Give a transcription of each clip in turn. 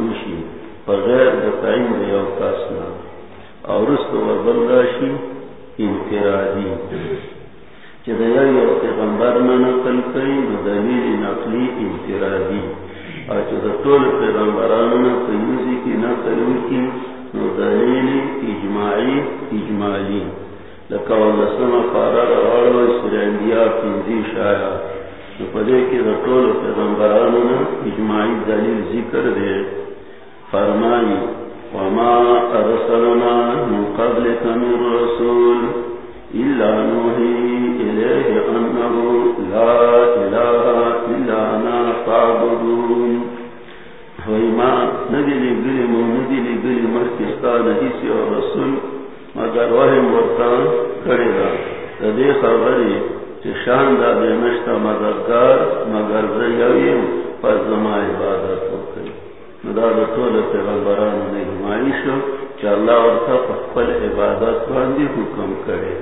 پوشی بغیر اوکاسنا اور اس کو برداشی انفرادی جب یو نقل کئی دلیل نقلی انفرادی اور جب ټول پیغمبرانو نه پیوزی کی نقل کی دلیل اجماعی اجمالی. لکه پارا راوړو اسرائیلیا پنځه پدے کے رٹول پیغمبرانو اجماعی دلیل ذکر دے فرمائی، وما ارسلنا من قبلك من رسول إلا نوحي إليه أنه لا إله إلا أنا فاعبدون. وما نجلي بلم ونجلي بلم استاد هيسي ورسول مگر وهم ورطان کردا تدي خبري چشان دا بے مشتا مگر زیویم پر زمان عبادت دا د ټول پیغمبرانو شو چې الله ورته په عبادت باندې حکم کړي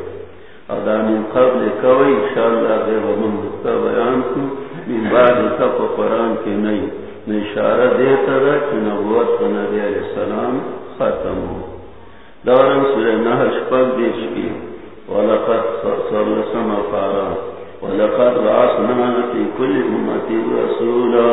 او من قبل کوي ان شاء الله به ومن بیان کو من بعد سب قرآن کې نه اشارہ دیتا دا کہ نبوت و نبی علیہ السلام ختم ہو دورم سورہ نحش پر دیش کی وَلَقَدْ صَلَّسَمَ فَارَا وَلَقَدْ رَعَصْنَا فِي كُلِّ أُمَّتِ رَسُولًا.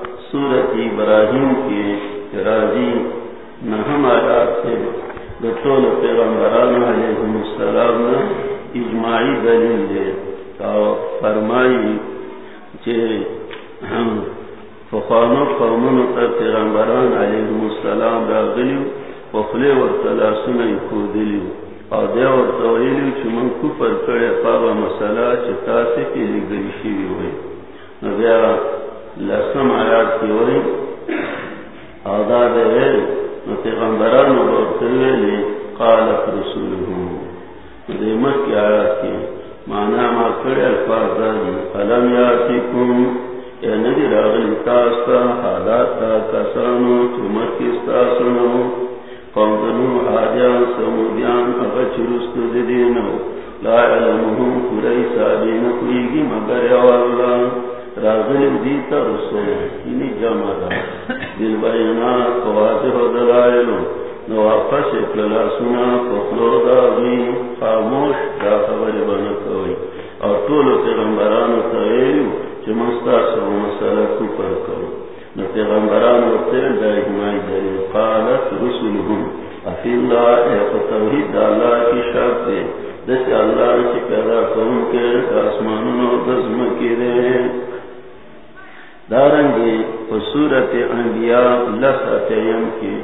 سورت ابراہیم کی راجی نہم آیات سے دطول پیغمبران علیہ السلام اجماعی دلیل دے فرمائی چے فخانو قومنو تا پیغمبران علیہ السلام را غلیو وخلے ورطلاسون ایکو دلیو او دے ورطویلیو چے من کفر کرے پاگا مسئلہ چے تاسی پی لگری شیوی ہوئی نبیا لسم آیات کی ہوئی او دا دے پیغمبران ورطویلی قالت رسولہم۔ دیمت کی آیات کی مانا ما کرے الفاظ داری علم یاتیکم؟ اے ندی راغل تاستا حالات تا کسانو چمت کستاسنو قومدنو آجان سمودیان اغچ رستو دیدینو۔ لا علمهم قرئی سابین قیگی مگر یواللہ راغل دیتا رسول اینی جمع دا. دل بینات قواضح دلائلو نو واپس اکللا سنا پخلو دا غی خاموش دا خبر بنا کوئی. اور طولو پیغمبرانو تغیریو چه مستاسو مسئلہ کفر کرو. نو پیغمبرانو تیل دا اجماعی دلیل قالت رسولهم. افی اللہ ایقو توحید دا اللہ کی شرط دے. دس اللہ چی پیدا کرن کے آسمانونو دزم کی دے. دارنگی و صورت انبیاء لسا تیم کی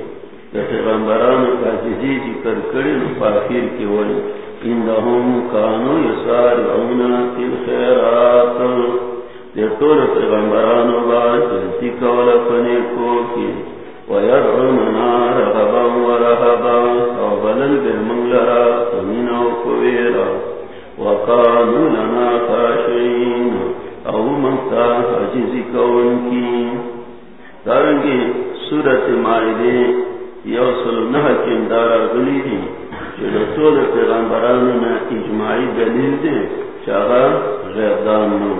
پیغمبران کا جزی ذکر کرے فاخر کے ولی انہم کانو یسارعون فی الخیرات. دے طول پیغمبران با جلتی کولا پنے کو کی ویدعوننا رغبا ورہبا او بلن بالمن لرا تمین او کویرا. وقانو لنا خاشعین. او منتا حجزی کون کی؟ دارنگی سورت مائدے یو یوصل نہ کم دارا گلی دی، جو طول پیغمبرانو نا اجماعی دلیل دے چاہا غیردان نو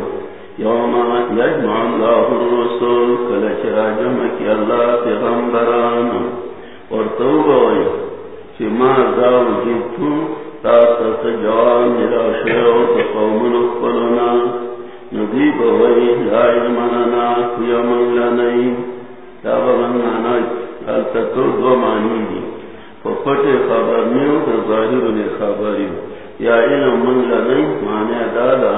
یوم یجمع اللہ الرسول، کلچ راجم کی اللہ پیغمبرانو۔ اور تو گوئی چی ما داو جیتو تاستا جوان میرا شیو تا قومن اقبلنا ندی بوئی لا علمنا کیا من لنئی تابا من معنی التکر دو معنی دی فپٹ خبر نیو در ظاہر نے خبریو یا علم من لنئی معنی دادا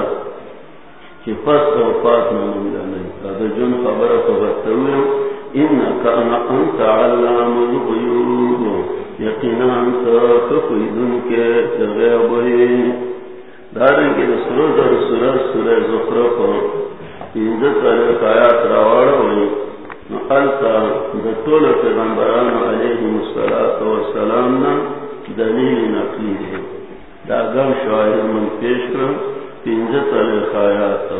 چی پس و پاس من لنئی دادا جن خبر فبتویو انکا انت علام الغیوب یقینا انت خفیدن کے غیبی دارن کے سرو در سرر سرر زخرف پیزت علی قایات راوڑ ہوئی. نقلتا دطول پیغمبران علیہ السلام نا دلیل نقلی ہے. داگم شاہد من پیش کر پینجت علی خایات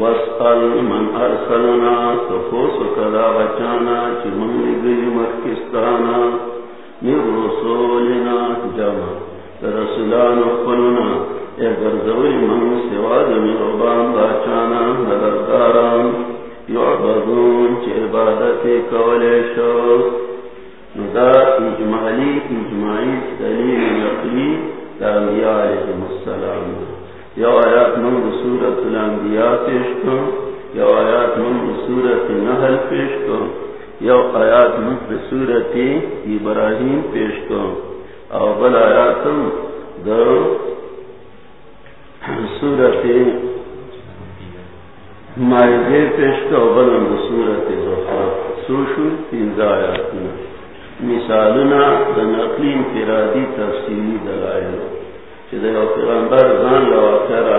واسقل من ارسلنا تفوس کدا بچانا، چی من لگئی مرکستانا من رسولنا جمع. رسولان اقبلنا اے گرزوی من سواد من ربان باچانا مدرداران یعبدون چی عبادت کولے شو. دا اجمالی اجماعی دلیل نقلی دا انبیاء علیہ السلام. یو آیات من بصورت الانبیاء پیش کن، یو آیات من بصورت نحل پیش کن، یو آیات من بصورت ابراہیم پیش کن. او بل آیاتم دا صورت مائدے پیش کا بلند صورت زخرف سوشو مثالنا انفرادی تفصیلی دلائل پیغمبر زان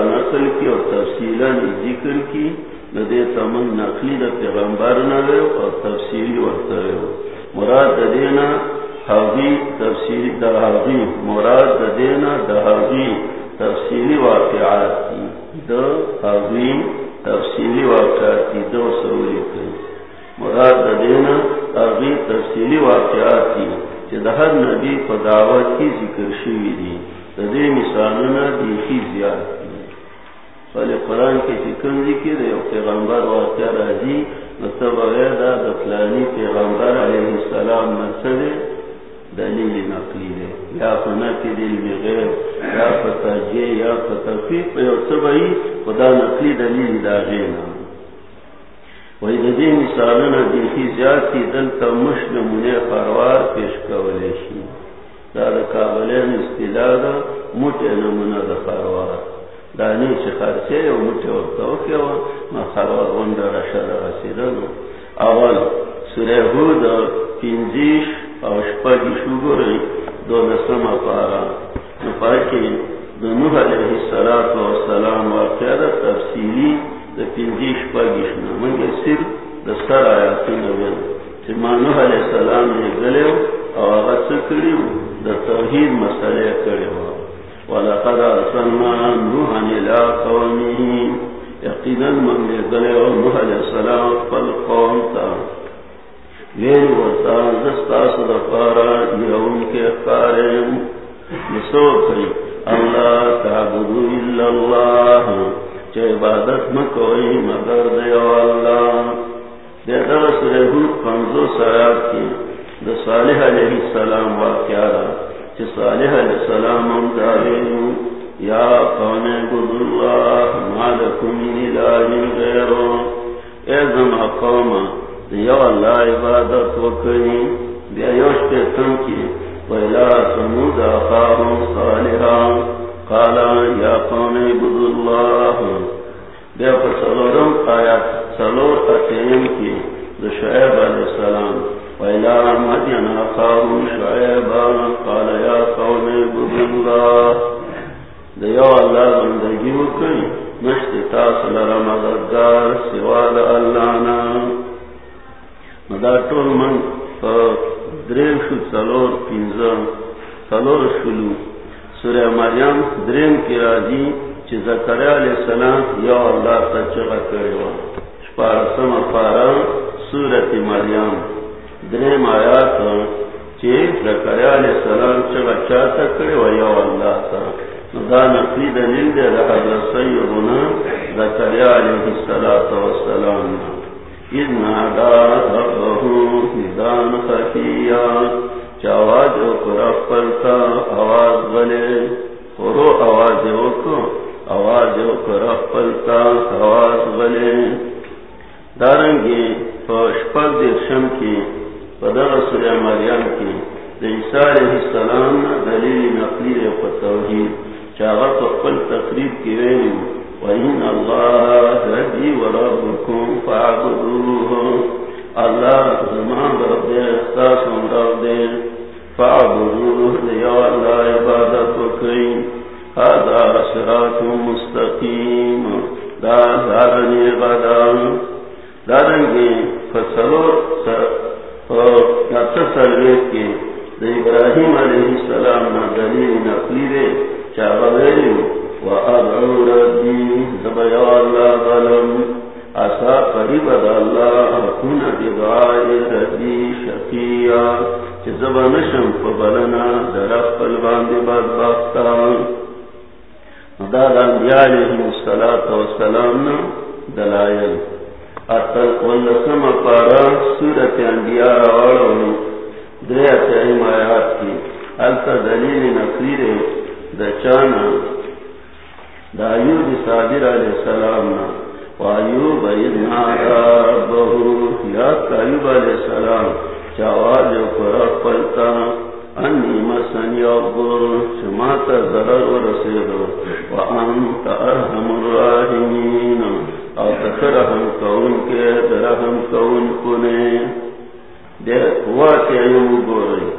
نقل کی اور تفصیلا ذکر کی ندے تمن نقلی دا پیغمبر نوے اور تفصیلی ورطوے مراد دینا حاضی تفصیلی دا حاضی، مراد دینا دا حاضی۔ تفصیلی واقعات کی دا حاضی تفصیلی واقعات کی دو سرولی کی مراد دینا ابھی تفصیلی واقعات کی دہر نبی کو دعوت کی ذکر شوی دی تدے مثالنا دیکھی زیاد کی فلی قرآن کی ذکر ذکر دے پیغمبر واقع راضی مطلب غیر دا دفلانی پیغمبر علیہ السلام مرسل دلیل نقلی دے یا فنکی دل بغیر یا پتا فتاجی یا پتا فتفیق یا سبعی خدا نقلی دلیل دا غینا وی دا دی مثالنا دیکھی زیاد کی دل تا مشل منی خروار پیش کولیشی دا دا کابلین استیلا دا موٹی نمونا دا خروار دانی چی خرچے یو موٹی وقتاو کیا ما خروار وندر رشد رسیدنو اول سورہ ہود پینزیش او شپاگی شوگوری دو نسلم پارا نپاکی دو نوح علیہ السلام واقعہ دا تفصیلی دا پینزی شپاگی شنا منگی سر دا سر آیاتی نوین چی ما نوح علیہ السلام نے گلیو او آغا سکریو دا توحید مسئلے کریو وَلَقَدْ أَرْسَلْنَا نُوحًا إِلَىٰ قَوْمِهِ. یقیناً من نے گلیو نوح علیہ السلام قل قوم تا ویل ورتا دستا صدفارا یون کے قارم نسو اللہ تعبدو الا اللہ چے عبادت مکوئی مگر دیو اللہ۔ دے درس رہود پنزو سیاب کی، دا صالح علیہ السلام واقعہ را چے صالح علیہ السلام ہم یا قوم عبد اللہ مالکم الہ غیرو اے زمان قوم یو اللہ عبادت وکری بیا یوش پہ تن کی ویلا سمود آخاهم صالحا۔ قالا یا قوم عبد اللہ۔ بیا پر سلورم آیات سلور اتیم کی دو شعیب علیہ السلام۔ ویلا مدین آخاهم شعیبا۔ قالا یا قوم عبد اللہ۔ دیو اللہ بندگی وکری نشت تاصل رمضدار سوال اللہ نام مدا ٹول من دریم شو سلور پینزم سلور شلو. سورہ مریم دریم کی راجی چی زکریا علیہ السلام یا اللہ تا چغا کروا شپارسم پارا سورت مریم. دریم آیات چی زکریا علیہ السلام چغا چاہتا کروا یا اللہ تا مدا نقلی دلیل دے رہا سیدنا زکریا علیہ السلام. نادان پلتا آواز بلے رو آواز کو آواز پلتا آواز دارنگی پشپل درشم کی پدر سورہ مریم کی عیسیٰ علیہ دلیل نقلی توحید چاوت پل تقریب کی ویلی وَإِنَّ اللَّهَ رَبِّي وَرَبُّكُمْ فَاعْبُدُوهُ. اللہ زمان رب دے رب. دے فَاعْبُدُوهُ لِيَا عبادت وکرین هذا صراط مستقیم دا دارنی غدان دارنگی فصلور سرویت کی ابراہیم علیہ السلام نا دلیل نقلی دے چاہا ویلیو وَأَدْعُو رَبِّي زَبَيَا اللَّهَ ظَلَمْ أَسَا قَرِبَ دَ اللَّهَ أَكُونَ بِدْعَائِ رَبِّي شَقِيًّا. چِزَبَ نَشَمْ فَبَلَنَا دَرَقَ الْبَانْدِ بَدْبَخْتًا مداد انبیاء علیہ السلام دلائل. اتل واللسم پارا سورت انبیاء روڑو دریت ایم آیات کی حلتا دلیل نقلیر دچانا. دا ایوب صادر علیہ السلام و ایوب ایدنا ربہو. یاد کا ایوب علیہ السلام چاواز پر اقبلتا انی مسن یعبر شمات ضرر و رسیدو. وانت ارحم الراحمین. او تکرحم کون کے درحم کون کنے. دے وات ایوم گوری.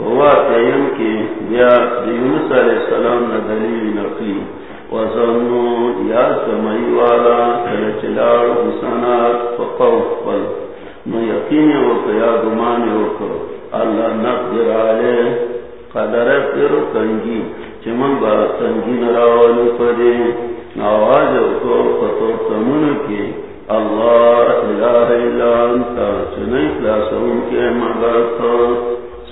وات ایوم کی، بیا دیونس علیہ السلام نا دلیل نقلی. وزنو یا سمئی والا کلچلار حسنات فقوف پل نو یقین وکا یا گمان وکا اللہ نقدر آلے قدر پر تنگی چمن با تنگی نراولی پدے نواز کو فتور تمن کی اللہ الہ الا انتا چنئی خلاصون کے مغرط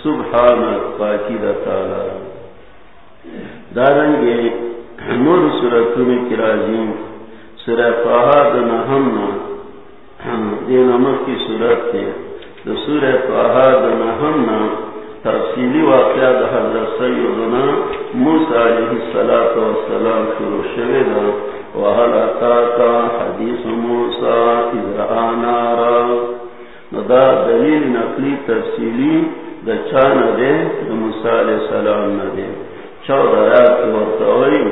سبحانت پاکی دا تعالی دارنگے نور سورتون کی راجیم سورہ فہاد نحمنا دے نمک کی سورت تے دا سورہ فہاد نحمنا تفصیلی واقعہ حضرت سیدنا موسیٰ علیہ السلام شروع شوے دا۔ وحل اتاکا حدیث موسیٰ اذرآ نارا۔ دا دلیل نقلی تفصیلی دا چان دے دا موسیٰ علیہ السلام ندے۔ چود آیات ورطوئی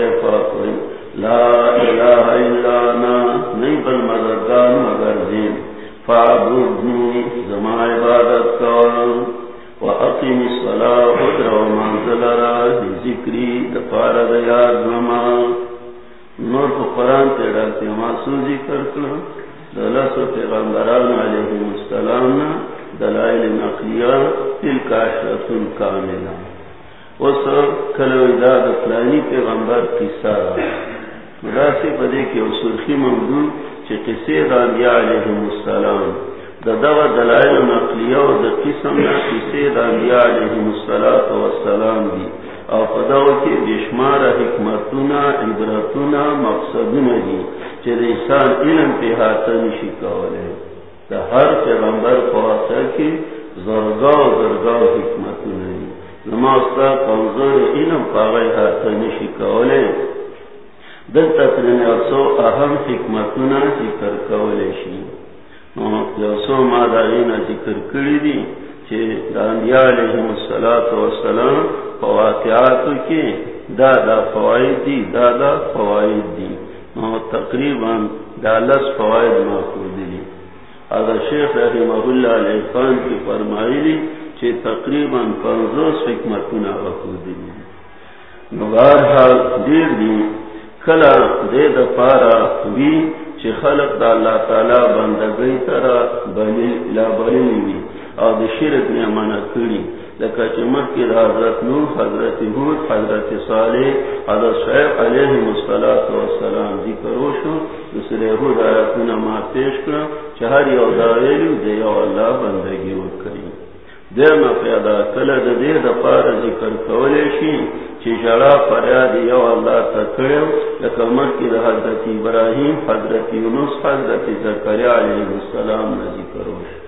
اللہ فرق ہوئی لا الہ الا انا نئی بل مددگان مگر دین فعبدنی زما عبادت کول واقیم الصلاة حضر ومنزل را ذکری دفار دیاد وما نور کو قرآن کے ڈالتے ماسو ذکر کرو دلس و پیغمبران علیہ السلام دلائل نقلیہ تلک عشرت کاملہ اس کلو اداد فلانی پیغمبر قصہ مداسی پدے کے سرخی ممدو چی قصے دانبیاء علیہ السلام دا دو دلائل نقلیہ و دا قسم نا قصے دانبیاء علیہ السلام دی او پداو کی بشمار حکمتونا عبرتونا مقصدونا دی چی ریسان علم پی حاتا نشی کولے دا ہر پیغمبر پواسا کی زرگاو زرگاو حکمتونا دی نما استا کمزور علم پاگئی حاتا نشی کولے دل تکرین اصو اہم حکمتونا ذکر کولے شی یوسو مادائینا ذکر کری دی السلام والسلام فواقعات کی دادا فوائد دی، دادا فوائد دی۔ تقریباً دالس فوائد محفوظ دی۔ اگر شیخ رحمہ اللہ علیہ خان کی فرمائی لی چھے تقریباً پنزوس حکمتنا محفوظ دی۔ نگار حال دیر دی کلا دے دفارا بھی چھے خلق دا اللہ تعالی بندگئی ترا بلی لا بلی او د شرک نه منع کړی لکه چې مکه د حضرت نوح، حضرت هود، حضرت صالح، حضرت شعیب علیه السلام ذکر وشو. د سره هود آیاتونه ما پیش کړ چې هر یو دا ویلو دی یو الله بندگی وکړي. دغه پیدا کله د دې د پاره ذکر کولې شي چې جړه فریاد یو الله ته کړو، لکه مکه د حضرت ابراهیم، حضرت یونس، حضرت زکریا علیه السلام ذکر وشو.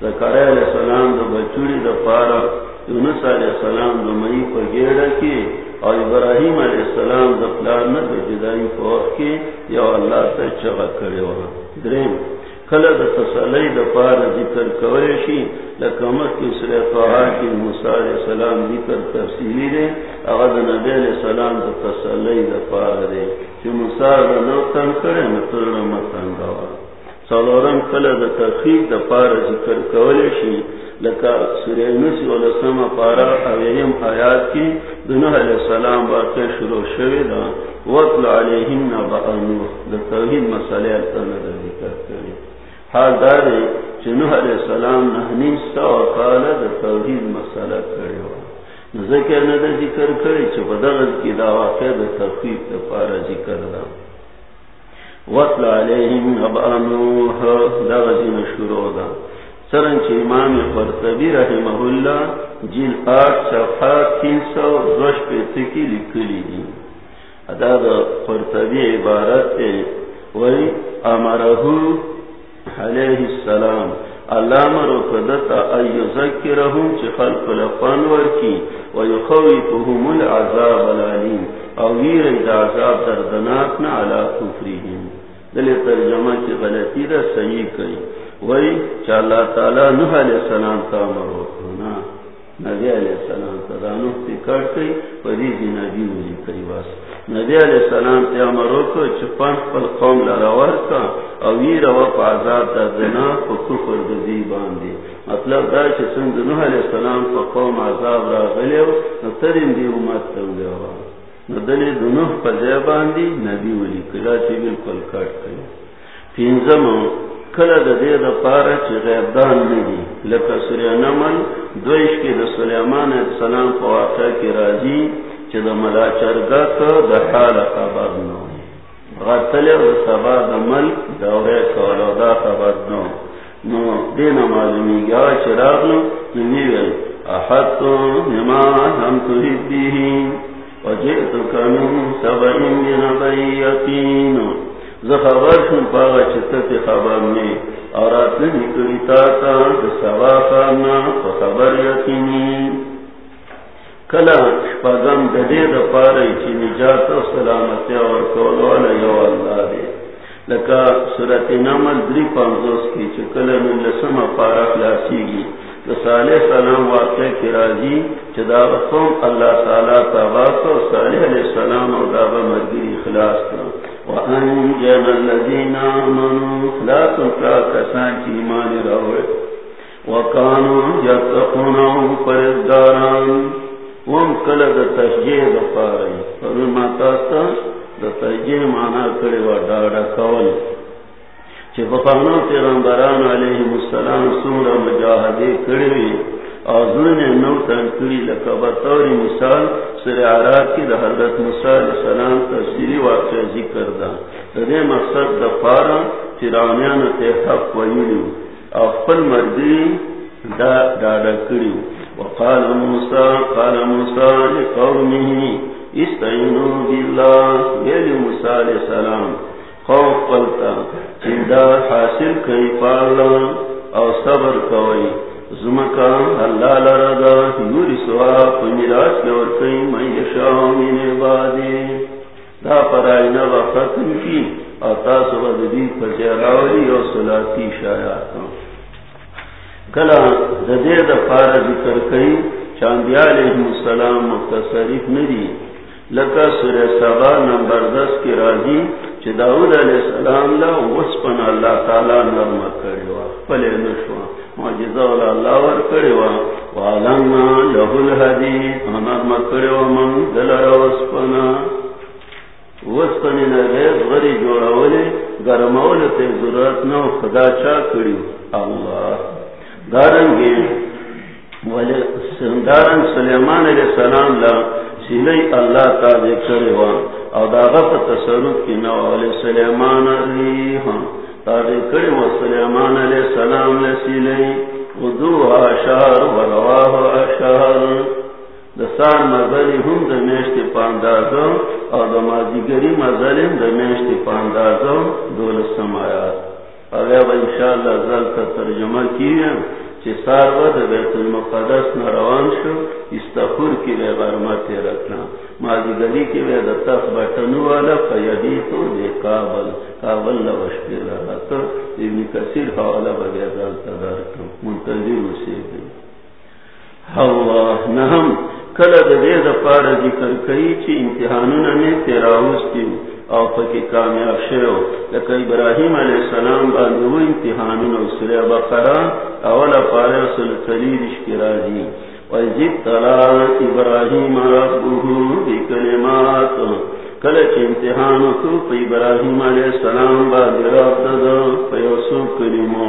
زکریا علیہ السلام دو بچوڑی دو پارا، یونس علیہ السلام دو مئی پر گیڑا کی، اور ابراہیم علیہ السلام دو پلان دو جدائی پوخ کی، یا اللہ تا چغا کرے ورا درین کل دا تسالی دا پارا ذکر کوریشی لکمت کی سرے توحا کی موسیٰ علیہ السلام ذکر تفصیلی دے اغد نبی علیہ السلام دا تسالی دا پارا دے۔ چی موسیٰ دا نو تن کرے مطلع مطن گوا۔ سالورم کله د تخفیف د پار ذکر کول شي، لکه سوره نس ول سم پارا اویم آیات کی دنه علی السلام واقع شروع شوه دا وطل علیهم نبأ نوح. د توحید مسئله الته ذکر کړي حال دار چې نوح علی السلام نه نیم سو قال د توحید مسئله کړي ذکر نه ذکر کړي چې په دغه کې دا واقع د تخفیف د پار ذکر ده. وطل علیہم ابانوح دا غزین شروع دا سرنچ امام قرطبی رحمہ اللہ جیل آٹھ صفحات تین سو دوش پیتکی لکلی دی. ادا دا قرطبی عبارت تے وی امرہو علیہ السلام. علام رکدتا ایو ذکرہم چی خلق لفان ورکی ویخویتهم العذاب العلیم. او ویر دا عذاب دردناکنا علا کفریہم دل ترجمہ کی غلطی دا صحیح کئی۔ وہی چا اللہ تعالی نوح علیہ السلام تا مرو نا۔ نبی علیہ السلام تا دا نوح تی کٹ کئی پریزی نبی ولی کئی واس۔ نبی علیہ السلام تا مرو کو چپان پل قوم لراور کا، او وی روا پا عذاب دا دنا پا کفر دزی باندی۔ مطلب دا چی سند نوح علیہ السلام پا قوم عذاب را غلیو نترین دی امت تولیو ندلی دنوح پا زیبان دی نبی ولی کلا چی بالکل کٹ کئی. پینزم کلا دا دید پارا چی غیبدان ندی. لکا سری نمل، دویش کی دا سلیمان السلام پا واقع کی راجی چی دا ملا چرگا کا دا حال خبر نو. غتلی و سبا دا ملک دورے کولا دا خبر نو. نو دینا معلومی گیا چراغ نو نمیوی احطو نما ہم تحبیہی وجئتک من سبعین بنبی زخبر شن پاغا چتت خبر میں اور اتنی نکلی تاتا سوا خانا فخبر یقینی کلا شپاگم ددے دا چی نجات و سلامتی اور کولوالا یو اللہ دے لکا صورت نمل دری پانزوس کی چکل من لسم پارا خلاسی گی صالح سلام واقع کی راضی چدا قوم اللہ تعالی تاباق و صالح علیہ السلام و دابا مرگری خلاص کا وانجن الذین آمنوا خلاص کا کسان کی ایمان روڑ وکانو یتقونو پرداران وم کلد تشجیح دفاری فرما تاستا دا تجیح مانا کرے و کول۔ چھ بخانو پیغمبران علیہ السلام سورہ مجاہدے کرے وی. آزون نو تنکری لکا بطوری مثال سر عراق کی دا حضرت موسیٰ علیہ السلام تفسیری واقع ذکر دا دے مقصد دا پارا فرانیان تے حق ویلیو اخفل مردی دا ڈاڑا کری وقال موسیٰ، قال موسیٰ لقومه استعینو باللہ یلی موسیٰ علیہ السلام. خوف قلتا حاصل کئی پالا او صبر کوئی. زمکا اللہ لردا سوا کئی، من یشاو من عبادی. دا پرائینا و ختم کی او تاسو بدی پچراولی او صلاتی شایعات کلا ددے دا پارا ذکر کئی چاندیا علیہ السلام مختصریف ندی. لکا سورہ سبا نمبر دس کی راضی چی داود علیہ السلام لا وسپن اللہ تعالی نرم کریوا، پلے نشوا، معجزہ والا اللہ ور کریوا۔ وعلمنا له الحدید نرم کریوا من دلر وسپنا۔ وسپنی نغیر غری جوڑا ولی گرمول تے ضرورت نو خدا چا کریو۔ اللہ، دارنگی ولی دارنگ سلیمان علیہ السلام لا سیلی اللہ تا ذکر وان. او دا غف تصرف کی نو علیہ سلیمان ریحا تا ذکر و سلیمان علیہ السلام لسیلی غدوها شهر ورواها شهر دسان مزلی هم دا میشت پاندازو او دا مازیگری مزلی دا میشت پاندازو دول سمایات. اگر انشاءاللہ ذلك ترجمہ کیے سار و بیت المقدس نہ روان شو استخر کی وے غرمت رکھنا ماضی گلی کی وے دتاس بٹن والا فیدی تو دے کابل کابل نہ وشکر رہا تو ابن کثیر حوالہ بغیر دل تدار تو منتظر اسی دے اللہ نہم کل دے دا پار ذکر کئی چی امتحانوں نے تیرا ہوستی او پکی کامیاب شو لکہ ابراہیم علیہ السلام باندو امتحانون و سورہ بقرہ اولا پارے رسول تلیدش کی راجی وَإِذِ ابْتَلَىٰ إِبْرَاهِيمَ رَبُّهُ بِكَلِمَاتٍ کلچ امتحانو کو پا ابراہیم علیہ السلام باندی رب دادا پا یوسو کلمو.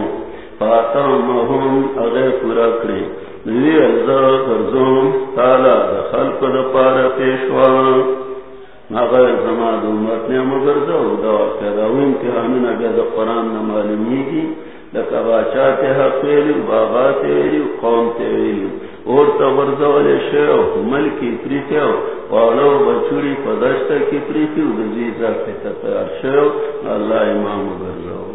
فاتامہم اغیر پورا کرے نوی ازا فرزون تالا دخل کد پارا پیشوان مگر زما د امت نه مگر دا کې د قران نه معلومیږي د ته حق بابا ته قوم ته اور تو ورزول شه او ملکی پریتو پالو بچوری پداشت کی د دې ځکه ته تیار شه الله امام ورزو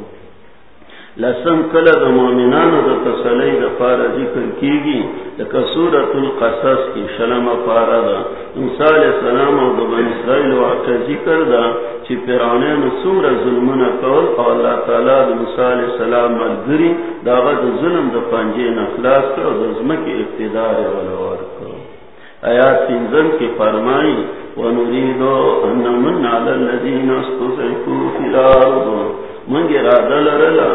لسم کل دا مومنانو دا تسلی دا پارا ذکر کیگی لکا سورت القصص کی شلم پارا دا موسیٰ علیہ السلام و دا بن اسرائیل واقع ذکر دا چی پیرانین سور ظلمنا کول او اللہ تعالی دا موسیٰ علیہ السلام ملگری دا غد ظلم د دا پنجین اخلاص کرو دا زمک اقتدار والوار کرو آیات تنزل کی فرمائی ونریدو انمن علی اللذین استوزیکو فی الارض منگی را دل رلا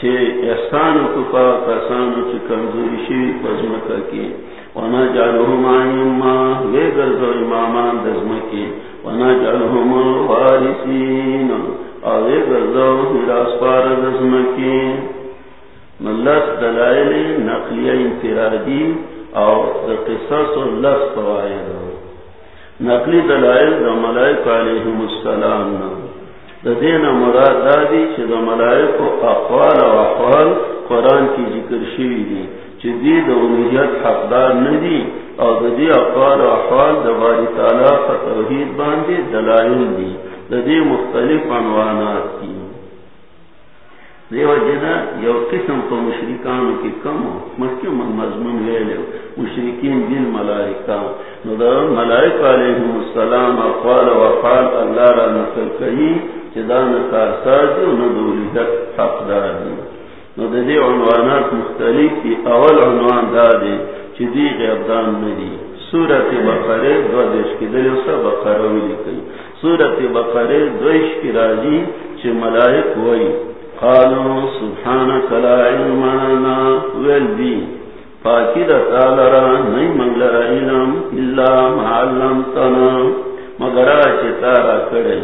چھے احسانو کفا کسانو چھے کمزوری شوی پزمکا کی. ونا جالوہم آئیما وے گرزو امامان دزمکی. ونا جالوہم الوارسین آوے گرزو میراس پار دزمکی. ملس دلائل نقلی انفرادی او دا قصص و لس فوائد نقلی دلائل دا ملائک علیہم السلام. نا دین مراد دادی چھ دا ملائکو اقوال و اقوال قرآن کی ذکر شوی دی دی امیت حقدار ندی اور دی اقوال احوال باری تعالیٰ کا توحید باندھی دلائل دی دی مختلف عنوانات کی دیو جنا یو قسم کو مشرکان کی کم ہو. مسکم مضمون لے لو مشرکین بن ملائکہ نو دا ملائکہ علیہم السلام اقوال و افعال اللہ را نقل کئی چدان کار سازی و ندولی ندولیت حقدار دی نو دا دی عنوانات مختلف کی اول عنوان دا دی چی دی غیبدان ندی. سورت بقرے دو دیش کی دلیو سا بقرہ ویلی کئی. سورت بقرے دوش کی راجی چی ملائک ہوئی قالوا سبحانك لا علم لنا والبي فاكد تعالى نئی منگل علم الا ما علمتنا. مگر چتارا کڑے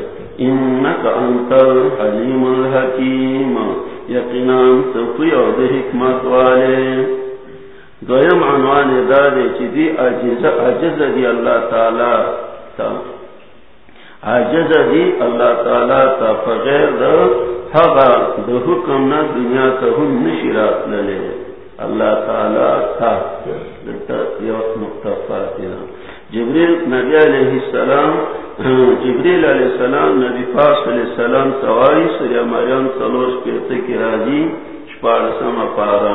انك انت الحليم الحكيم یقینا تفوی او د حکمت والے. دویم عنوان دادے چی دی عجز عجز دی اللہ تعالی تا عجز دی اللہ تعالی تا فغیر دا حقا دا حکم نہ دنیا کا ہم نشرات لے اللہ تعالیٰ تا لتا تعالی تھا جبریل نبی علیہ السلام، جبریل علیہ السلام، نبی پاس علیہ السلام سواری سوریا مریم سلوش کہتے کی راجی پاڑ سم پارا۔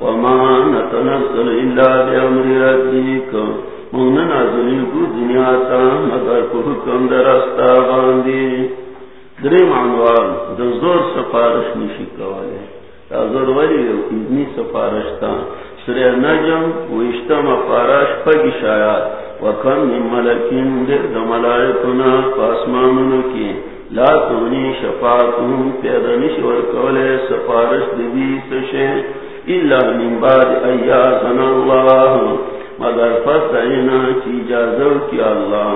وما نتنزل الا بامر ربك من نازل کو دنیا تا مگر کو حکم درستا باندھی دریم عنوان، د زور سفارش نشی کوله دا زور ولی اذنی سفارش تا. سورہ نجم وشتم فارش پگی شایات وکم من ملکین در د ملائکنا پاسمانونو کی. لا تونی شفاعتهم پیدا نشی ورکوله سفارش دی سشه. الا من بعد ایازن اللہ مگر فستعینا چی جازو کی اللہ۔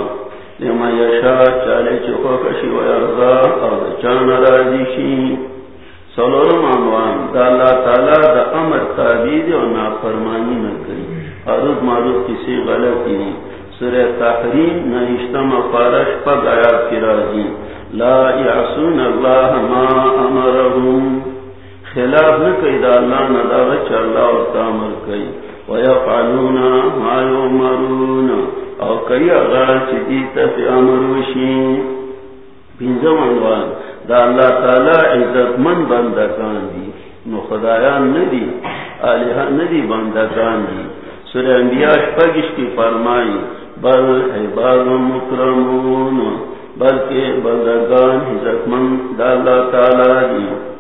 لما یشا چالے چکو کشی و ارضا اور چان راضی شی۔ سلورم عنوان، دا اللہ تعالی دا امر تعبید و نافرمانی نہ کری۔ عرض معروف کسی غلطی سورہ تحریم نہشتم فارش پگ آیات کی راضی۔ لا یعصون اللہ ما امرهم خلاف نہ کئی، دا اللہ نہ دا وچ اللہ اور تامر کئی۔ ویفعلون ما یؤمرون او کئی اغار چی تفی امروشی پینزم انوان دا اللہ تعالی عزت من بندکان دی. نو خدایان ندی آلیہ ندی بندکان دی. سورہ انبیاء شپگش کی فرمائی، بل عباد مکرمون. بلکہ بندگان عزت من دا اللہ تعالی دی.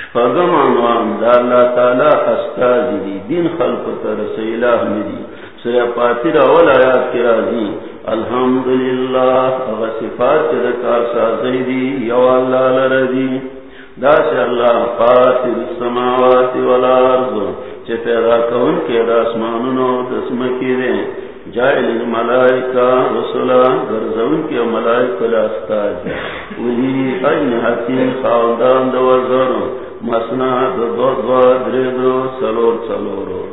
شپگم انوان دا اللہ تعالی استازی دی دین خلق ترسی الہ ندی۔ سورہ پاتر اول آیات کی راضی۔ الحمدللہ، اغا صفات کے ذکر سازی دی، یو اللہ لرضی دا سے اللہ فاتر السماوات والارض چے پیدا کون کے راسمانونو دسمکی دے۔ جائل الملائکہ، رسولا گرزون کے ملائکہ لاستاج جی۔ ولی این حتیم خاندان دو وزر مسنا دو دو دو دو سلور سلورو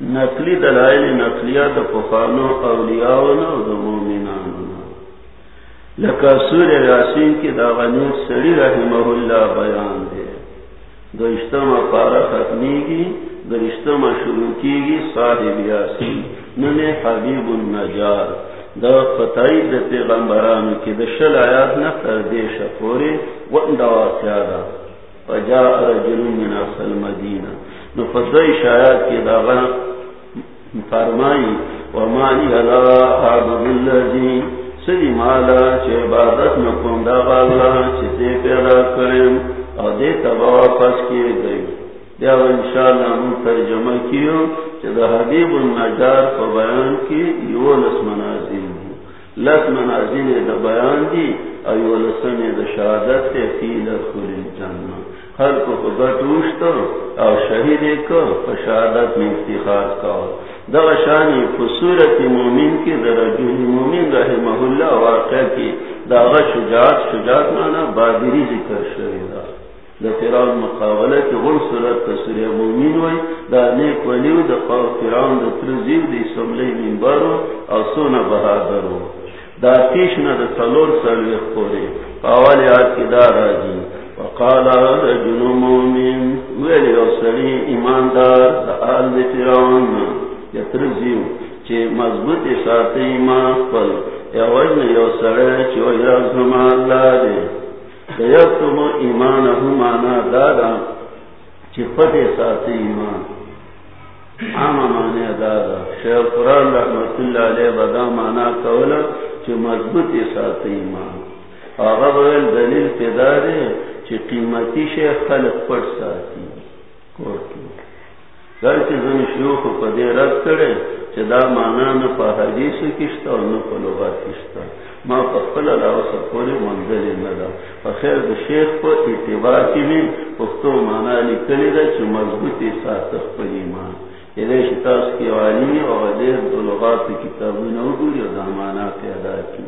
نقلی دلائل نقلیہ دا پخانو اولیاؤنا دا مومنانونا لکا سور یاسین کی دا غنیت سری رحمہ اللہ بیان دے دا اشتما پارا ختمی گی دا اشتما شروع کی گی صاحب یاسین ننے حبیب النجار دا فتائی دا پیغمبرانو کی دا شل آیات نفتر دے شکوری وان دا. واقعہ فجاء رجل من اصل المدینہ. نو فضائی شایات کی داغا فرمائی ومانی علا عبد اللذی سلی مالا چه عبادت نکن داغا اللہ چه تے پیدا کریم. او دے تبا واپس کیے گئی. دیو انشاءاللہ من ترجمہ کیو حبیب النجار پا بیان کی یو لس منازین لس منازین دا بیان دی، ایو لسن دا شہادت الجنہ۔ ہر کو گٹوشت اور شہید کو فشادت میں افتخار کا۔ دغشانی فصورت مومن کی درجہ مومن رحمہ اللہ واقع کی۔ داغ شجاعت شجاعت مانا بادری ذکر شہیدہ دا فرعون مقابلہ کی غل صورت تصوری مومن ہوئی دا نیک ولیو دا فرعون دا ترزیو دا سملی منبرو او سونا بہادرو دا تیشنا دا سلور سلوی خوری پاوالی آت کی دا راجی وقال رجل مؤمن ویلی وصلی ایماندار دعال دی فرعون یترزیو چه مضبوط سات ایمان پل یا وجن یو سڑے چه ویرا زمان اللہ دی. دیتم ایمانه مانا دارا چه پت ایمان. عام معنی دارا شیخ قرآن رحمت اللہ علیہ بدا مانا کولا چه مضبوط سات ایمان. آغا بغل دلیل پیدا دی چی قیمتی شیخ خلق پڑ ساتی. کورکی. گر چی زن شیوخ پا رد کرے چی دا مانا نا پا حدیث کشتا و نا پا لغات کشتا. ما پا خل علاو سا منزلی ندا پا خیر دا شیخ پا اتباع کی پختو مانا لکلی دا چی مضبوطی ساتخ پا ایمان. یہ شتاس کی عالمی و غدیر دو لغات کتابی نو گوری دا مانا پیدا کی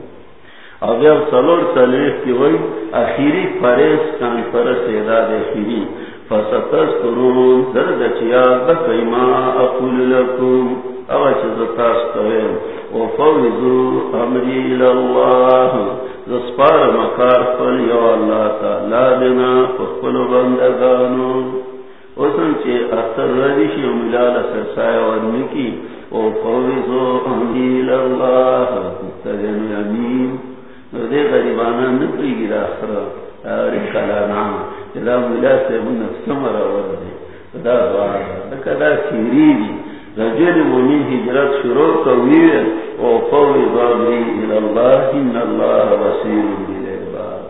اگر سلور تلیف کی ہوئی اخیری پریس کان پر سیداد اخیری. فستس کرون درد چیا بکیما اقول لکم. او چیزتاس تویم و فوضو امری لاللہ زسپار مکار فل یو اللہ تعالی دینا فقل بندگانو. وسن چی اثر ردیشی ملال سرسای ورنکی و فوضو امری لاللہ تدین یمین دے غریبانا نپری گی راخرا آری کلانا. جدا ملا سے من سمر آوردے دا دعا دا دا سیری دی. رجل مومین حجرت شروع کوئی او فوی بابری الاللہ ان اللہ وسیر بالعباد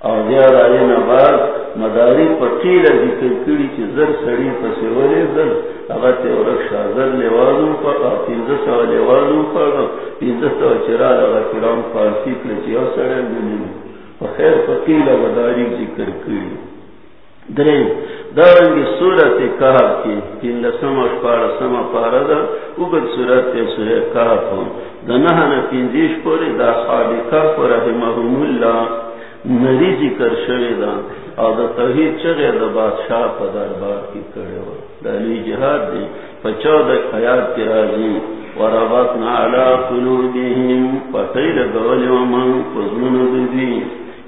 او دیا دائی نباد مداری پقیل ذکر کری چی زر سڑی پسی ولی زر اگر تی ورکشا زر لیوازو پا پینزا سوا لیوازو پا پینزا سوا چرا اگر کرام فارسی کلچی او سڑی دنیم خیر پقیل مداری ذکر کری درین دارنگی صورت کہا کی، تین لسم اشپار سم پارا دا اگد صورت سورہ کہا پا دنہانا پینزیش پوری دا خالقہ پر رحمہم اللہ۔ نری ذکر شوی دا، او دا توحید چگه دا بادشاہ پا دربار کی کرے ہو دا لی جہاد دی پچو دا حیات کی راضی۔ وربطنا علا قلوبهم پتیل گولی ومن قزمن دی۔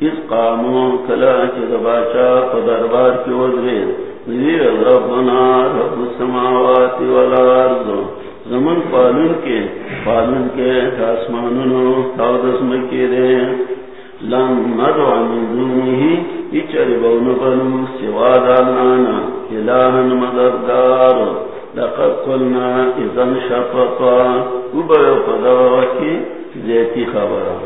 اس قامو کلا چی دا بادشاہ پا دربار کی وزرین وزیر ربنا رب السماوات والارض. زمن پالن کے پالن کے آسمانونو تاودس مکی دے لن ندعو من دونه اچر بون بنو سوا دانانا الہن مددگار. لقد قلنا اذن شفقا. وبیو پدواکی زیتی خبرا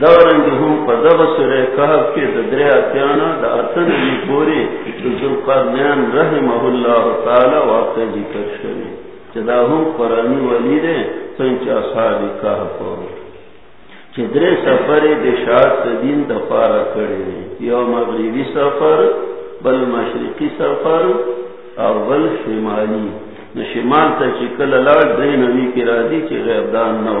صلورم دورنگی ہم پدو سرے کہب کی ددری اتیانا دا اتن لی پوری دزل قرنیان رحمه اللہ تعالی واقع ذکر شوی. چدا ہم قرآنی ولی دے سنچ اصحابی کہب پوری چدرے سفر دشات دین دفارا کرے یو مغربی سفر، بل مشرقی سفر، او بل شمالی. شمال تا چکل لار دے نوی کی رادی چی غیبدان نو.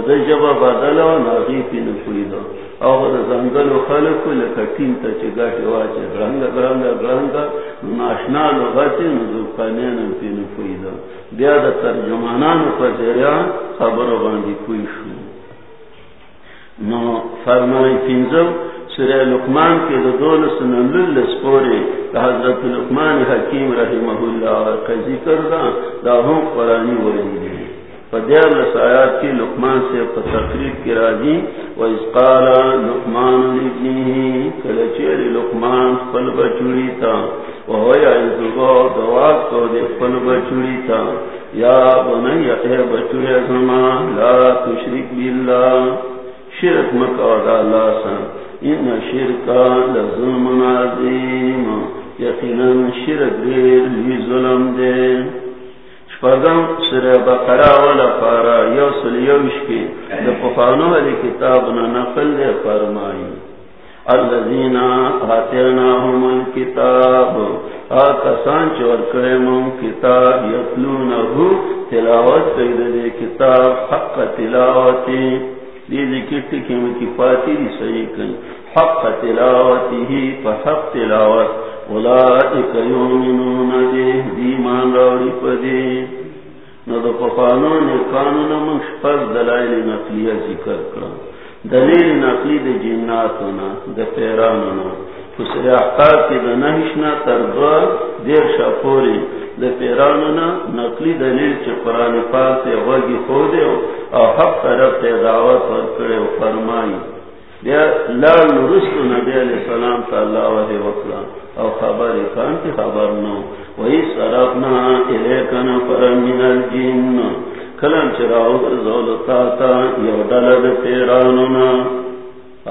دا جبا بدلا ناغی پی دا دا زنگل و خلقو لکتین تا چی گاٹی واچی گرنگا گرنگا گرنگا ناشنا لغتی نزوکانین پی دا بیا دا ترجمانان پا جریان خبر باندی کوئی شو. نو فرمائی پینزم سورہ لقمان کے دو دول سنن پورے حضرت لقمان حکیم رحمہ اللہ کا ذکر دا دا ہم قرآنی ولی فدیار لسایات کی لقمان سے تقریب کی راجی و اس قالا لقمان لبنی کلچیر لقمان فل بچوڑی تا و وہویا ازگو دواد کو دے فل بچوڑی تا یا بنی اے بچوڑی زمان لا تشرک باللہ شرک مکودا اللہ سن ان شرکا لظلم عظیم، یقینا شرک دیر لی ظلم دے شپاگم سر بقرا والا پارا یو سلیوش کی دا پخانو علی کتابنا نقل دے فرمائی. الذین آتیناهم الكتاب آکسان چور کرمم کتاب یتلونہو، تلاوت قید دے کتاب، حق تلاوتی دیدی کٹی کیم کی پاتی دی صحیح کن حق تلاوتی ہی پا حق تلاوت. اولائک یومنون دے دیمان دلائل نقلیہ ذکر کرا دلیل نقلی دے جناتونا، دے احقاب کی دے نحشنا دیر شاپوری دے پیرانونا نقلی دلیل چے قرآن پاک تے خودے او حق طرف تے دعوت ورکڑے و فرمائی۔ لال نرسل نبی علیہ السلام تا اللہ وحی وقلا او خبر کان کی خبر نو وہی سرفنا الیکن فرمین الجن. کلم چراؤ زولتا تا یو دلد پیرانونا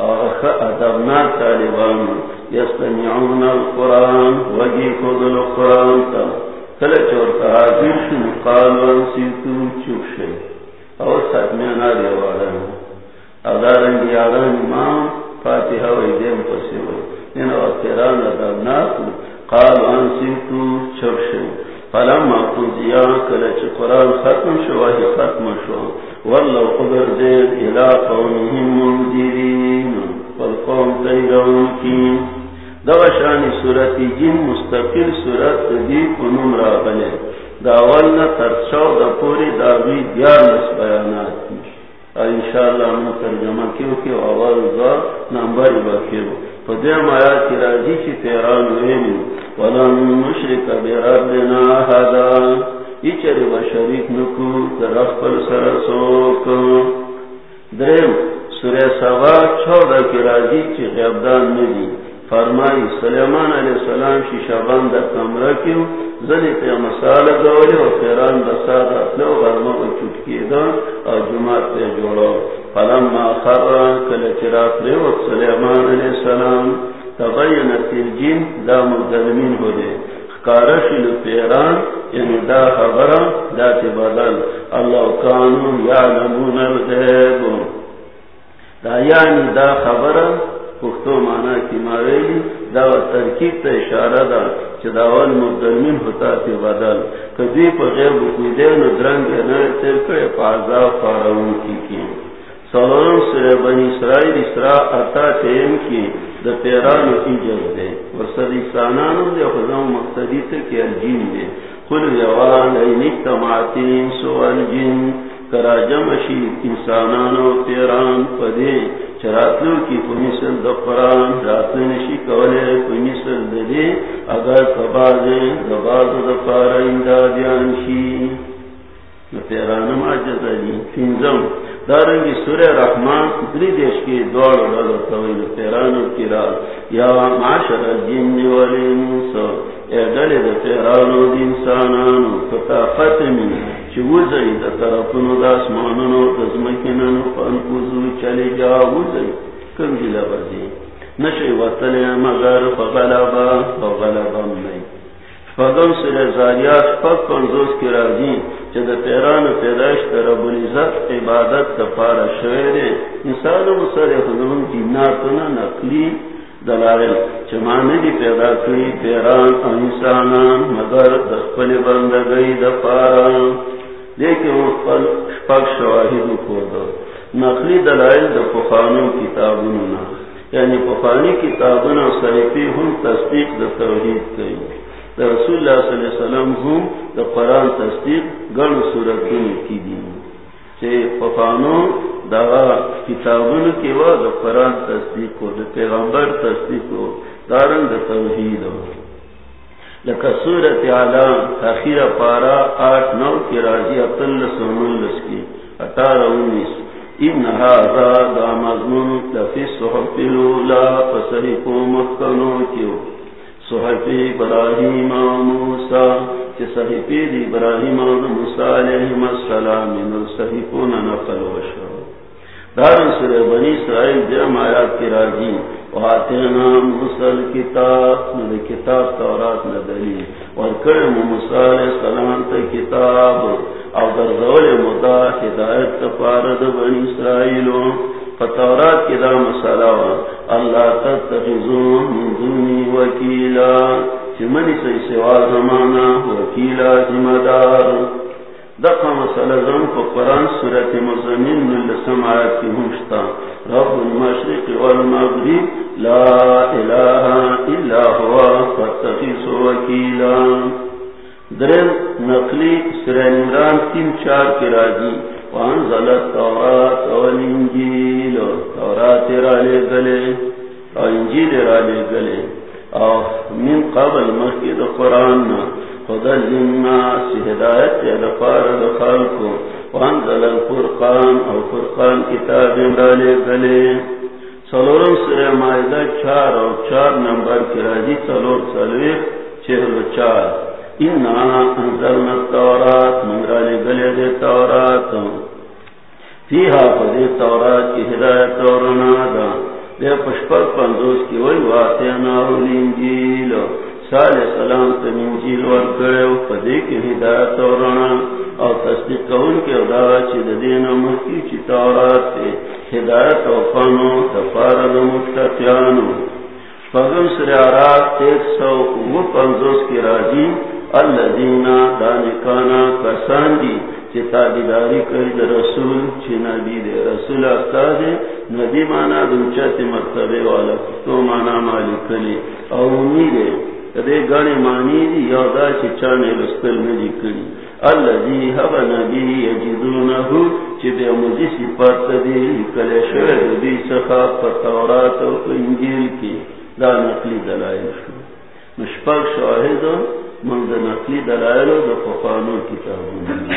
اخ ادبنا تالبان یستمعون القرآن وجی خودل القرآن تا کل چورتا حاضر شن قالوا سیتو چوک شئی او ستمیانا ریوارن ادارنگی آران امام فاتحہ و ایدیم پسی ہوئی انہا وقتیران ادبنا قال انسیتو چوک شئی فلما قضیا کلچ قرآن ختم شو وحی ختم شو واللو قدر دیر الى قومهم منذرین فالقوم تیرون کی دوشانی صورتی جن مستقل صورت دی کنم را بلے داولنا ترچو دا پوری داوی دیار نس بیانات کی انشاءاللہ ہم ترجمہ کیوں کہ آواز دا نمبر باکیو فدیم آیات کی راجی چی تیران وینی ولن مشرک بربنا حدا. ایچر و شریک نکو در اخبر سرسوک درم سورہ سوا چودہ کی راجی چی غیبدان ندی فرمائی، سلیمان علیہ السلام شی شبان در کمرہ کیو، زنی تی مسال دولی و خیران بساد اطلو غرمہ و چوٹکی دا اور جماعت تی جوڑا. فلما خران کل چرات ریوت سلیمان علیہ السلام تبینت الجن دا مظلمین ہو دے کارشل پیران یعنی دا خبر دا تی بدل اللہ کانون یعلمون الغیب. دا یعنی دا خبر پختو مانا کی ماویلی، دا ترکیب تا اشارہ دا چی داوال مظلمین ہوتا تی بدل کدی پا غیب کوئی دین و درنگ نر تیر کرے پا عذاب فارون کی کی سلام سر بنی اسرائیل، اسراء اتا تیم کی دا پیران کی جز دے ورسد اسانانم دے خزام مقصدی تکی الجین دے قل یوان اینک تماتین سو الجن کرا جمشی انسانانو پیران پدے چراتلو کی پمیسل دا قرآن نشی کولے پمیسل دے اگر کبازے دباز دا اندادیان شی. پیرانم عجز علی فینزم دارنگی سورہ رحمان دری دیش کی دوار لگا توید پیرانو کی را. یا معاشر الجن والانس اے دلی دا پیرانو دی انسانانو، فتا ختمی چی وزئی دا طرفنو، دا اسمانونو دزمکننو فانکوزو چلی جا وزئی کم جلا بزی نشی وطلی مگر فغلبا فغلبا مئی. فدم سر زاریات پک کنزوز کی راجی چه دا پیران پیدایش دا رب العزت عبادت دا پارا شویر انسان و سر مصر خدمون جناتنا نقلی دلائل. چه مانے دی پیدا کری پیران انسانان، مگر دخپل بندگئی دا پارا. لیکن پک شواہد کو دا نقلی دلائل دا پخانو کتابوننا یعنی پخانی کتابوں کتابونا صحیفی ہم تصدیق دا توحید کئی. دا رسول اللہ صلی اللہ علیہ وسلم ہم دا قرآن تصدیق گن صورتون کی دی چھے پفانو دا کتابون کی وا دا قرآن تصدیق کو دا پیغمبر تصدیق کو دارن دا توحید ہو لکا صورت عالم تاخیر پارا آٹھ نو کی راجی اطل سنولس کی اٹارہ انیس ان هذا دا مضمون لفی صحف الاولا فصحیفو مکنو کیو صحفی ابراہیم موسیٰ چی صحفی دی ابراہیم موسیٰ علیہ السلام من صحفون نقل وشو دارن سر بنی اسرائیل جرم آیات کی راجی، وآتینا موسیٰ الكتاب ند کتاب تورات ندلی ورکرم موسیٰ علیہ السلام تا کتاب، او در زول مدا ہدایت تپارد بنی اسرائیلوں۔ فتورات کی دا مسئلہ اللہ تتخذون من دونی وکیلا چمنی سی سوا زمانا وکیلا ذمہ دار دقا مسئلہ زم کو قرآن سورت مزمین نلسم آیت کی ہمشتا. رب المشرق والمغرب، لا الہ الا ہوا فتخیص وکیلا. درم نقلی سرین عمران تین چار کے راجی. وانزل التورات والانجیل تورات را لے گلے اور انجیل را لے گلے اور من قبل مسجد قرآن خدا للناس، ہدایت یا دفار دخال کو وانزل الفرقان، او فرقان کتاب ڈالے گلے سلورم سر مائدہ چار اور چار نمبر کی راجی سلور سلوی چہل چار انا انزلنا التورات گلے دے تورات فیہا فدی تورات کی ہدایت ورنا دا دے پشپر پندوس کی وی واتینا الانجیل سال سلام تمنجیل ورکڑے پدے کی ہدایت ورنا اور تصدیق کون کے ادارا چی دین مکی چی تورات تے. ہدایت و فانو تفارد متقیانو فغم سر آرات ایک سو وہ پندوس کی راجی الذین دانکانا کسان دی چی تابداری کری دا رسول چی نبی دے رسول افتاد نبی مانا دنچت مرتبه والا تو مانا مالکلی او امیده کدے گانے مانی دی یادا چی چانے رستل ندی کری اللذی حب نبی یجدونہو چی بے مجی سپات دی کلے شوئے دی سخا پتورات و انجیل کی دا نقلی دلائل شو مشپک شاہدو من دا نقلی دلائلو دا فقانو کتابون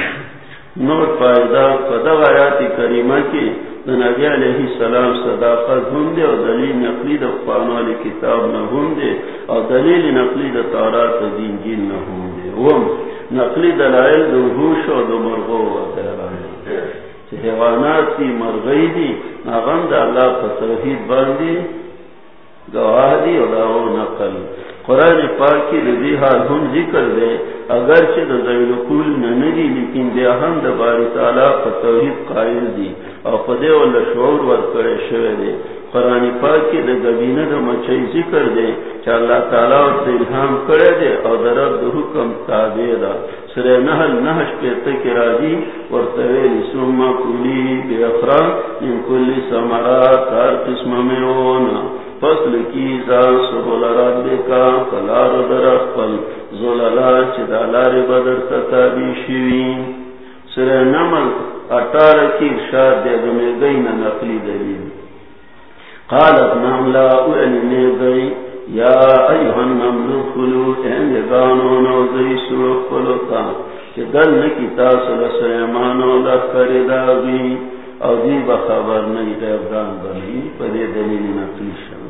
نوٹ فائدہ قدغ آیات کریمہ کی دا نبی علیہ السلام صداقت ہندے اور دلیل نقلی دا فقانو علی کتاب نہ ہندے اور دلیل نقلی دا تارات دین جین نہ ہندے وم نقلی دلائل دا ہوش اور دا مرغو وغیرہ حیوانات کی مرغی دی، ناغم دا اللہ پر توحید باندی، گواہ دی اور داو نقل۔ دی قرآن پاک کی رضی حال ہم ذکر دے، اگرچہ دا ذیل کل ننگی لیکن دے ہم دا باری تعالیٰ پر توحید قائل دی اور پدے والا شعور ورد کرے شوے دے۔ قرآن پاک کی دا گبینہ دا مچائی ذکر دے، چا اللہ تعالیٰ اور دا الہام کرے دے اور دا رب دا حکم تابع دا۔ سرے نحل نحش پیتا کی راجی ورطویل سمم کلی بے افران من کلی سمرات، ہر قسم میں ہونا فصل کی زان سبول رب کا فلار در اخفل زوللا چدالار بدر تتابی شوین سر نمل اٹار کی ارشاد دے دمے گئی نا نقلی دلیل قالت نملا اولی گئی. یا ایوہن نملو خلو این گانو نوزی سرو خلوتا چی دل نکی تاثر سیمانو لکر داغی او دی بخبر نئی غیبدان بنی. پدے دلیل نقلی شا.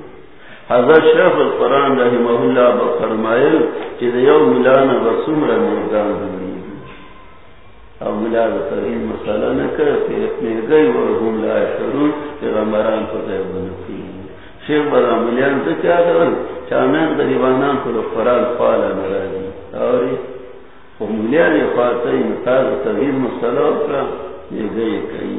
حضرت شیخ القرآن رحمہ اللہ بفرمائل کہ دیو ملانا بسمر مردان بنی او ملاد ترین مسئلہ نکر کہ اپنے گئی ورہم لا شرون کہ غمران کو غیب بنکی شیخ برا ملیان تو کیا دول چامین غریبانان کو فرال فالا نرازی۔ اوری وہ ملیان فاتحی متاز ترین مسئلہ کا یہ گئی کئی۔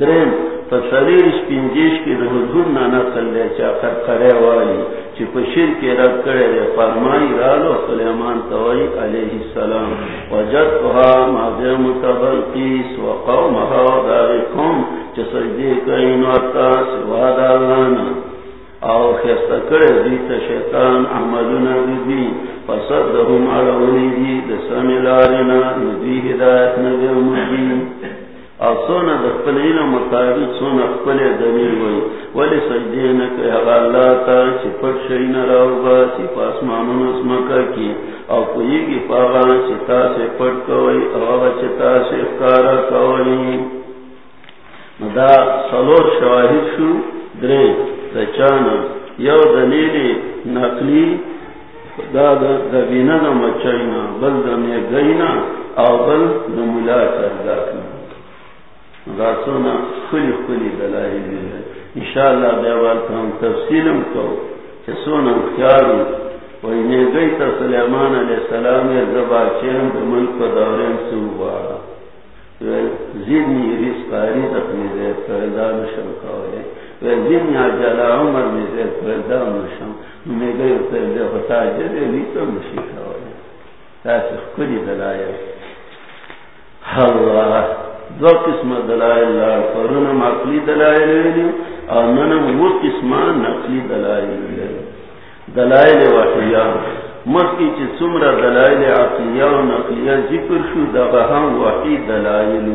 درین فسریر سپینجیش کی ده حضور نانا قلده چا خرقره والی چی پشیر کی رد کرده ده فرمائی رالو سلیمان توائی علیه السلام. وجد کها مادر متبل قیس و داغی قوم چی سجده کئین ورطا سوا داغانا او خیستا کرده دیت شیطان عملونا بی فصدهم علولی دی دسمی لارنا ندی هدایت نبی مبین اور سونا دخل علم مطابق سونا خپل دلیل وی ولی سجدے نکے اللہ تا چی پٹ شئین راو با چی پاس پاسمانون اسمکا کی او کوئی کی پاغا چی تا سے پٹ کوئی او چی تا سے افکارا کوئی دا سلور شواہد شو درے دا چانا یو دلیل نقلی دا دا بینا دا مچائینا بل دا میگئینا او بل دا ملا کرداکنا راسونا خلی خلی دلائی دیئے انشاءاللہ بیوال کا ہم تفصیلم کو کہ سونا خیارو وینے گئی تا سلیمان علیہ السلام زبا چیم دا ملک و دورین سوبارا زیدنی ریس قاری تقنی زید کردان شم کوئے زیدنی عجل عمر می زید کردان شم میں گئی دے بتا جدے بھی تو مشیخا ہو تاسو کلی دلائل اللہ دو قسم دلائل لار فرون مقلی دلائل ویلی اور ننم وہ قسم نقلی دلائل ویلی دلائل وحیاء مکی چی سمر دلائل عقلیہ و نقلیہ ذکر شو دغہم وحی دلائل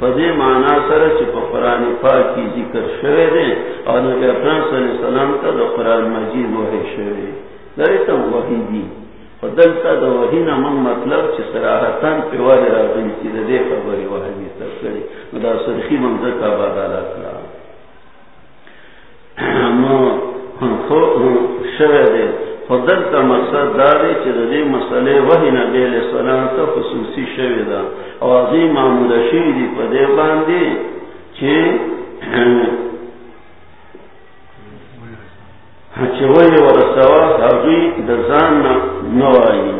فدے معنی سر چی پا قرآن ذکر شوئے دے، اور نبی اکرام صلی اللہ علیہ وسلم دا قرآن مجید وحی شوئے وحی دی۔ دلتا دا وحینا من مطلب چی سراحتان پیوال راغنی چی دا دے خبری وحیمی تر کری دا سرخی من ذکا بادالات لا نو، خو شوه دے فدلتا مقصد دا دے چی دا دے مسئلے وحینا بیل سلام تا خصوصی شوه دا اوازی معمول شوی دی پا دے باندے چی چوئی ورسوا حضوی دزان نوائی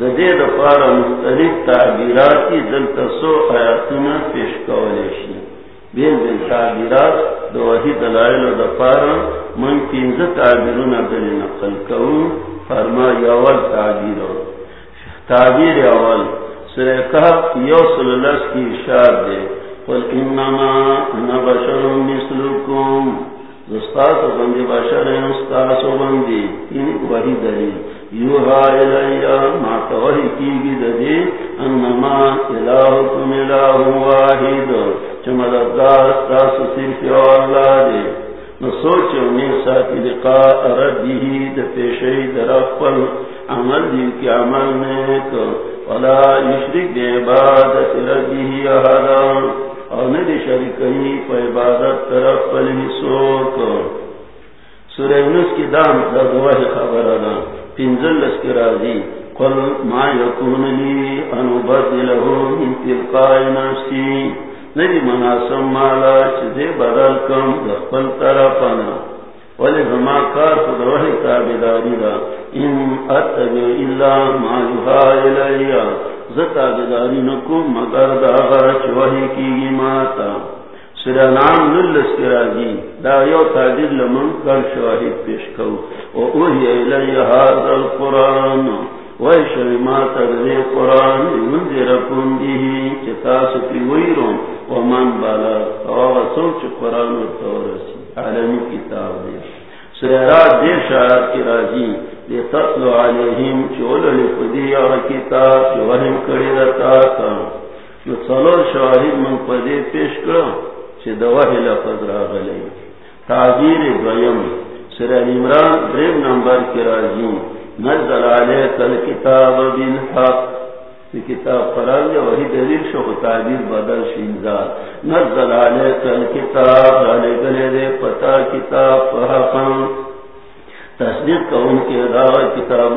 ددے دفارا مختلف تعبیراتی دلتا سو آیاتنا پیش کولیشی بین بین تعبیرات دو وحی دلائل و دفارا من پینز تعبیرون دل نقل کون فرما یاول تعبیر. تعبیر اول سرے کہا یو صلی اللہ کی اشار دے قل انما انا بشر مثلکم. استاد بندی بشر استاد سو بندی. ان وحی دلیل. یوہا الیا ما توحی کی گی ددی انما الہکم الہ واحد. چمددار استاس صرف اللہ دے نو نسوچ انہیں ساتھی لقاء ربی دا پیشی در اقبل عمل دی کی عمل نیک. ولا یشرک دے عبادت ربی احدا. اور ندی شرکی پا عبادت طرف پلی سورہ انس کی دام خبر راضی۔ قل ما یکون لی انو بدلہو من تلقاء نفسی۔ ندی مناسم مالا چیزے بدل کم دخپل طرفنا ولی زما کار کو تابداری دا۔ ان اتبع اللہ ما یوحا الیا زتاگداری نکو مگر دا غرچ وحی کی گی ماتا. سرا نام نلس کراجی دا یو تادر لمن کر شواہد پیش کو. او اوہی ایلی حاضر القرآن. وی شوی ماتا دے قرآن. من دے رکن دیہی چتا سکی ویرون. ومن بالا. او سوچ قرآن و تورسی. عالمی کتاب دے سرا رات دے شاعر کی راجی. لتطلو علیہم چول لفدی اور کتاب کری رتا تا جو صلور شواہد من پدی پیش کرو چی دواہی لفظ را تعبیر دویم سر عمران دریب نمبر کی راجی نزل علیک الكتاب بالحق. کتاب قرار یا وہی دلیل شو تعبیر بدل شینزار نزل علیک الكتاب علی گلے دے پتا کتاب فحقا تصدیق کا ان کے دعوی کتاب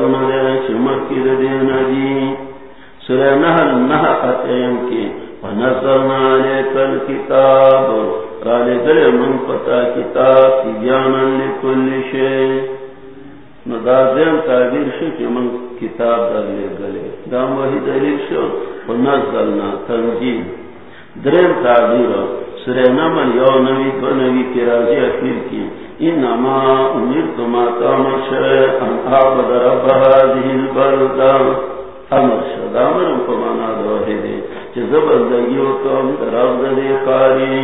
شمر کی ردین دی جی۔ سورہ نحل نح اتیم کی۔ ونظرنا علیک الكتاب۔ رالے گلے من پتا کتاب کی تیجانا لکل شے۔ ندازیم تعبیر شو کہ من کتاب در لے گلے۔ دام وحی دلیل شو ونظرنا تنجیم درم تعبیر۔ سورہ نمل یو نوی، دو نوی کی راضی اخیر کی۔ انما امرت ما تامر شرع ان اعبد رب هذه البلدة. امر شد امر فمانا دوہے دے چه زبردگیو کم درب دے خاری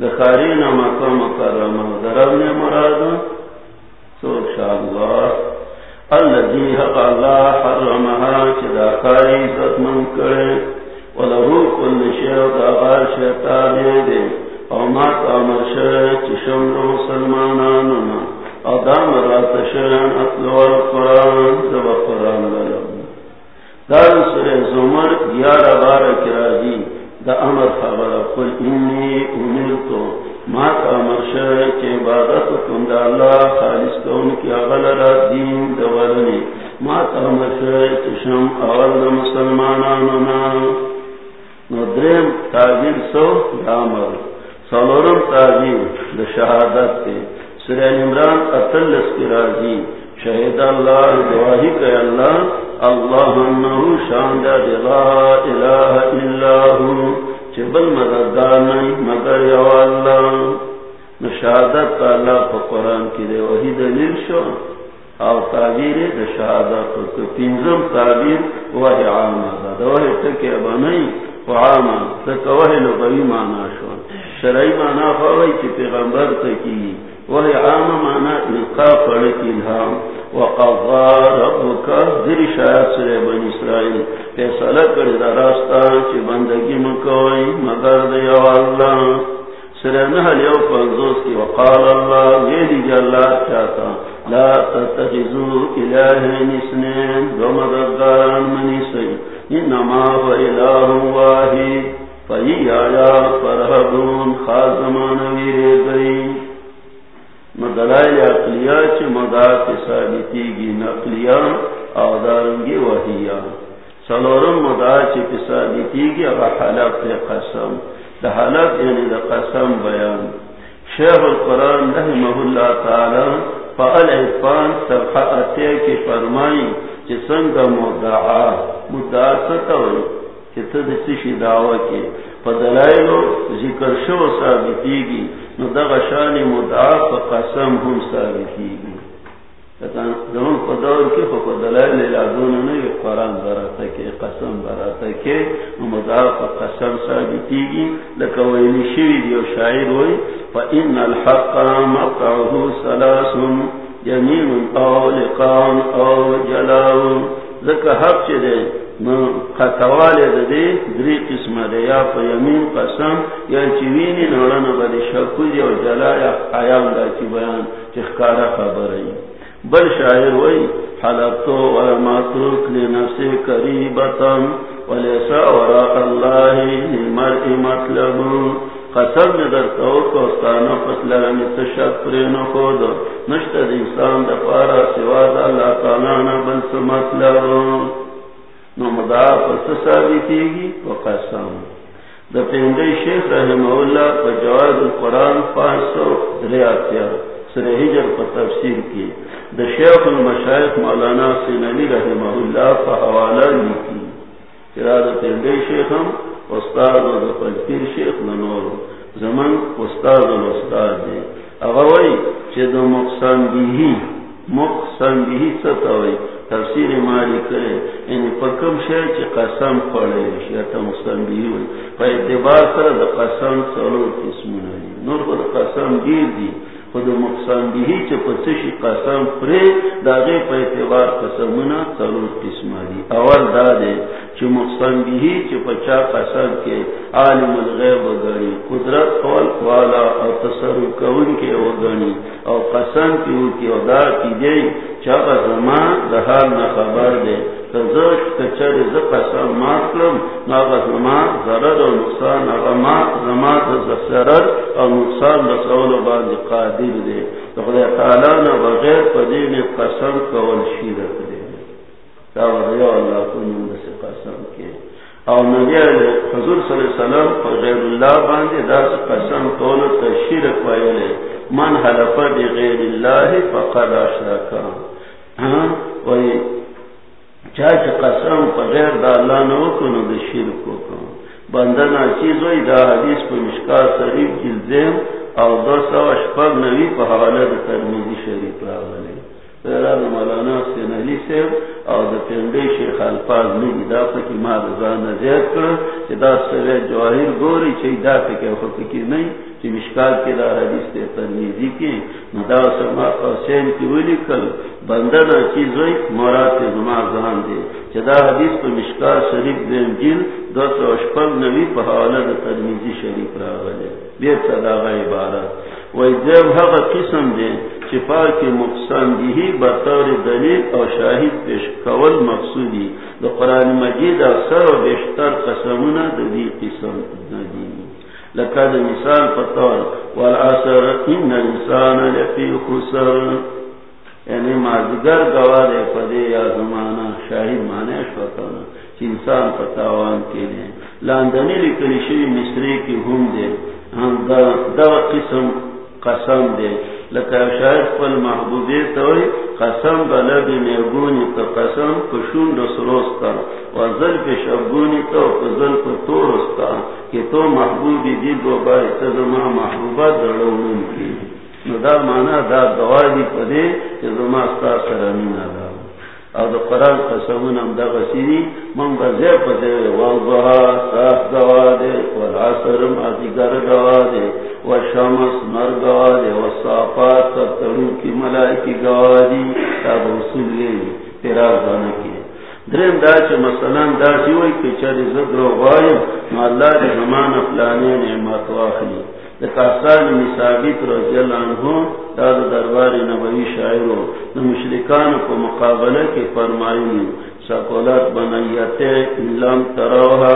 دخاری نما کم مکرم درب نے مراد سو شاءاللہ الذي حق الله حرمها چه دا خاری ست من کرے. ولہو کل شیع دا غار شیطان دے. او ما تامر شرع چشم مسلماناننا ادام رات شرعن اطلو القرآن زب قرآن للم دار سر زمر گیارہ بارہ کراجی دا امر خبر قل انی امرتو ما تامر شرع چه عبادت کند اللہ خالص کون کی اغل را دین دولنی ما تامر شرع چشم اول مسلماناننا ندرم تاجر سو دامر سلورم تعظیم دا شہادت تے سر عمران اتلس کی راضی. شہید اللہ، دعاہی کہ اللہ اللہ انہو شاندہ لا الہ الا ہو. چبل مددار مگر یو اللہ. نشہادت کا اللہ پا قرآن کی دے، وحی دلیل شو. او تعبیر د شهادت کو پینزم تعبیر، وحی عام دا وحی تکی بنئی و عام تکوہ لغوی معنی شو. شرعی معنی خواہی چی پیغمبر تکی وحی عام معنی القا پڑک الہام، وقضا ربک ذری شاید سر بن اسرائیل، فیصلہ کردہ راستہ چی بندگی مکوئی مگر دیو اللہ۔ سرنحل یو فنزوس کی وقال اللہ ویلی جلال چاہتا، لا تتخذوا الہین اسنین، دو مددگاران منی سی، انما و الہ واحد۔ فہی آیا فرحبون خاص زمان ویرے گئی مدلائل چی مدا کے ثابتی گی نقلیہ او دارنگی وحیہ سلورم مدا چی ثابتی گی اگا حلق قسم دا حالت یعنی دا قسم بیان شیخ القرآن رحمہ اللہ تعالی فعل عفان صفحہ اتے کی فرمائی چی سنگ مدعا مدعا ستوئی چی تد سشی دعوی کی فدلائلو ذکر شو ثابتی گی نو دا غشان مدعا فا قسم ہم ثابتی گی زمان کو دور کی فکو دلائل الادون نوی قرآن براتا کے قسم براتا کے مضاف قسم ثابتی گی لکوینی شوی دیو شاعر ہوئی فا ان الحق مقعه سلاس یمین او لقان او جلاو ذکر حق چی دے قطوال دے دری قسم دے یا پا یمین قسم، یا چوینی نورن بلی شکوزی او جلا یا قیام دا چی بیان چخکارا خبر ہے بل شاعر وئی حلقتو ولماتوک لنفسی قریبتا، ولیسا وراء اللہ للمرء مطلب قسم میں در توقع استانا فتلرمی تشک پرینو خود نشت دا انسان دا پارا سوا دا اللہ تعالینا بل سو مطلب. نو مدعا پس ثابتی گی و قسم دا پیندے شیخ رحمہ اللہ پا جواد القرآن پانچ سو دریاتیا سر حجر پا تفسیر کی دا شیخ المشایخ مولانا سین علی رحمہ اللہ فا حوالا لیکی چرا دا تندے شیخم استاد و دا فلکیر شیخ لنور زمان استاد و استاد دے اغوی چی دا مقصان بیہی مخ سنگی ستاوی تفسیر مالی کرے یعنی پکم شیر چی قسم پڑے شیعتا مقصان ہوئی پا اعتبار سر دا قسم سلور قسمون ہے نور خود قسم گیر دی خود مقصان بیہی چی پتشی قسم پرے دا غیر پا اعتبار قسمنا ضرور قسم دی اول دا دے چی مقصان بیہی چی پچا قسم کے عالم الغیب وگانی. قدرت قول والا او تصرف کون کے وگانی. او قسم کی او کی او دا کی دے چا زمان دہال نا خبر دے کزوش کچر ز قسم ماتلم ناغا زمان ضرر و نقصان اغا مات زمان زسرر او نقصان بسول باندی قادر دے تو خدا تعالی نا بغیر پدین قسم کول شیرت دے تا وضیع اللہ کنیم او نبی حضور صلی اللہ علیہ وسلم پر غیر اللہ باندی دس قسم کول تشیرک ویلے من حلف بغیر اللہ فقد اشرکا ہاں؟ وی چاچ قسم پا غیر دا اللہ نو کنو دا شرک کو بندنا چیز ہوئی، دا حدیث پا مشکا سریف جلدیم او دو سو اشپاگ نوی پا حوالہ دا ترمیدی شریف راولی۔ مولانا سین علی سیب او دا پندی شیخ الفاظ نگی دا پا کی ما رضان زید کرو چی دا سوی جواہر گوری چی دا پا کی فکر نہیں چی مشکات کی دا حدیث تے ترمیدی کی ندا سما حسین کی ولی کل بندنا چیز ہوئی مرات زما زہان دے چدا حدیث پا مشکات شریف دیم جل دو سو اشپاگ نوی پا حوالہ دا ترمیدی شریف راولی بیت صدا عبارت. وی دیو حق قسم دے چپا کی مقصان دی بطور دلیل او شاہد پیش کول مقصودی دا قرآن مجید اکثر و بیشتر قسمونا دا دی قسم ندی لکا دا مثال پتور والعصر ان انسان لفی خسر. یعنی مازگر گوار پدے یا زمانہ شاہد مانے شوکانا چی انسان پتاوان کے لیے لاندنی لکلی شوی مصری کی ہم دے ہم دا, دا قسم قسم دے. لکا شاید پل محبوبی توی قسم بلد نیگونی تا قسم کشون دو سروستا و ظلف شبگونی تو ظلف تورستا کہ تو محبوبی دی دو بائی تدما محبوبات دلونن کی دا مانا دا گوادی پدے کہ زما ستا سرانی نادا او دا قرآن قسمون ام دا غسیدی من بزیر پدے والضحا ساس گوادے والعصرم آتیگر گوادے والشمس مر گوادے والصافات سترون کی ملائکی گوادی تا بوصول لے تیرا دانا کی درم دا چه مثلا دا چیوئی که چری زدرو غایم نو اللہ دی زمان افلانی نعمت واخلی کاسان مثابت رضی اللہ عنہ دا دربار نبوی شاعرو دا مشرکان کو مقابلہ کی فرمائی سکولت بنیتے لم تروها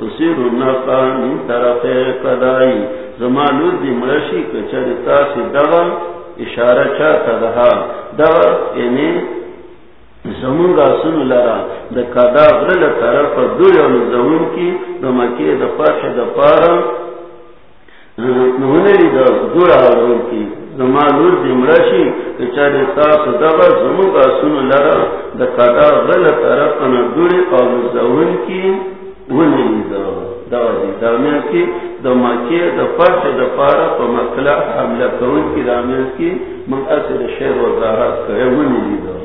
تصیر النقا من طرف قدائی زمانو دی مرشی کچرتا سی دغا اشارہ چاہتا دہا دغا یعنی زمون گا سنو لرا دا کدا غرل طرف دوری اولو زمون کی دا مکی دا پاش دا پارا نہونری دا دور آرون کی زمان لور دی مرشی کچاری تاس دغا زموگا سنو لرا دا کدا غل طرف نا دوری آل زون کی ونری دا دا دی دامیر کی دا مکی دا فرش دا پارا پا مکلا حملہ کون کی دامیان کی من اثر شیر و زارات کرے ونری دا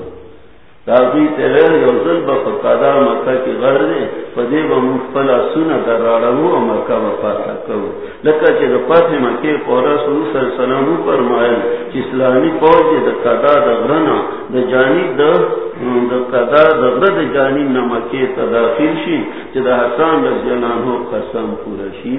داغی تغیر یوزل با فقادا مکہ کی غر دے فدے با مفلا سنا در رارمو و مکہ با فاتح کرو۔ لکہ چی دا فاتح مکہ قورا صلی اللہ علیہ وسلم پر مائل چی اسلامی پوجی دا قدا دا غرنا، دا جانب دا دا قدا دا غر دا جانب نا تداخل شی، چی دا حسان رضی اللہ عنہ قسم پورا شی۔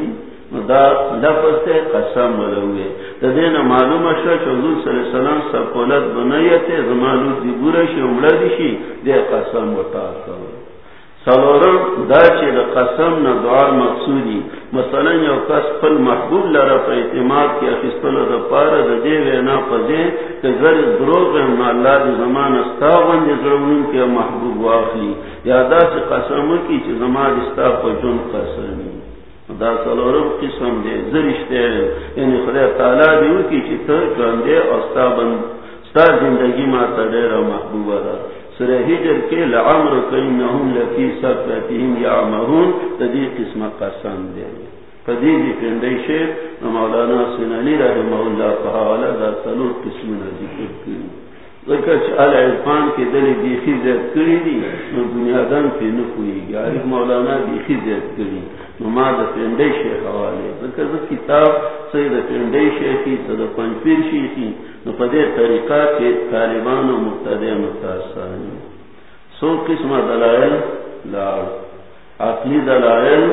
دا لفظ تے قسم ملوئے دا دینا معلوم شا چا حضور صلی اللہ علیہ وسلم سپولت بنایتے زمانو دی بورشی امردی شی دے قسم وطا کرو سلورم دا چی دا قسم نا دعا مقصودی مثلا یو کس پل محبوب لرا پا اعتماد کی اخستلو دا پارا دا دے وینا پا دے کہ گر دروغ ام اللہ دی زمان استاغن دی ضرورن کی محبوب واخلی یا دا چی قسم کی چی زمان استا پا جن قسمی دا سلورم قسم دے زرشتے یعنی خدا تعالیٰ دیو کی چی تر جاندے اور ستا بند ستا زندگی ما تا دیر محبوب دا سر حجر کے لعمر کئنہم لفی سکتہم یعمرون، تا دی قسم قسم دے. فدی دی پندی شیخ مولانا سنانی رحمہ اللہ فحاولا دا سلور قسم ذکر کری. ذکر چی آل عرفان کے دلی بیخی زید کری دی دنیا دن پی نکوئی گی. عارف مولانا بیخی زید کری. دی نما شیخ حوالے ذکر کتاب شیخی شیخی نو طریقہ کے طالبان و مقتدی سو قسم دلائل لار عقلی دلائل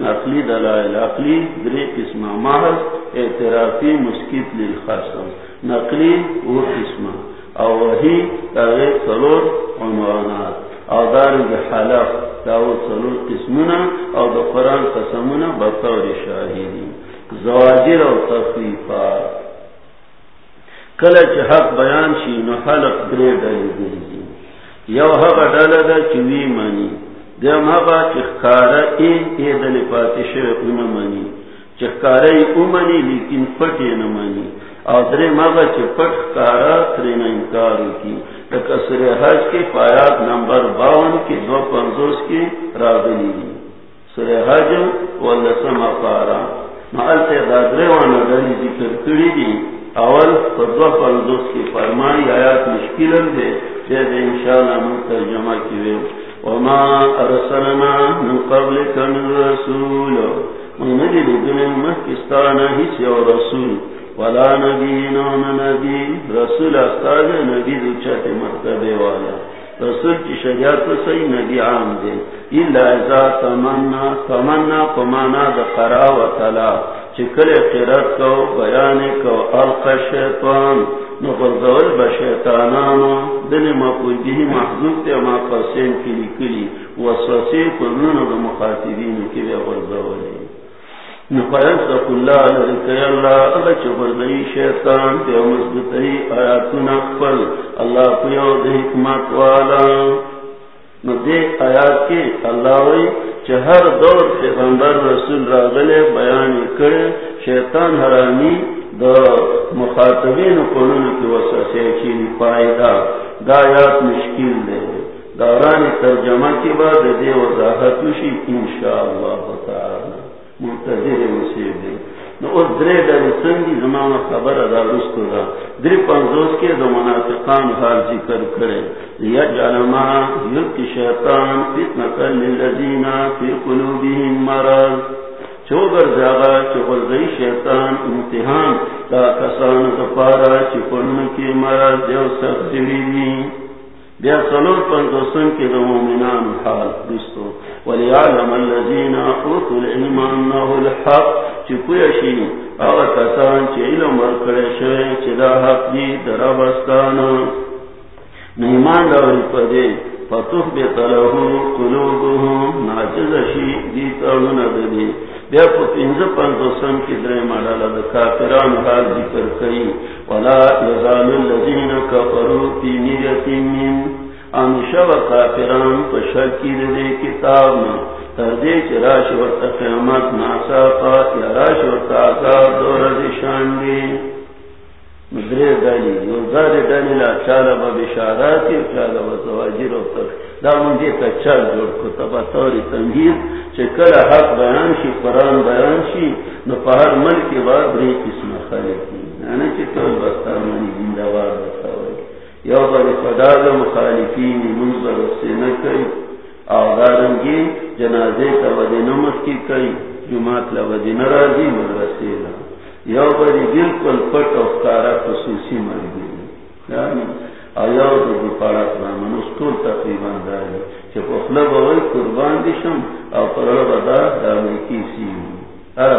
نقلی دلائل عقلی دری قسم محض اعترافی مسکت للخاصم نقلی وہ قسم او وحی تاغیر سلور عنوانات. او دارنگ حلق تاو سلور قسمنا او دا قرآن قسمنا بطور شاہدی زواجر او تخلیفات کلچ حق بیان شی نو حلق درے ڈالی گئی یو حق ڈالا دا چوی منی دیم حقا چخکارا ای ای دل پاتش اون منی چخکارا ای امنی لیکن پٹی نمانی او درے مغا چی پٹ کارا ترین انکارو کی تکسر حج کی پایات نمبر باون کی دو پنزوس کی راغلی دی سر حج واللسم اقارا۔ محل تے دادرے وانا دلی ذکر کری دی۔ اول پر دو پنزوس کی فرمائی آیات مشکل دے۔ دے دے انشاءاللہ من ترجمہ کیوے وما ارسلنا من قبلك من رسول۔ من ندی لدن مکستانا ہیچ یو رسول۔ ولا نبی نون نبی. رسول استاد نبی دو چت مرتبے والا. رسول کی شریعت صحیح نبی عام دے. الا اذا تمنا تمنا پمانا د قرا و تلا. چکل قرات کو، بیان کو، الق شیطان. نو غزول بشیطانانو دل مقودی محذوب تے ما قسم کلی کلی وسوسے کو نونو د مخاطبین کی غزول نفیسق اللہ لرکی اللہ اگر چبر دی شیطان تے مزدتی آیاتنا اقفل اللہ پیو دے حکمت والا. نو دے آیات کے اللہ وی چہر دور پیغمبر رسول راغلے بیانی کرے، شیطان حرامی دا مخاطبین قلون کی وسوسے چینی پائدہ دا آیات مشکل دے دوران ترجمہ کی بعد دے وضاحت وشی انشاءاللہ تعالی. منتظر مصیب دے نو او درے ڈالی سنگی زمان خبر ادا رستو دا دری پنزوز کے دو منافقان حال ذکر کرے یجعل ما یلکی شیطان فتنکا للذین فی قلوبهم مرض. چوگر زیادہ چوگر زی شیطان امتحان دا کسان دپارا چپن کی مرض دیو سب زیوی بیا سلور پنزوسن کے دو مومنان حال رستو وليعلم الذين اوتوا العلم انه الحق چپوشی او کسان چ علم ورکڑے شوی چ دا حق دی دربستان نیمان دا پدے فتح بتلہ قلوبهم، ناجز شی دی تړون ددی بیا په پنځه پنځه سم کې درې ماډاله د کافرانو حال ذکر کړي. ولا یزال الذين كفروا في نية من انشا کافران پا شکی دے کتاب نا. تردے چی راش ورطا قیامت ناسا پا یا راش ورطا عذاب دور دشان دی مدرے دالی یو زار دالی لا چالا با بشاراتی و چالا با زواجر و تک دا من دیتا چال جوڑ کتبا توری تنگیر. چی حق بیان شی، قرآن بیان شی، نو پا ہر ملکی بار بری قسم خالقی یعنی چی تول بستار منی زندہ بار یو بری فداد مخالفین نہ کئی. جنازے کا ودی نمت کی کئی. جماعت لودی نرازی مدرسے لا. یو بری بالکل پٹ افکارا خصوصی مر گئی. یعنی آیا اس طول تقریباً داری. چه پخلا باوی قربان دیشم او بدا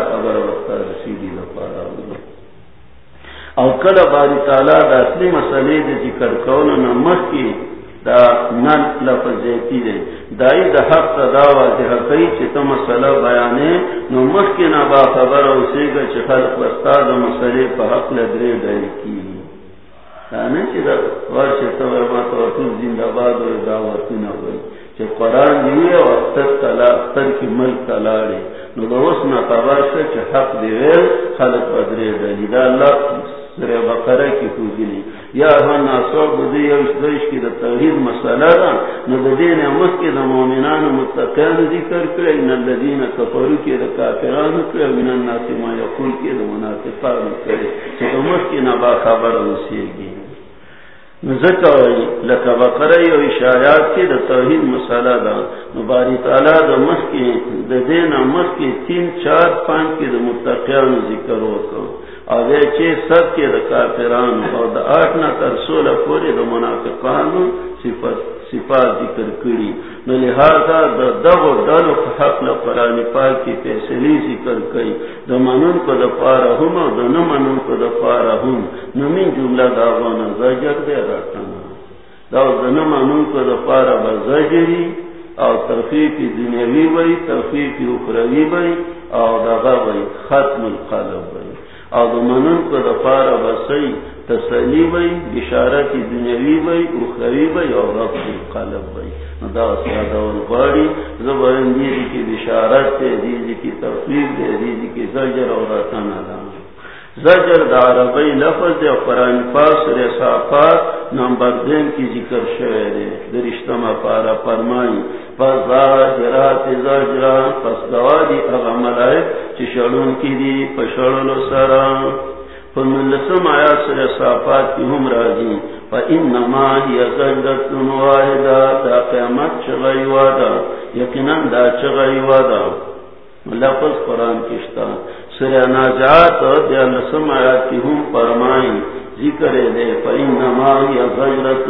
خبر وقتا رسیدی او کل باری تعالی دا اصلی مسئلے دے ذکر کون نمت کی دا نن لفظ زیتی دے دائی دا حق تا دا واضح کئی چی تا مسئلہ بیانے نو مخ کی نبا خبر او سیگا چی خلق وستا دا مسئلے پا حق لدرے دائی کی دانے چی دا ورشی تا ورما تا وطن زندہ باد و دعوتی نوئی چی قرآن دیوئے و اختر تلا اختر کی ملک تلاڑی نو دا وسنا تباشا چی حق دیوئے خلق ودرے دائی دا اللہ سورہ بقرہ کی خوزیلی یا احوان ناسوڑ بدی یا اشترش کی دا توحید مسئلہ دا، نو دین امس کی دا مومنان متقین ذکر کرے، ان اللذین کفرو کی دا کافران کرے من الناس ما یقول کی دا منافقان کرے۔ چی امس کی نبا خبر اسی گی نزکوئی لکا بقرہ یا اشایات کی دا توحید مسئلہ دا۔ مباری تعالی دا مس کی، دا دین امس کی تین، چار، پانچ کی دا متقین ذکر ہوتا اوے چے سب کے دا کافران اور دا آٹھنا تر سولہ پوری دا منافقان صفت صفات ذکر کری۔ نو لہذا دا دغو ڈالو حق لقرآن پاک کی پیسلی ذکر کری دا منن کو دا پارا ہم اور دا نمنن کو دا پارا ہم۔ نمین جملہ دا غانا زجر دے راتنا دا دا نمنن کو دا پارا با زجری او تخفیف دنیاوی بای تخفیف اخروی بای او دا غا بای ختم القلب بای او دو منن کو دفار بسی تسلی بی بشارت دنیاوی بی اخروی بی او رب قلب بی دا سیادہ والباری زبرن دیدی کی بشارت تے دیدی کی تفریب دے دیدی کی زجر اور رتن آدم زجر دا عربی لفظ دے قرآن پاس رسافات نمبر دین کی ذکر شوئے دے درشتما پارا فرمائی پس زاجرات اغا ملائک چی شڑون کی دی سرا آیا سر صافات کی ہم زجرت دا قیامت چغی وادا یقینا دا چغی وادا لفظ قرآن کشتا سر ناجات دیا لسم آیا کی ہم فرمائی ذکر دے زجرت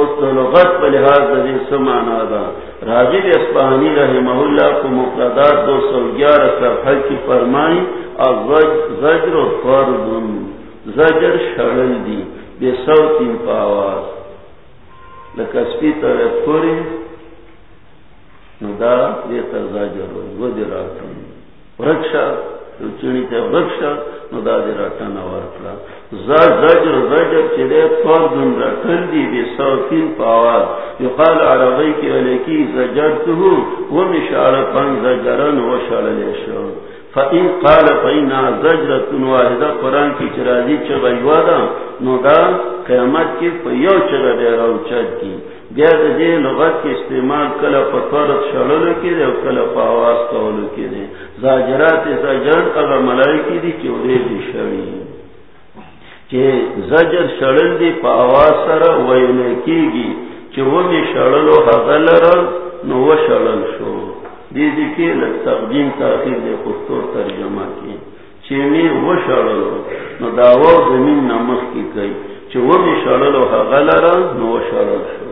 اس لغت پر لحاظ دے سمانا دا. راجب اسپانی رحمہ اللہ کو مقدار دو سو گیارہ صفحہ کی فرمائی اور زجر و فردن. زجر شرل دی، بے سو تین پا آواز. لکسپی طرف پوری. نو دا دیتا زجر و دی راتن رکشا چنی تے رکشا نو دا دی راتن ورکلا زجر زجر چلے فردن رکن دی بے سو تین پا آواز یقال عربی کی علیکی زجرتو ومشار پن زجرن و شرل شو فإن قال فإن زجرة واحدة قرآن کی چرازی چغیوادا نو دا قیامت کی یو چگہ دے روچت کی بیا دے لغت کی استعمال کلا پا طورت شلولو کی دے کلا پا آواز کولو کی دے زاجرات زاجر اگا ملائی کی دی چی دے دی شڑی چی زجر شڑل دی پا آواز سر ویلے کی گی چی وہ می شڑلو حضل رل نو وہ شڑل شو۔ دی دی کی لگ تقدیم تاخیر دے خستور ترجمہ کی۔ چی می وہ شڑلو، نو داو زمین نمخ کی کئی چی وہ می شڑلو حضل رل نو وہ شڑل شو۔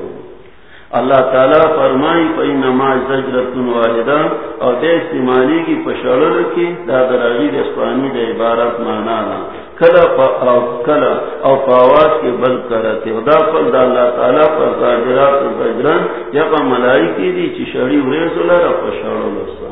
اللہ تعالیٰ فرمائی پی نماز زجرتن واحدہ اور دے استعمالی کی پشڑل کی دادر عید اسپانی دے عبارت مانانا کلا پا او کلا او پاواز کے بل کرتے دا پل دا اللہ تعالیٰ پر زاجرات زجرن یا پا ملائی کی دی چی شڑی وریز لرا پشڑل اسان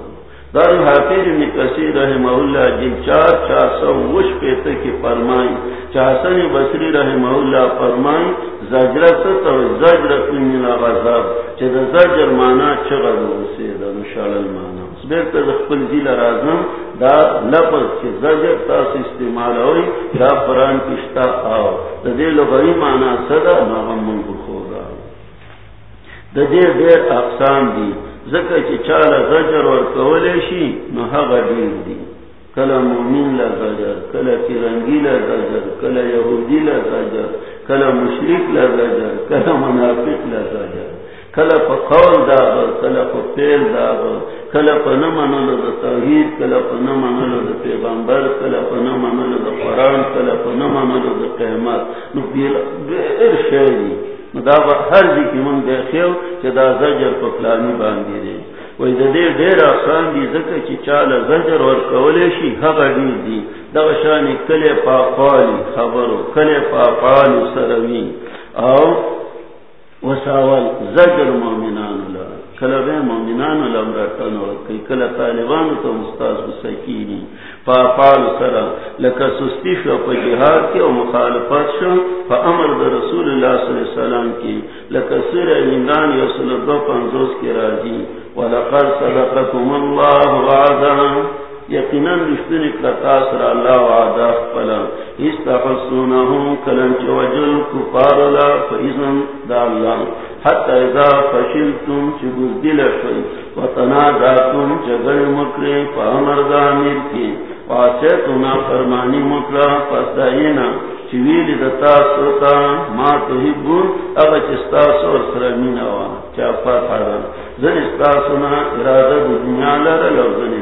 دار حافظ ابن کثیر رحمہ اللہ جن چار چار سو وش پیتے کی فرمائی چاسن بصری رحمہ اللہ فرمائی، زجرت تو زجرت من الغضب، چہ زجر مانا چغد وسی دا مشال المانا سبیر تے خپل دل رازم، دا لفظ چہ زجر تاس استعمال ہوئی دا قران کشتا آو۔ دا دے لغوی مانا صدا نغم من بخورا دا دے دیر اقسام دی۔ زکر چی چالا زجر اور کولیشی نو حقا دیر دی. کلا مومن لا کلا تیرنگی لا کلا یهودی لا کلا مشرک لا کلا منافق لا کلا پا قول داغر کلا پا پیل داغر کلا پا نمانلو دا توحید کلا پا نمانلو دا پیغمبر کلا پا نمانلو دا قرآن کلا پا نمانلو دا قیمت نو بیر شیری دا ہر جی کی من دیکھو کہ دا زجر کو فلانی باندھی دے وہی دے دیر آسان دی زکر چی چال زجر اور کولے شی حقا دیر دی. دا شانی کلے پا پالی خبرو کلے پا پالی سروی او وساول زجر مومنان اللہ کلا بے مومنان اللہ ورکی کلا طالبان تو مستاز بسکینی پا پال سرا لکا سستی شو پا جہاد کی او مخالفت شو پا امر دا رسول اللہ صلی اللہ علیہ وسلم کی لکا سر ایمان یسل دو پنزوس کی راجی ولقد صدقكم الله وعدا. یقینا رشتن کتاس را اللہ وعدا فلا استحسونهم کلن چوجل کفار لا فإذن دا اللہ حتی اذا فشلتم چی بزدل شوی وتناداتم چگل فامر دا امیر کی فرمانی مکر فستائینا چویل دتا سوتا ما تحبون اگا چستا سور سرمین آوا چا فتح زن استا سنا ارادہ دنیا لر لو زن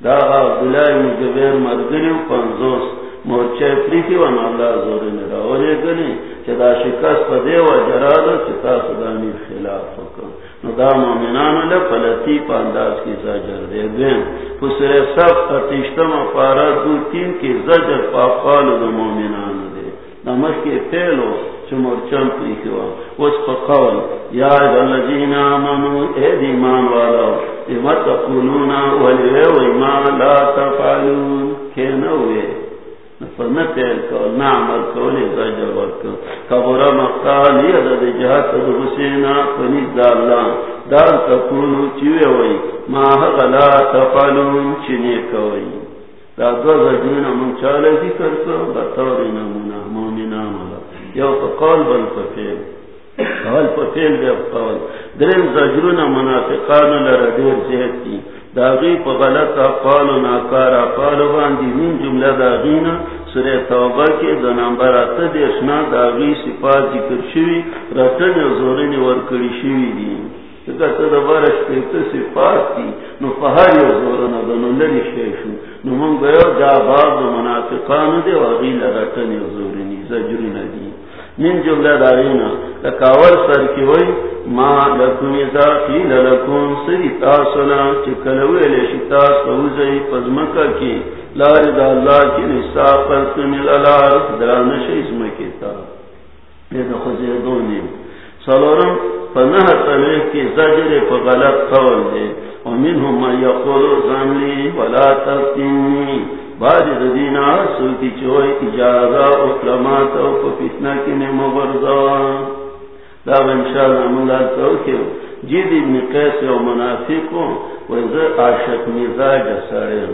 دا عبداللہ جبیر مرگنی پنزوس مورچے پریتی و اللہ زور نرا اولے گلی چہ دا شکست پا دے و جرادو چتا سدانی خلاف حکم نو دا مومنانو لے پلتی پا انداز کی زجر دے دین پسر سب اتشتم پارا دو تین کی زجر پا قالو دا مومنانو دے نمک کے پیلو چمور چم پریتیو اس پا قول، یا اللہ جین آمنو، اے دیمان والا امت قولونا ولی وی ما لا تفعلون۔ کہ نوے نتیل کو نعمل کولی زجر ورکو کبرا مقتالی عدد جہت دو حسینا پنید داللہ۔ دار تکونو چیوے وی ما حق لا تفعلون چنے کوئی دا دو زجرین من چالے ذکر کو بطور نمونہ مومنہ ملا یو قول بل پفیل قول پفیل بے قول. درین زجرین منافقان لردیر داغی پا غلط اقوال باندی من داغینا توبہ کے دو آتا دیشنا داغی صفات ذکر شوی رتن زورن ورکڑی شوی دی تکا تا بارش پیتا صفات دی نو پہر زورن دنو لری شیشو نو من گیو دا باغ منافقان دی وغیل رتن زورنی زجرین دی من جملہ داغینا لکاول سر کی ہوئی، ما لکم اذا قیل لکم سری تاسولا چکلوی لشتا سوزی پزمکا کی لار دا اللہ کی نسا پرتن الالار درانش اسمکی تا۔ یہ خوزی دونی سلورم پنہ تلوی کی زجر پا غلط قول دے۔ ومنهم من یقول زملی ولا تفتنی بعد دینا سوکی چوئی اجازہ اکرمات او پا فتنہ کی نمو دا انشاءاللہ ملا تو کہ جید ابن قیس و منافقوں و عاشق مزاج سڑے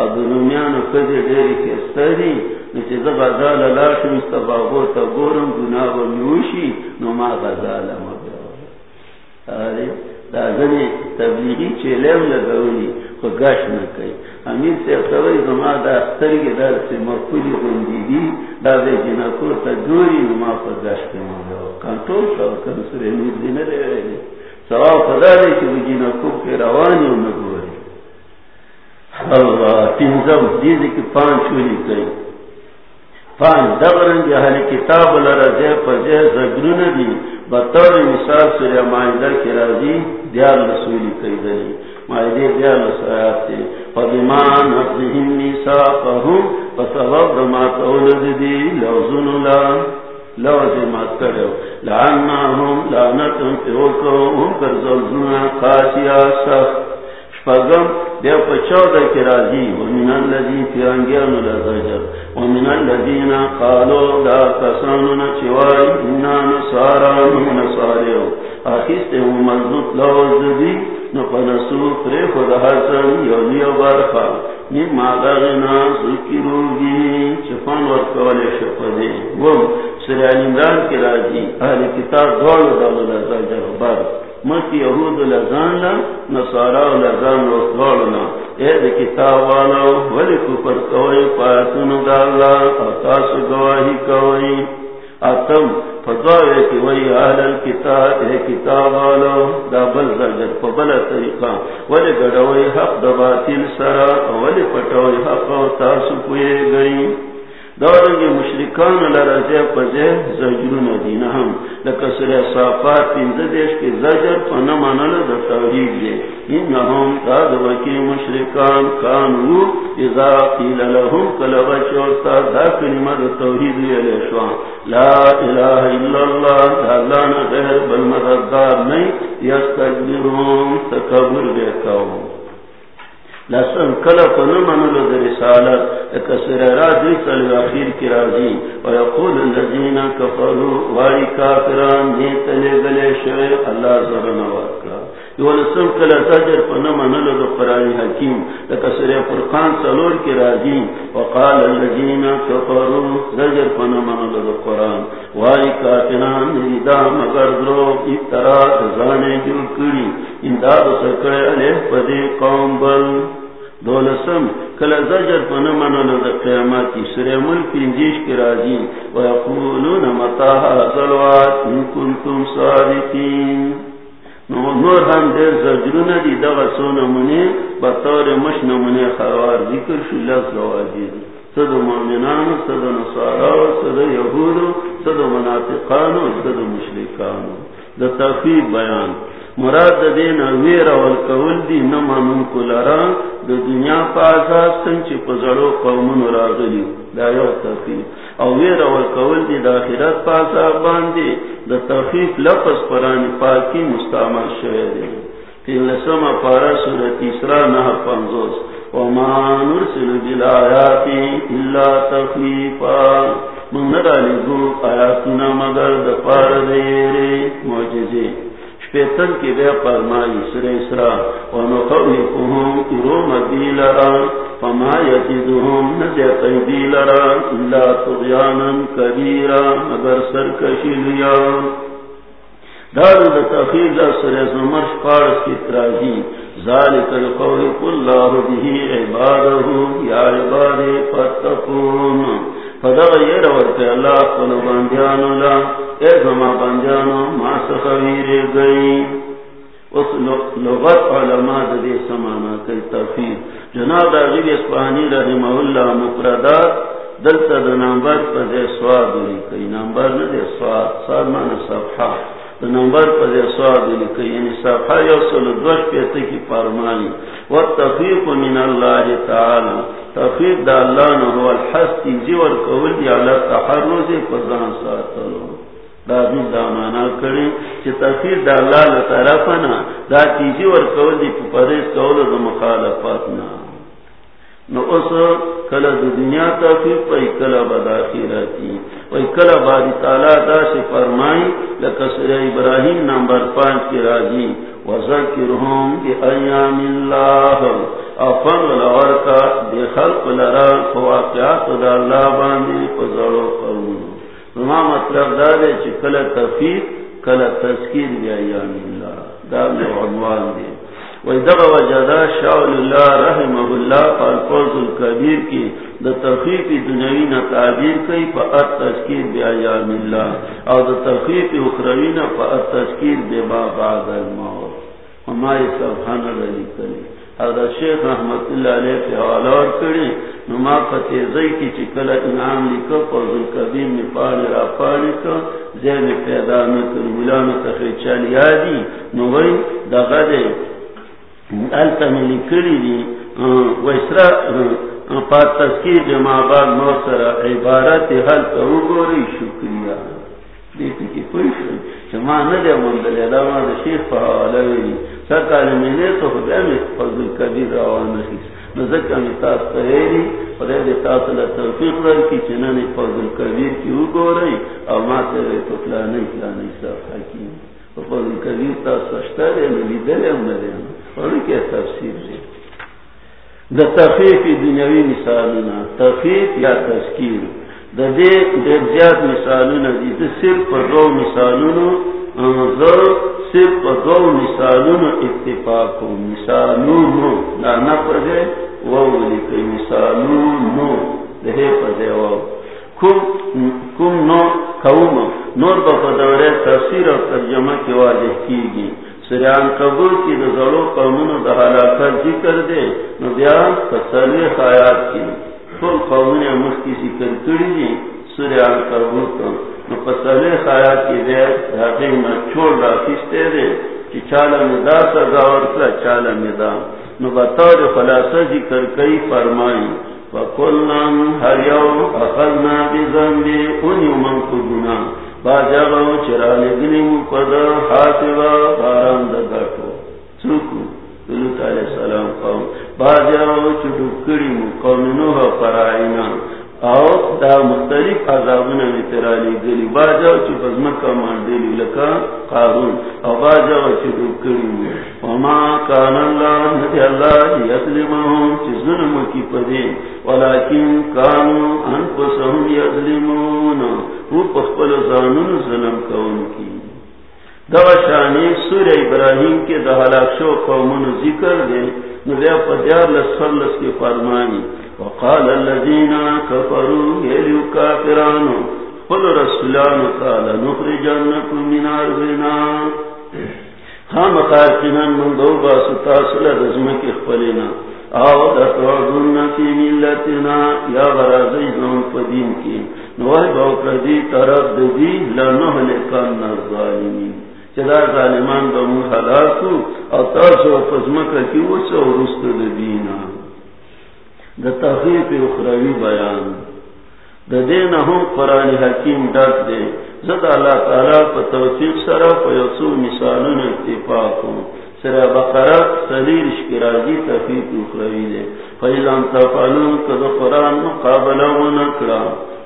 اب دنیان کدی ڈیری کے سری نیچے زب ازال اللہ شو استفاقو تا گورم گناہ و میوشی نو ما غزال مگر آرے، دا زنی تبلیغی چیلیم لگولی، خو گاش نکی امیر سے اصوی زما دا اخترگی دا سی مرکولی گندی دی، دا دے جنکو تا جوری نما خو گاش کے مگر کنٹرول شو کنسر امیر دی نرے رہے سوا خدا دے کہ جنکو کے روانی و نگوری اللہ تنزم دیدی کی پانچ ہوئی کئی. پانچ دغرنگ اہل کتاب لرا جے لرزے پزے زگرون دی. بطور مثال سوریا مائدر کی رازی دیار رسولی کئی دلی. مائدے دیار رسایات تے فبیمان افزہم نیساقہم فسبب دمات اولد دی لوزن اللہ لوز مات کرو لعناہم لعنتم پیوکو ہم کر سخت بیا ومن اللذی لزجر ومن اللذین قالو دا کسانونا چوائی انا نصاریو آخیستے ہم مضبوط لوز دی نپنسو پری خود حسن یولیو برخا. نیم آداغنا ذکرو گی چفان ورکوال شپدی وم سری علیمران کی راضی اہل کتاب دوڑ دالو لزجر برخ مت یہود لزان لا، نصارا لزان وسوالنا اے دے کتاب والا، ولی کفر کوئی پاتن دالا اتاس گواہی کوئی. اتم فضاوے کی وی اہل الكتاب اے کتاب والا دا بل زجر فبلا طریقہ۔ ولی گڑوئی حق دباتل سرا، ولی پٹوئی حق و تاسو پوئے گئی دورنگی مشرکان لرزی پزی زجرون دین ہم لکسر صافات پینز دیش کی زجر پنمانل دا توحید دی. انہم تاد وکی مشرکان کانو اذا قیل لهم کلبا چورتا دا کلمہ دا توحید دی لا الہ الا اللہ دا اللہ غیر بالمددار نہیں یستجبرون تکبر بیکاؤں لسن کلا فنمن لذ رسالت اکسر راضی صلی اخیر کی راضی. ویقول اللذین کفروا، واری کافران نیت لے گلے شوئے، اللہ ذرن وقا یولسن کلا زجر فنمن لذ قرآن حکیم اکسر فرقان سلور کی راضی. وقال اللذین کفروا، زجر فنمن لذ قرآن. واری کافران نیدا مگر درو اترا، زانے جو کری. انداد سکڑے علیہ پدی قوم بل. دولسم کل زجر پنا منا لذا قیاماتی سر ملک انجیش کی راجی ویقولون متاها ظلوات ان کنتم صادقین. نور ہم دیر زجرون دی دغا سو نمونی بطور مش نمونی خوار ذکر شو لفظ رواجی دی صد مومنان صد نصارا صد یهود صد منافقان صد مشرکان دا تفید بیان. مراد دین ویر اول کول دی نمانون کلارا دا دنیا پا آزاد سن چی پزرو قومن راغلی دا یو تخیف او ویر اول کول دی دا خیرات پا آزاد باندی دا تخیف لپس پرانی پاکی مستعمل شوئے دی. تین لسم پارا سورت اسرا نہ پنزوس وما نرسل بالآیاتی الا تخیفا من ندالی گو آیاتنا مگر دا پار دیرے موجزی پیتن کی بے فرمائی سر اسرا ونخوفهم اروم دیلرا فما یتدهم نزیقی دیلرا الا تغیانا کبیرا مگر سرکشی لیا۔ دارو دا تخیل دا سر زمرش پارس کی تراجی۔ ذالک القول قل اللہ به عباده یا عباد فتقون۔ فدغ یہ روتے اللہ قلو باندیانو لا، اے زمان باندیانو ما سخویر گئی۔ اس لغت علماء دے سمانا کئی تفیر جناب راجب اسپانی رحمہ اللہ مقردات دلتا دا نمبر پر دے سواد لی کئی نمبر ندے سواد سواد مانا صفحہ۔ نمبر پر سواد لی یعنی صفحہ یوصل دوش پیتے کی فرمانی والتفیق من اللہ تعالی. تفید دا اللہ نہ ہوا الحس تیزی ورکول دی علا تحرز فضان ساتلو. دا دین دا مانا کریں چی تفید دا اللہ لطرفنا دا تیزی ورکول دی پریز کول دا مخالفاتنا نو اس کلا دا دنیا تفید پا کلا با داخیراتی وی کلا باری تعالی دا سے فرمائی لکسر ابراہیم نمبر پانچ کی راجی وذکرهم بی ایام اللہ افن لورکا دے خلق لرا فواقعات دا اللہ باندی پزارو قرون نما مطلب دا دے چی کل تفید کل تذکیر بی ایام اللہ دا دے عنوان دے ویدغ وجدہ شاول اللہ رحمہ اللہ فالفوز القبیر کی دا تخیف دنوی نا تعبیر کئی فا ات تذکیر بی ایام اللہ او دا تخیف اخروی نا فا ات تذکیر بی ما بعد الموت ہماری سبحان اللہ لکلی حضرت شیخ رحمت اللہ علیہ کے حوالات کری نما فتیزی کی چکل انعام لکا فوز القبیر میں پاڑی را پاڑی کا، زین پیدا مکر ملانا تخیچا لیا دی نوی دا غدے علتا میں لکلی دی ویسرا پا تذکیر جمع بعد موسر عبارت حل تا گوری شکریہ دیتی کی کوئی شکریہ چما ندے مندلے دا ما دا شیخ پا حوالا ویلی سرکار میں تو خدا میں فضل کبیر روان نخیس نزکا میں تاس تغیری خدا دے تاس اللہ توفیق رہی کی چنان فضل کبیر کی او گو او ما تیرے تو فلانی فلانی صاف حکیم فضل کبیر تاس سشتا رہے نلی دلے ہم اور کیا تفسیر رہے دا تخیف دنیاوی مثالنا تخیف یا تذکیر۔ دا دے دیر زیاد مثالنا دی دا صرف پر رو مثالنا صرف پر دو مثالون اتفاق مثالون نا نفر دے وہ لکھے مثالون دہے پر دے وہ کم کم نو قوم نور بفدورے تفسیر اور ترجمہ کی واضح کی گی سریان قبول کی دزڑوں قومن دا حلاکت ذکر دے، نو تسلی خیات کی کل قومن مختی ذکر کری دی سریان قبول کن پسلے خایا کی دے دھاتے میں چھوڑ رہا کستے دے کہ چالا مدا سزا اور کلا چالا مدا. نو بطور خلاصہ ذکر کئی فرمائی وکلن ہر یو اخذنا بزنبی انیو من کو گنا باجا باو چرانے گنی مقدر حاسبا باران دگاٹو سوکو دلوت علیہ السلام قوم باجا او دا مختلف عذابنا میں ترالی گلی باجاو چی بزمکا ماندیلی لکا قارون. او باجاو چی دوب دوکری وما کان اللہ ندی اللہ یظلمهم چی ظلم کی پدے ولیکن کانو انفسهم یظلمون. وہ پخپل زانون ظلم کون کی دو شانی سور ابراہیم کے دہلاک شو قومن ذکر دے نبیہ پدیار لسفر لس کے فرمانی وقال الذين كفروا يلو كافران قل رسولان قال نخرجنكم من أرضنا. خام قاتنا من دوبا ستاسل رزمك اخفلنا. آو دتوعدن في ملتنا. يا غرازي زون فدين کی نوح باوکر دی طرف دی لنهلکن الظالمین چدا ظالمان بمو حلاکو او تاسو فزمک کی وچو رست دینا دا تحقیق اخروی بیان. دا دین ہم قرآن حکیم ڈاک دے زد اللہ تعالیٰ پا توفیق سرا پا یسو مثالون اتفاق ہوں سرا بقرہ سلیر شکراجی تحقیق اخروی دے فیلان تفعلون کد قرآن مقابلہ ونکرا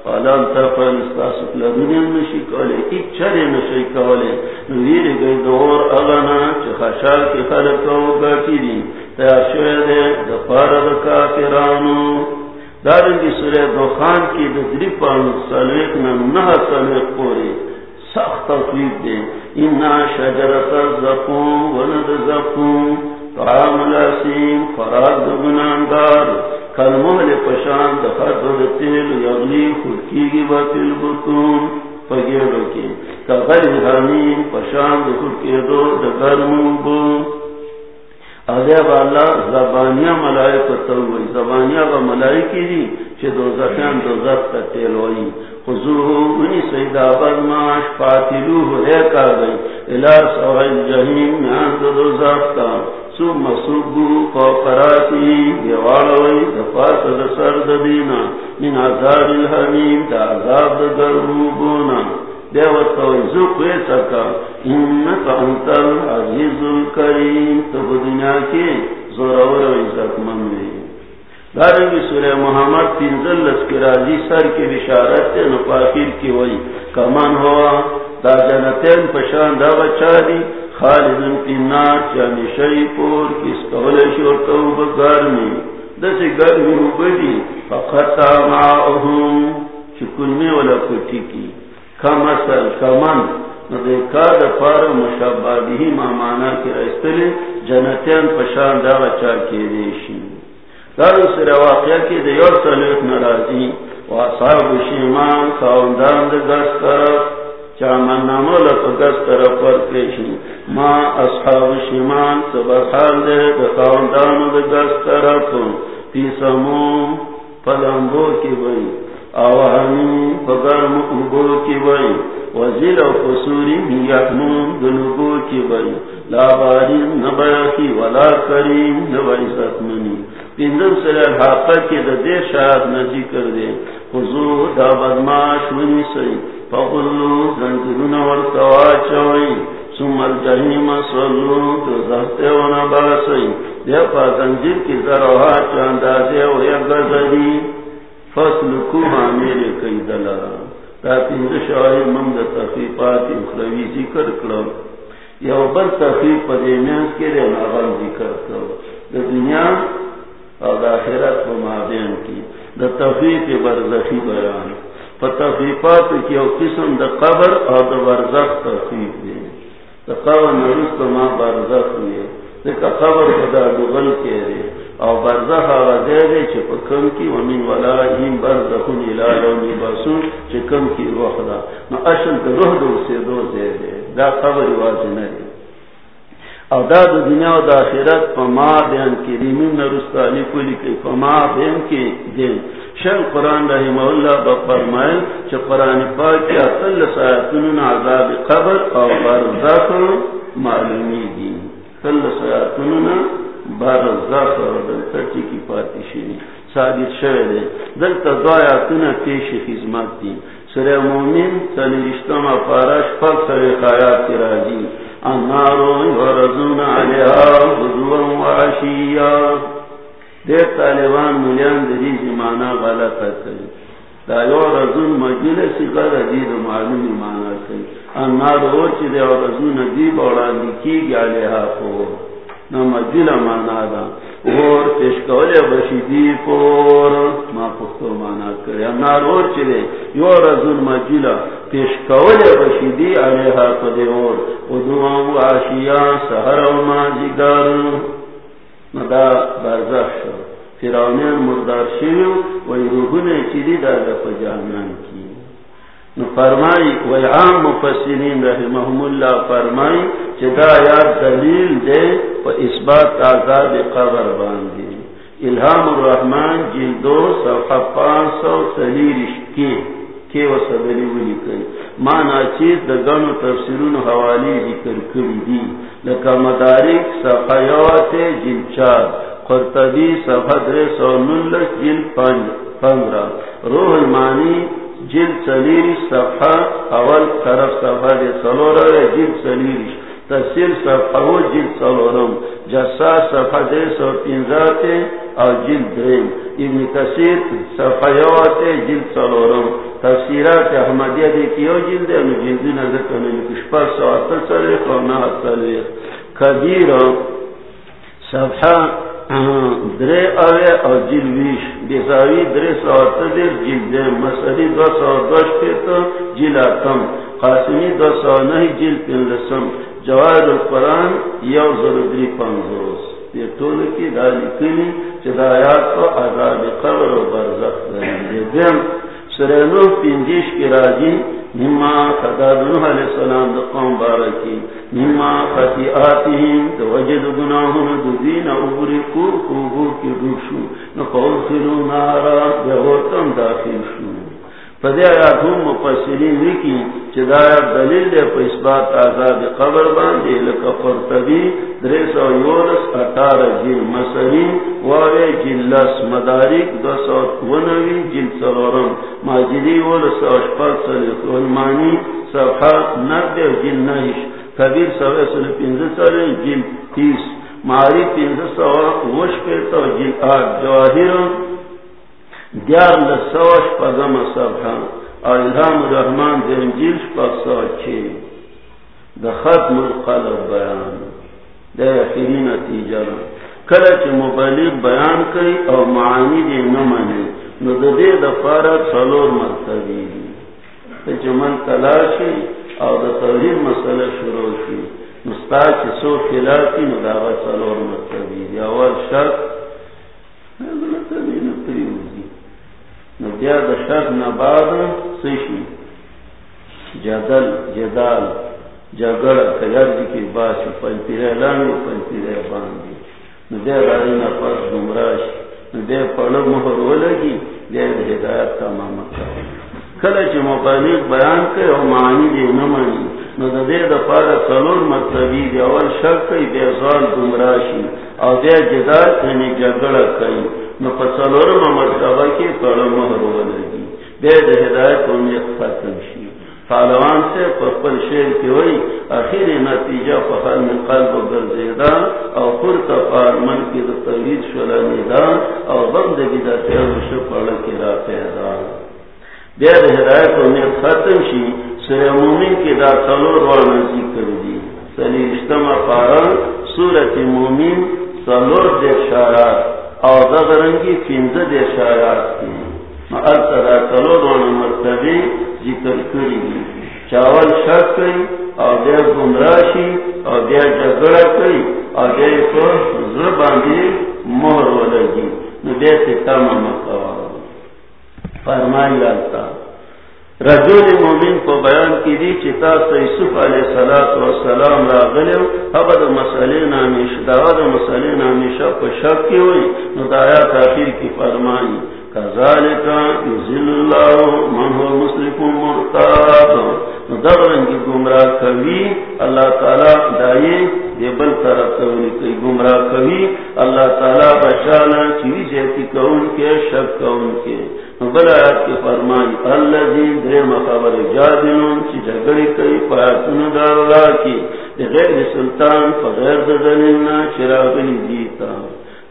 فالان تفعل استاسق لدنیا نشی کولے ایک چرے نشی کولے نویر گئی دور اغنا چه خشال کی خلق کو گاٹی دی تیار شوئے دے دفار دکا پیرانو دارنگی سورہ دخان کی دری پانو سالویک نا نہ سالویک پوری سخت تقلیب دے انا شجرت الزقوم ولد زقوم، طعام الاسیم فراد دگناندار کلمحل پشان دخت دتیل یغلی خودکیگی باتی البطون پگیڑو کی کغیر حمیم پشان دخت کی دو دگرمون بو اگر اللہ زبانیہ ملائکت ہوئی زبانیہ و ملائکی دی چھے دو زخیان دو زخ کا تیل ہوئی۔ خضوہو انہی سیدہ بدماش پاتلوہو اے کا گئی۔ الہ سوائل جہیم میان دو دو زخ کا سب مصوبو فوقراتی یوالوئی دفاس دسر دینا من عذاب الحمیم دا عذاب دا گرموبونا سکا. انکا عزیز الکریم تب دنیا کے زورور من دارنگی سورہ محمد تینزل سر کے بشارت نفاقیر کی وئی کمن ہوا، دا جنتین پشان دا بچا دی. خالدن پی نار چانی یعنی شئی پور کس کول شورتو بگارنی دسی گرمی بڑی فقطا معاهم چکلنے والا کٹی کی. کمسل کمن ندیکا دفار مشابادی ما مانا کی رستلی جنتیان پشان دا چا کی دیشی. دارو سر واقعہ کی دیور سلیت نرازی و اصحاب شیمان خواندان دا گس طرف چامن نامو لپا گس طرف پر پیشی. ما اصحاب شیمان سبحال دے دا خواندان دا گس طرف تی سمو پلنبو کی بئی آوانی پگرم کی بئی وزیل و قصوری کی بئی لا باری نبیاکی ولا کریم نبی ستمنی پندر سر حاقا کی دا شاید نجی کر دے۔ خضو دا بدماش ونی سی فقلو زنجرون ورطوا چوئی۔ سم الجحیم صلو تو زہتے و نباسی دے پا زنجر کی ذروحا چاندازے و یک گزدی فصل کو میرے کئی دلارا دا پندر شاید مند تخیفات اخروی ذکر کرو یو بل تخیف پا دیمیانس کے رے ناغان ذکر کرو دا دنیا اور آخرت کو مابین کی۔ دا تفریح برزخی بیان۔ تفریفات کی او قسم دا قبر اور دا برزخ تفریح دے۔ دا قبر نرست ما برزخ ہوئے۔ دیکھا قبر خدا دغل کے دے۔ اور برزخ آغا دے دے چھ پا کم کی ومن ولائیم برزخون الالو نباسون چھ کم کی روح دا نو اشل دا روح دو سے دو دے دے دا قبر واضح نرے او دا دا دنیا و دا آخرت پا فما بیان کی ریمین نرستا لکو لکی فما بیان کی دین شن قرآن رحمہ اللہ با فرمائل چا قرآن پاکی اصل سایتنون عذاب قبر او برزاق معلومی دی اصل سایتنون برزاق دلتا چی کی پاتی شنی ثابت شوئے دے دلتا دعایاتنا پیش خزمت دی. سر مومن، سر خیات راجی ورزون علیہا حضوا وعشیا دیر طالبان ملیان مانا غلطا کری. دا یو رزون مجلسی غر دید معلومی مانا کری. النارو چی دے ورزون دیب نا مانا دا، اور پیش کولے بشی دی پور۔ ما پختو مانا کری النارو چی دے یو رزون مجلہ پیش کولے بشیدی علیہا پدے اور۔ ادوام و عاشیاں سہر و مازی دار مدا برزخ شو۔ فیراؤنین مردار شیو، وی روحنے چیدی دا دا پجانان کی۔ نو فرمائی، وی عام مفسرین رحمهم اللہ فرمائی چی دا دلیل دے و اثبات آزاد قبر باندی الہام الرحمن جلدو صفحہ پانچ سو سلیرش کی کے و صدری ولی کئی مانا چیز دا گنو تفسیرون حوالی ذکر کری دی۔ لکا مدارک صفحہ یوات جل چار، قرطبی صفحہ در سو نلس جل پندرہ۔ روح المانی جل سلیری صفحہ اول طرف صفحہ دے سلورہ جل سلیری تفسیر صفحہ و جل سلورم جسا صفحہ دے سو پینزاتے او جل درم ابن کثیر صفحیات جل سلورم تفسیرات احمدیہ دی کیو جل دے، انو جل دین ازر کنو کشپر سو اتل سلیخ و نا سلیخ کبیر صفحہ درے اوے او جل ویش. بیزاوی درے سو اتل دیر جل دے. مسئلی دو سو دوش پیتا جل اتم. قاسمی دو سو نهی جل پین لسم جوائر القرآن یو ضرودری پانزوز یہ طول کی دالی کلی چدایات کو عذاب قبر و برزخ دیں دیم سرینو پینجیش کی راجی نما خداد نوح علیہ السلام دا قوم بارکی. نما خطیعاتیم دا وجد گناہن دزین عبری کور خوبو کی روشو نقول خلو نارا بیغورتم داخل شو. پدے آیات مفسرین لکی چدایا دلیل دے پا اثبات آزاد قبر باندے لکا قرطبی دریس و یونس اتار جل مسری واوے جل لس، مدارک دو سو ونوی جل سلورم ماجدی ولس و شپاک سلیت والمانی صفحہ نرد جل نهش کبیر سوے سل پینز سر جل تیس، ماری پینز سو وش پیتا جل آگ جواہر دیار لسوش پگم صبحا اور الہام الرحمن دے انجیل شپا سو چھے دا ختم القلب بیان. دے اخیری نتیجہ کلچ مبلغ بیان کئی او معانی دے نمانی نو دا دے دفارا سلور مرتبی چ من تلاشی او دا توحید مسئلہ شروع شی مستا چ سو خلافی نو دا سلور مرتبی دی اول شرط نو بیا دا شرط نباد سشی جدل، جدال جگڑ کجر کی باش پنچیرے لانی پنچیرے باندھی گمراش مہر لگی دے ہدایت کا کلچ مبالغ بیان کے او معنی دے نمانی نو دا دے دا پارا سلور مطلبی دے اول شک کئی بے زوال گمراشی او دے جدار کنی جگڑا کئی نو پا سلور مطلبہ کی پڑا مہر لگی دے دا ہدایت انہیں ختم شی فالوان سے پپل شیر کی ہوئی آخر نتیجہ فخر میں قلب گرزیدہ اور خور تفار من کی دو توید شلا نیدہ اور بندگی دا تیر شو پڑھ کے را پیدا دیر ہدایت انہیں ختم شی سر مومن کی دا سلور وانا ذکر دی سلی اجتماع پارا سورت مومن سلور دیر شارات اور دغرنگی فینز دیر شارات کی۔ مالترا کلو وانا مرتبی ذکر کری۔ دی چاول شک کئی اور دیا گمراشی، اور دیا جگڑا کئی اور دیا تو زبان دی مہر ہو لگی نو دیا سے سکتا ممکوا فرمائی لالتا۔ رجول مومن کو بیان کی دی چتا تو یوسف علیہ الصلوۃ والسلام را غلو ابد مسئلے نامی شداد مسئلے نامی شک شک کی ہوئی نو دایا کی فرمائی كذلك يزل الله من هو مسلم مرتاب. دغرنگی گمراہ کبھی اللہ تعالیٰ دائی یہ بل طرف کولی کئی گمراہ کبھی اللہ تعالیٰ بچانا چیوی جیتی کون کے شک کون کے بل آیات کی فرمائی اللہ جی دے مقابر جادنون چی جگڑی کئی پایتون دار اللہ کی غیر سلطان فغیر ددنینا چراغنی دیتا۔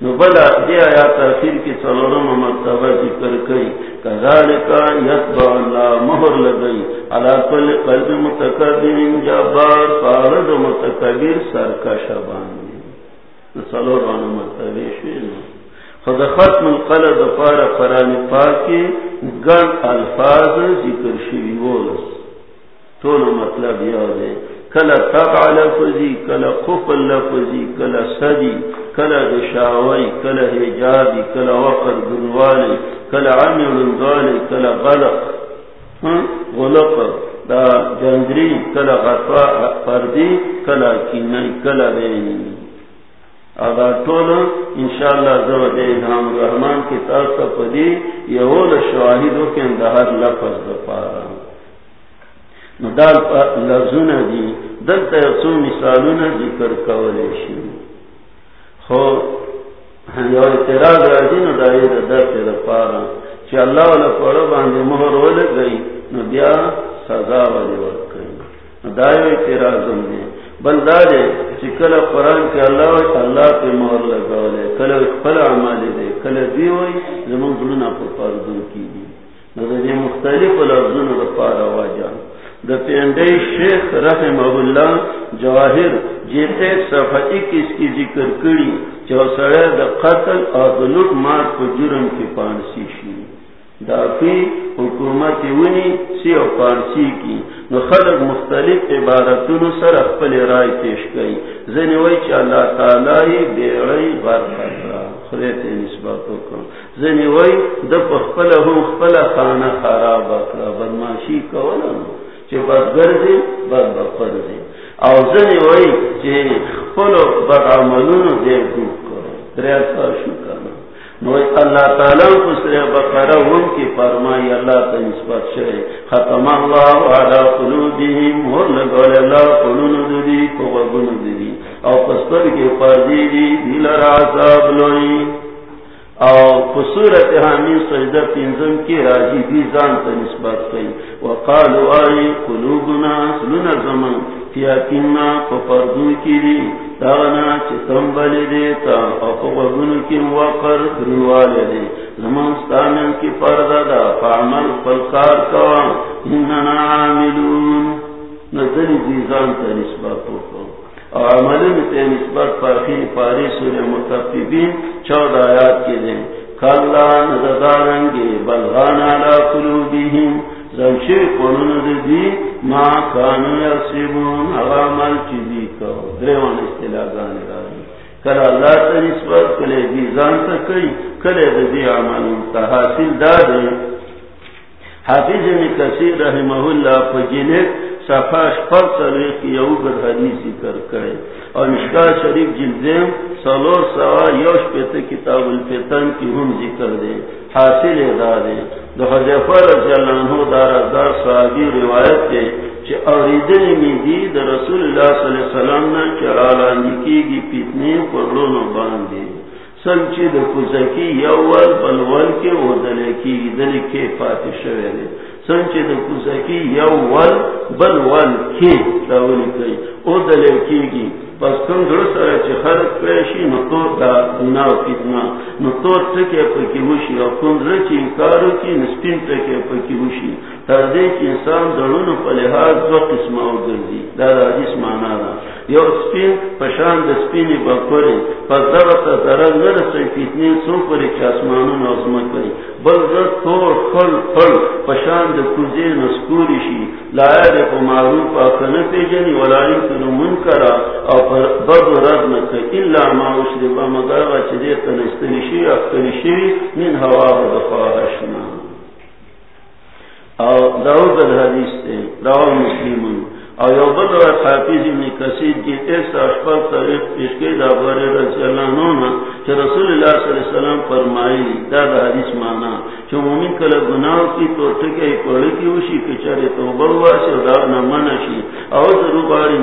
نو بلا دی آیا تاثیر کی سلورم مرتبہ ذکر کئی کذالکا یتبع اللہ مہر لگئی علا کل قلب متقبین جبار فارد متقبیر سرکش باندی سلورم مرتبہ شوئے خود ختم القلب پار قرآن پاکی گن الفاظ ذکر شوی بولس تولو مطلب یاد ہے. کلا تبع لفظی کلا خفل لفظی، کلا صدی، کلا دشاوی، کلا حجابی، کلا وقت گنوالی کلا عمل انزوالی کلا غلق. غلق. دا جندری کلا غطاء پردی کلا کینی، کلا بینی. اگر طول انشاءاللہ زو دے دھام رحمان کی تاثر پدی یہ اول شواہدوں کے اندہر لفظ دفارا دال لفظون دی، دلتا یسو مثالون ذکر کولے شی۔ خو، یو اعتراض راجی نو دائی در پی دا پارا۔ چی اللہ والا پڑا باندے مہر ہو ولے گئی نو بیا سزا والی ورک گئی نو دائی اعتراض ہم دے۔ بل دارے کل قرآن کے اللہ اللہ پہ مہر لگا ولے کل اکفل عمالی دے کل دیوئی زمان ظلنا پر پاردون کی دی۔ نو دا مختلف لفظون دا پارا واجان دا پینڈے شیخ رحمہ اللہ جواہر جیتے صفحہ اکیس کی ذکر کری جو سڑے دا قتل اور دا مار کو جرم کی پانسی شی دا حکومت ونی سی او پانسی کی. نو خلق مختلف عبارتون سر اخپل رائے پیش گئی زنی وی چا اللہ تعالی بیڑی غر خطرہ خریت نسبتو کن زنی وی دا پخپل ہم خپل خانہ خراب اکرا بدماشی کولا نو. چی بد گرزی بد بفرزی او زنی وی چی خپلو بد عملونو دیر گوک کرو دریا سا شو کرنا اللہ تعالیٰ کسر بقرہ ان کی فرمائی اللہ تا نسبت شئے ختم اللہ علا قلوبیم مور لگول اللہ قلون دی کو بگن او پستر کے پردی دی دیل رعصاب لوئی۔ او قصورت حامی سجدہ پینزم کی راجی بھی زان تا نسبت کئی۔ وقالو آئی قلوبنا سلونا زمان۔ کیا کننا پپردو کی دی داغنا چی تنبالی دیتا او پپردو کی وقر دروالے دی. زمان کی پردہ دا فعمل پلکار کوا. اننا عاملون. نزلی زیزان تا نسبت کو اور عمل تے نسبت پاکی پاری سورہ متفبین چودہ آیات کے دیں کلان ردارنگے بلغان علا قلوبیہم زمشی قنون دی، ما کانو یسیبون عوامل چیزی کو دریوان استلاغان گانی رازی کل اللہ تا نسبت کلے دی زانتا کئی، کلے دی عمل تحاصل دادے. حافظ میں کثیر رحمہ اللہ فجنک صفاش پر سلیق یو گر حدیث ذکر کرے. اور مشکا شریف جلدیم سلور سوا یوش پیتا کتاب الفتن کی ہم ذکر دے. حاصل ادا دو حضیفہ رضی اللہ عنہ دار ازدار صحابی روایت کے چھ اوریدن میں دی دا رسول اللہ صلی اللہ علیہ وسلم نا چرالا کی گی پیتنے پر لونو باندی سنچی دا کزکی یوال بلوال کے وہ دلکی دل کے پاتش ویلے سنچ دکی یو ول بل ول کی داولی کئی۔ او دلیل کی گی۔ پس کم در سر چی خرق پیشی نو تو دا دنا و کتنا۔ نو تو تکے پکی وشی او کم در چی انکارو کی نسپین تکے پکی وشی تر دے کی انسان درون پا لحاظ دو قسم او دا دا حدیث مانا دا۔ یو سپین پشان دا سپینی بکوری پس درتا درد نرسی فتنی سو پری چاسمانو نوزمک کری بل رد تور خل خل پشان د کوزی نسکوری شي. لایا د په معروف او پیجنی ولای کنو منکرا او پر بد رد نه کوي. الا ما وشد با مگر چې دې تنستنی شي او کني شي من هوا د فاحشنا او داود الحدیث ته راو مسلمون او یو بل کثیر کی طریق پیش رضی اللہ عنہ کہ رسول اللہ صلی اللہ علیہ وسلم فرمائی، دا دا حدیث مانا۔ کہ مومن کل گناہ کی تو ٹکے پڑھ کی وشی کہ چرے دا نہ منشی ضرور باری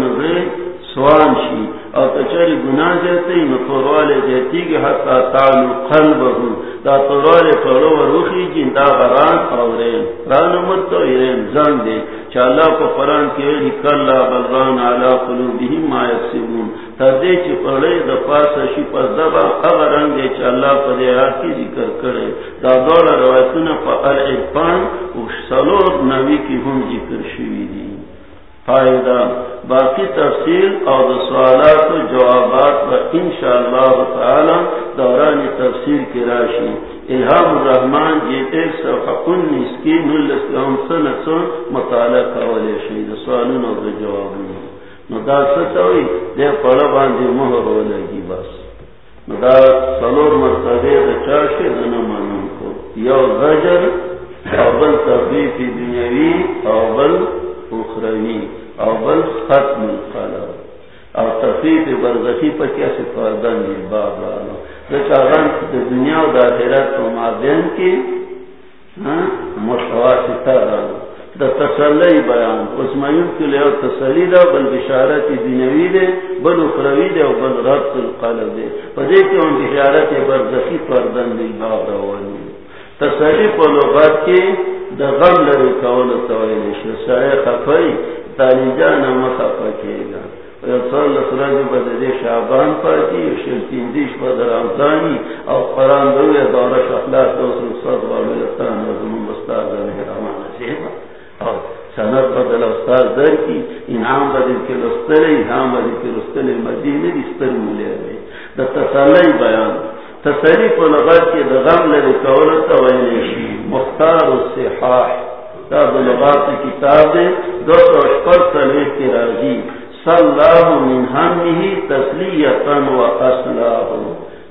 سوان شی او تچری گناہ جاتے ہی نطوروالے جاتی گی حتی تعلو قلبہو دا طوروالے پڑھو و روخی جن دا غران آورین رانو مدتو ایرین زن دے چا اللہ کو قرآن کی ویلی کلا بلغان علا قلوبہم ما یکسبون. تا دے چی پڑھے دا پاسا شی پس دبا اغران دے چا اللہ پا دے آتی ذکر کرے دا دولا روایتنا پا العرفان و سلور نوی کی ہم ذکر شوی دی فائدہ باقی تفصیل اور سوالات و جوابات پر ان شاء اللہ تعالی دوران تفصیل کی راشی۔ الہام الرحمان یہ ایک صفحہ انیس کی نلسلام سنت سن مطالعہ کولے شید سوالون اور جوابون ندا ستوئی دے پڑا باندی مہر ہو لگی بس۔ ندا سلور مرتبے دا چاشے دنا مانون کو۔ یو غجر اول تبلیف دنیاوی اول اخروی۔ او بل ختم القلب او تفیف برزخی پا کیسے فردن دی باب رانو دکا غن دا دنیا و دا حیرت و مابین کی ہاں، متواسی رانو دا تسلی بیان اس میون کے لیے تسلی دا، بل بشارت دنیاوی دے، بل اخروی دے و بل ربط القلب دے۔ پا دیکھ ان بشارت برزخی فردن دی باب روانی تسلی پا لغت کی، دا غم لری کول تولی سائے خفائی تالی جانا مخا پکے گا صلی شلتین دیش بدر رمضانی قرآن سند بدل استار در کی انعام بدل کے رستلے انعام بدل کے رستلے مدینہ دستر مولے رہے دا تسلی بیان. تسلی پا لغت کے دا غم لری کولتا وینشی مختار السحاح دا دا کتاب دے، دو سو اشپر سلیح کی راجی صلاح من ہمہی تسلیتا و اصلاح۔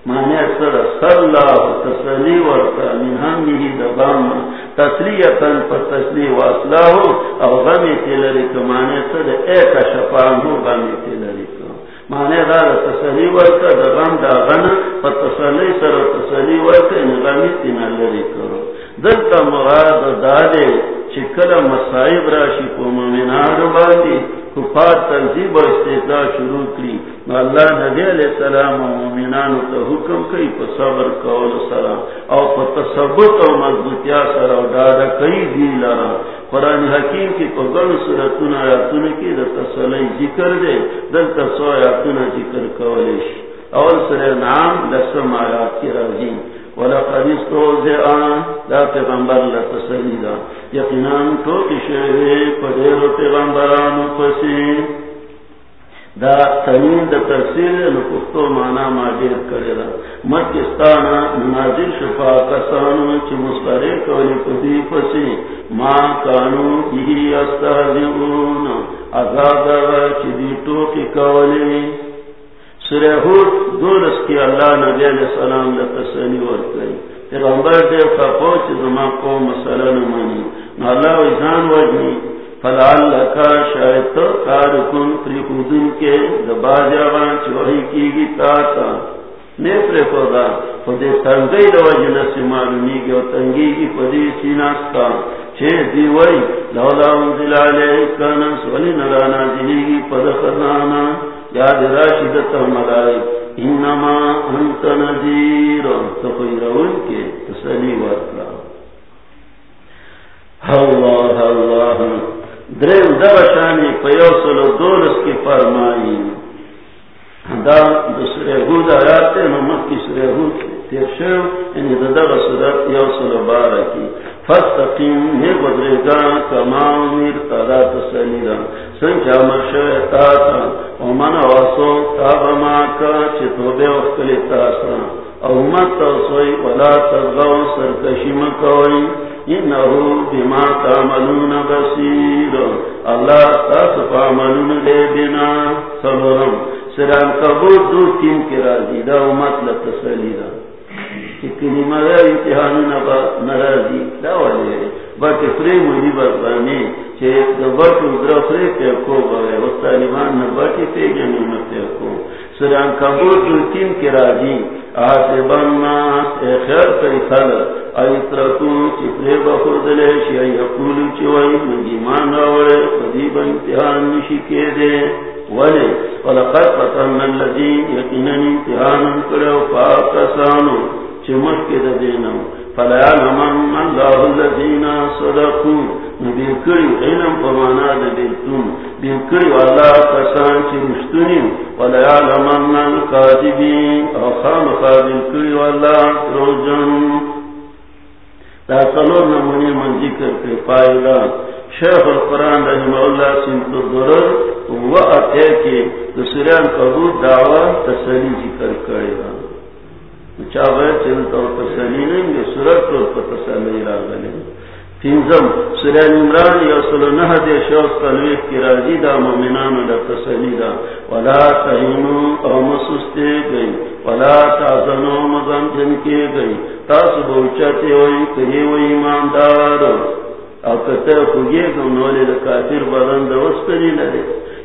معنی اکثر صلاح تسلی ورکا من ہمہی دا غم تسلیتا پر تسلیح و اصلاح۔ او غمی تلرک معنی اکثر ایک شفان ہو غمی تلرک معنی دا تسلی ورکا دا غم۔ دا غن پر تسلی سر تسلی ورکا ان غمی تینا لرکو دلتا مراد دادے چکل مسائب راشی کو مومنان باندی کفار تنظیب و استعداد شروع کری. اللہ نبی علیہ السلام و مومنان تا حکم کئی پا صبر قول سلام، او پا تصبت و مضبوطیا سر او دادا کئی دی لرا. قرآن حکیم کی پا گل سورتون آیاتون کی دا تسلی ذکر دے، دلتا سو آیاتون ذکر کولیش. اول سر نام لسم آیات کی راجیم ولقد استوزئا لا پیغمبر لتسلی دا یقینان تو پدیر پسی دا تنین دا تفسیر مانا ماجر کرے دا مکستانا شفا کسانو چی مسترے کولی پدی پسی ما کانو یہی استازیون عذاب دا چی دی کولی سورہ حود دولس کی اللہ نبی علیہ السلام دا تسانی ورکلی پیغمبر دے فاپوچ زمان قوم مسئلہ نمانی نو اللہ ویزان وجنی۔ فلعلکا شاید تو کارکن پری خودن کے دبا جوان چوہی کی گی تاتا نے پری خودا خودے تنگی دو جنسی معلومی گی و تنگی گی خودی سیناستا چھے دیوئی لولا انزل علیہ کانس ولی نرانا جلی گی پدخدانا یاد راشدتا ملائی انما انت نذیر تخیرون کے تسلی ورکلا. اللہ اللہ. درم درشانی پیوسل دولس کی فرمائی. دا دوسرے ہود آیاتے نمت کی سرے ہود تیر شو یعنی دا دا صورت یوسل بارا کی فستقیم نے بدرے گا کما امیر تادا تسلی دا سنچا مرشو تاسا ومن واسو تاب ماکا چتو بے وقتلی تاسا او مت توسوئی ولا تغو سرکشی مکوئی. انہو بما تعملون بسیر اللہ تصف عملون دے بنا. صبرم سران قبول دو تیم کی راضی، دا امت لتسلی دا کلمہ دا امتحان نبا نرازی دا والے باکی فری مجی بربانی چھے دا باکی ادرا فری پیکو باوے وستانیمان نباکی پیجنی نپیکو سران قبول دو کی راضی آسبان ناس، اے خیر کئی خلق۔ ایترکو چپلے بخورد لیشی ای اقولو چوائی مجیمان راوڑے قدیب امتحان نشکے دے۔ ولی، ولقد فتن اللذین یقینن امتحان کرو فاکسانو چمک کے دینو فلیعلمن اللہ اللذین صدقو نبیر کری علم پمانا کری کسان چی او خام کری روجن دا سلور نمونی من ذکر کے شیخ القرآن رحمہ اللہ سنت و اتے کے دسریان قبول دعوی تسلی ذکر کرے گا چاہے چلتا تسلی نہیں گے پر تسلی تینزم عمران یا نہ دے شوق تلویف کی راضی دا، مومنان دا تسلی دا۔ ولا تہینو او مسستے گئی، ولا تازنو مزم جن کے گئی۔ تاس بوچاتے ہوئی کہی ہوئی ایماندار او کتے خوگی گم نولی دا کافر بدن دا وستری لدے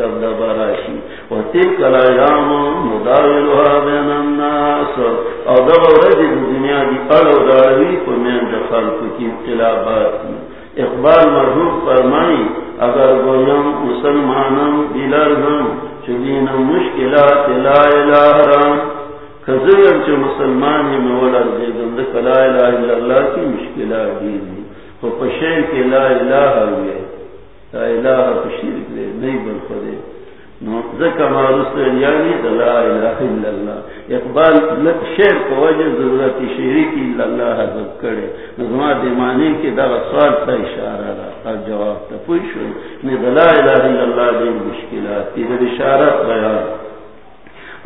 دب دب راشی و تلک الایام مداولها بین الناس. او دب رجی دنیا دی اڑو داروی کو مین دخل کی انقلابات اقبال مرحوب فرمائی اگر گویم مسلمانم بلرهم چدین مشکلات لا الہ رام کذیر چو مسلمانی مولر دیگم دک لا الہ الا اللہ کی مشکلات دیدی و پشیر کے لا الہ ہوئے لا الہ پشیر نہیں بل خودے ذکر معروس یعنی لا الہ الا اللہ۔ اقبال لک شیر کو وجہ ضرورت شیری کی اللہ حضب کرے۔ نظمہ دیمانی کی دا سوال تا اشارہ را اور جواب تا پوش ہوئی لا الہ الا اللہ دین مشکلات تی دا اشارت بیان۔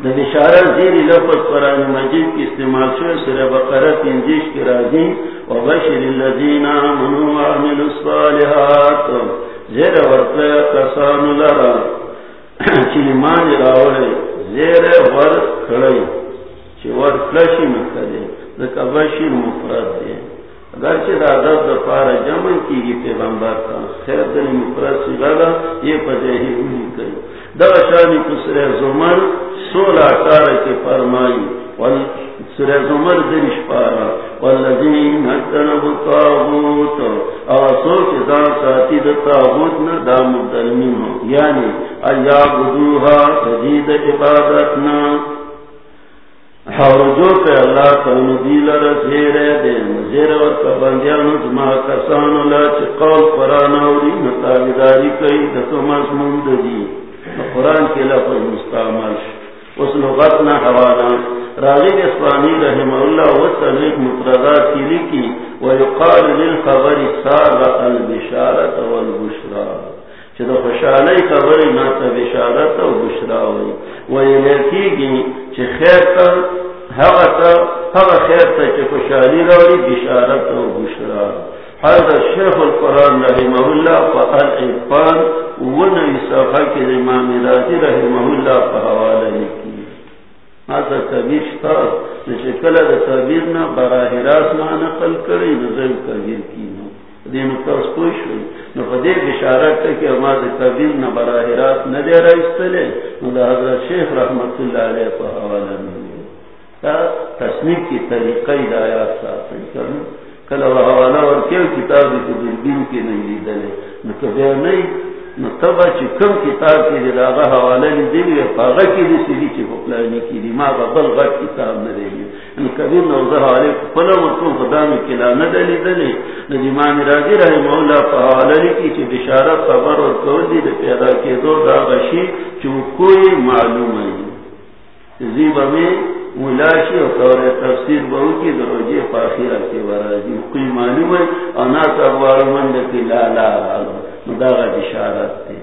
دا اشارت زیری لفظ قرآن مجید کی استعمال شوئے سر بقرت انجیش کی راضی۔ وبشر الذین آمنوا وعملوا الصالحات۔ زیر ورطلع کسان لرا چیمان راوڑے، زیر ورد کھڑی چی ورد کلشی مکدے دکا بشیر مفرد دے۔ اگر چی دا دب دا پارا جمع کی گی پیغمبر کا خیر دلی مفرد سی گالا یہ پدے ہی ہوئی کئی۔ دا شانی کسر زمر، سولہ اٹھارہ کے فرمائی سورہ زمر دنش پارا والذین اجتنبوا الطاغوت. او سوچ ځان ساتي د طاغوت نه د مدلمین یعنی ایا بدوها تجید عبادتنا. اور جو کہ اللہ تعالی دیل رزیر دے. مزیر و کبندیان زما کسان اللہ چی قول قرآن اوری مطابداری کئی دکو مضمون دی قرآن کے لفظ مستعمل اس لغتنا حوالا راغب اسفانی رحمہ اللہ و تنیق مطردات کی لکی ویقال للخبر سار البشارت والبشرا چی دا خوشحالی خبری ناتا بشارت و بشرا ہوئی۔ ویلیکی گی چی خیر تا خیر تا چی خوشحالی راوی، بشارت و بشرا۔ حضرت شیخ القرآن رحمہ اللہ فا العفان ونوی صفحہ کی امام راجی رحمہ اللہ فا حوالا لکی حضرت کبیر شتا نشی کل دا کبیر نا براہ راس نا نقل کری نظر کبیر کی نو دینو تاس پوش ہوئی نو فا بشارت تا کہ اما دا کبیر نا براہ راس ندے رائستلے نو دا حضرت شیخ رحمت اللہ علیہ فا حوالا لکی تصنیف کی طریقہ ہدایات ساتھ کرنا کل حوالہ اور کیوں کتاب کی دوربین کی نہیں لی دلے نہ کبھی نہیں نہ چی کم کتاب کی دی داغا حوالہ لی پاغا کی دی سیدی چی کی دی ما بل غٹ کتاب نہ دے لی کبھی نوزہ حوالے پلا خدا میں کلا نہ دلی نہ راجی رہی مولا پا حوالہ لی کی چی خبر اور کول دی دی پیدا کی دو داغا شی چو کوئی معلوم ہے زیبا میں ملاشی اور طور تفسیر بہو کی دروجی فاخرہ کے ورازی کوئی معلوم ہے انا سبوار مند کی لالا مداغا بشارت تے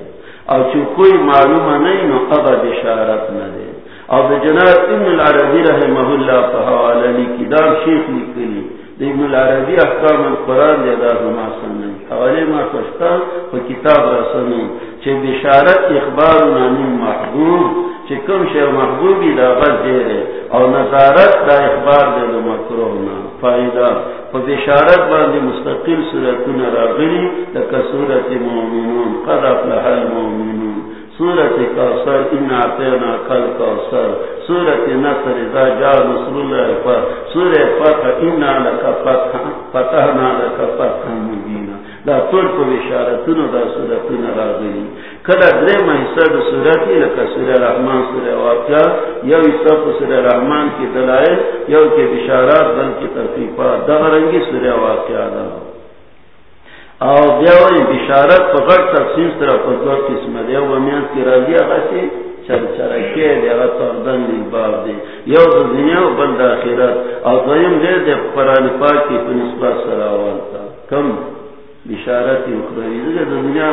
اور چو کوئی معلوم نہیں نو قبا بشارت نہ دے اور جناب ابن العربی رحمہ اللہ فحوال علی کی دام شیخ لکلی ابن العربی احکام القرآن دے دا ہما سنن حوالے ما کشتا و کتاب رسنن چھے بشارت اخبار نانی محبوب چکم شیر محبوبی دا غز دیرے او نظارت دا اخبار دے دا مکرونا. فائدہ، پا بشارت باندی مستقل صورتون راغلی لکا صورت مومنون، قد افلح المومنون. صورت کاؤسر ان آتینا کل کاؤسر صورت نصر دا جا نصر اللہ فا صورت فتح، انا لکا فتحنا لکا فتح مبینا. دا طول پا بشارتون دا صورتون راغلی کلا درے محصہ دا سورتی لکا سور رحمان سور واقعہ یو عصہ کو سور رحمان کی دلائل یو کے بشارات، بل کی ترفیفات دا رنگی سور واقعہ دا او بیاوی بشارت پا غر تقسیم سر پا دو قسم دے یو ومیان کی راضی اغسی چل چرکے دے اغا تردن دی باب دے یو دا دنیا و بند آخرت. او دویم دے دے قرآن پاک کی پنسبت سر آوال تا کم؟ بشارت اخروی دیگر دنیا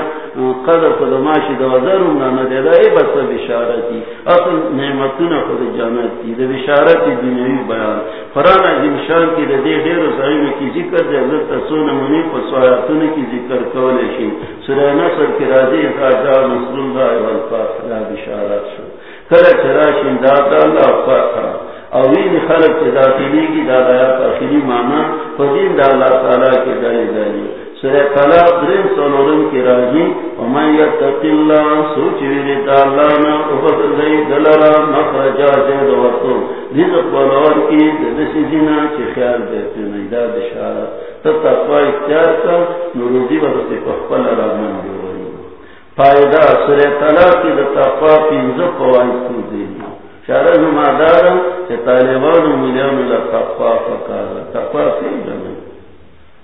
قدر خود ماشی دو وزر امنا ندیده ای بس بشارتی اصل نعمتون خود جانتی ده بشارت دنیاوی بیان. قرآن عظیم شان کی ده ده دیر رسائیم کی ذکر ده حضرت تسون منی پسوایتون کی ذکر کولشی سورہ نصر کی راضی اتاجا نصر اللہ والفاتح. بشارت شو. کل چراشن دادا اللہ فاتح اوین خلق چه داخلی کی دادا یا مانا فدین دا اللہ تعالی کے دلی دلی سورہ طلاق درین سولورن کی راجی ومن یتق اللہ، سوچ زی دلرا مخرجا زید رزق کی دسی دینا چی خیال تب تقوی اختیار کا نروزی پخپل دیوری فائدہ سورہ طلاق کی پینزو قوائی کو دینا شارہ چی طالبان ملیان فکارا تقوی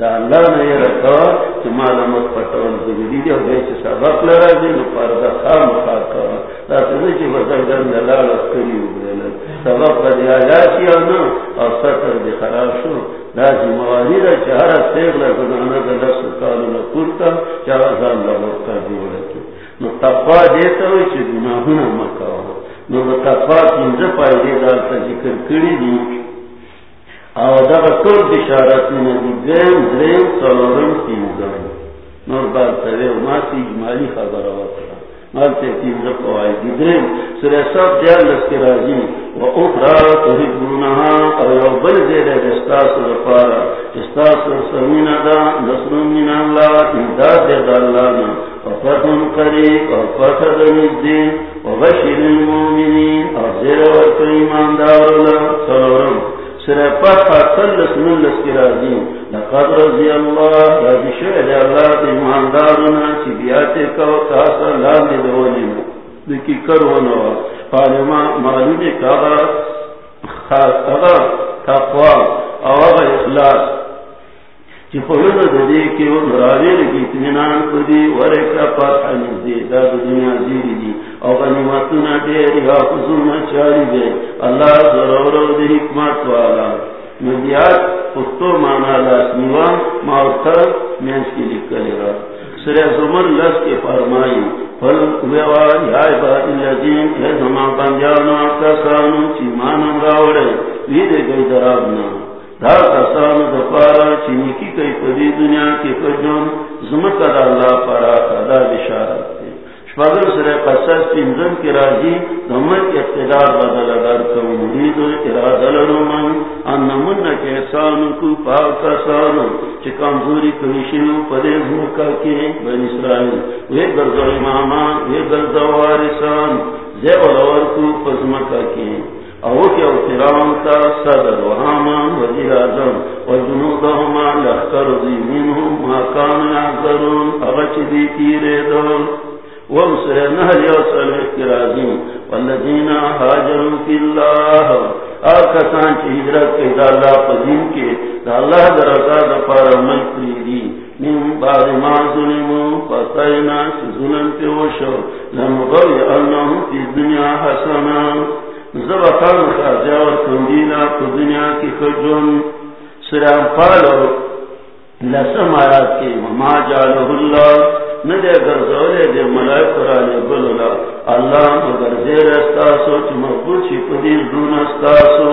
دا اللہ نے یہ رکھا کہ معلومت پٹول ضروری ہے اور ایسے سبق لڑا دی نو پر دا خام خواہ کرا دا تنی چی بزر گرم دلال اسکری ہوگئے سبق با دیا جاتی آنا اور سطر دی خراب شو۔ دا جی موازی دا چہارا سیغ لگنانا دا لفظ کالو لکورتا چہارا زان لگوت کر دیو لکی نو تقوی دیتا ہوئی چی گناہونا مکاو۔ نو تقوی کنز پائی دی دالتا ذکر کری دی۔ او دا ټول بشارت نه دي ګم درې څلورم تینځم نور بار ته ما سي اجمالی خبره وکړه مال ته تینځه کوي دي درې سره سب دیار لسکي راځي او اخرى تحبونها او یو بل دې د استاسو لپاره استاس سمین دا نصر من اللہ، امداد دا اللہ وفتن قریب وفتد نزدین وبشر المومنین افزر ورک ایمان دار اللہ. سلورم سر فتح تلس من لسکی راضیم لقد رضی اللہ رضی شعر اللہ دی ایمان چی بیاتے کو تاسا لاندی دولیم دکی کرونوا پالما معلوم کاغا خاص اغا تقوی او اغا اخلاص۔ چی پولو ددی کی و مراوی لگی اتمنان کدی ورکا پاتحا نزدی دا دنیا زیری دی۔ او غنیمتنا چاری اللہ حکمت والا۔ ندیات پختو مانا لاسنیوان مینس کی لکلی زمر لس کے فرمائی فل ویوان یا عباد اللذین اے زمان بندیانا کسانو چی مانم راوڑے۔ ویدے گئی درابنا۔ دا دفارا کئی پدی دنیا کی فجن زمکر اللہ پارا خدا بشارت۔ تے شپاگر سر قصص پینزم کی راجی دمت اقتدار بدل در کم مرید ارادل رمان انمون کے احسان کو پاک کسان چی کمزوری کنشنو پدی زمکا کی بن اسرائیل. وی گرزو امامان وی گرزو وارسان زیب زیور ورکو پزمکا کی او کیا فرعون تا صدر و حامان وزیر اعظم و جنودهما لخکر دی منهم ما کان یعذرون. اغچ دی تیرے دول ومسر نهل آکسان حجرت کے دا اللہ کے دا اللہ درکا دا ملک من بعد ما ظلم لنغوی فی دنیا حسنان زبطان خاضیا و پا دنیا کی خجون سرام پالو، لسم آیات وما اللہ ندے گرزولے دے ملائی قرآن بلولا۔ اللہ مگر زیر استاسو چی مقبول چی دون استاسو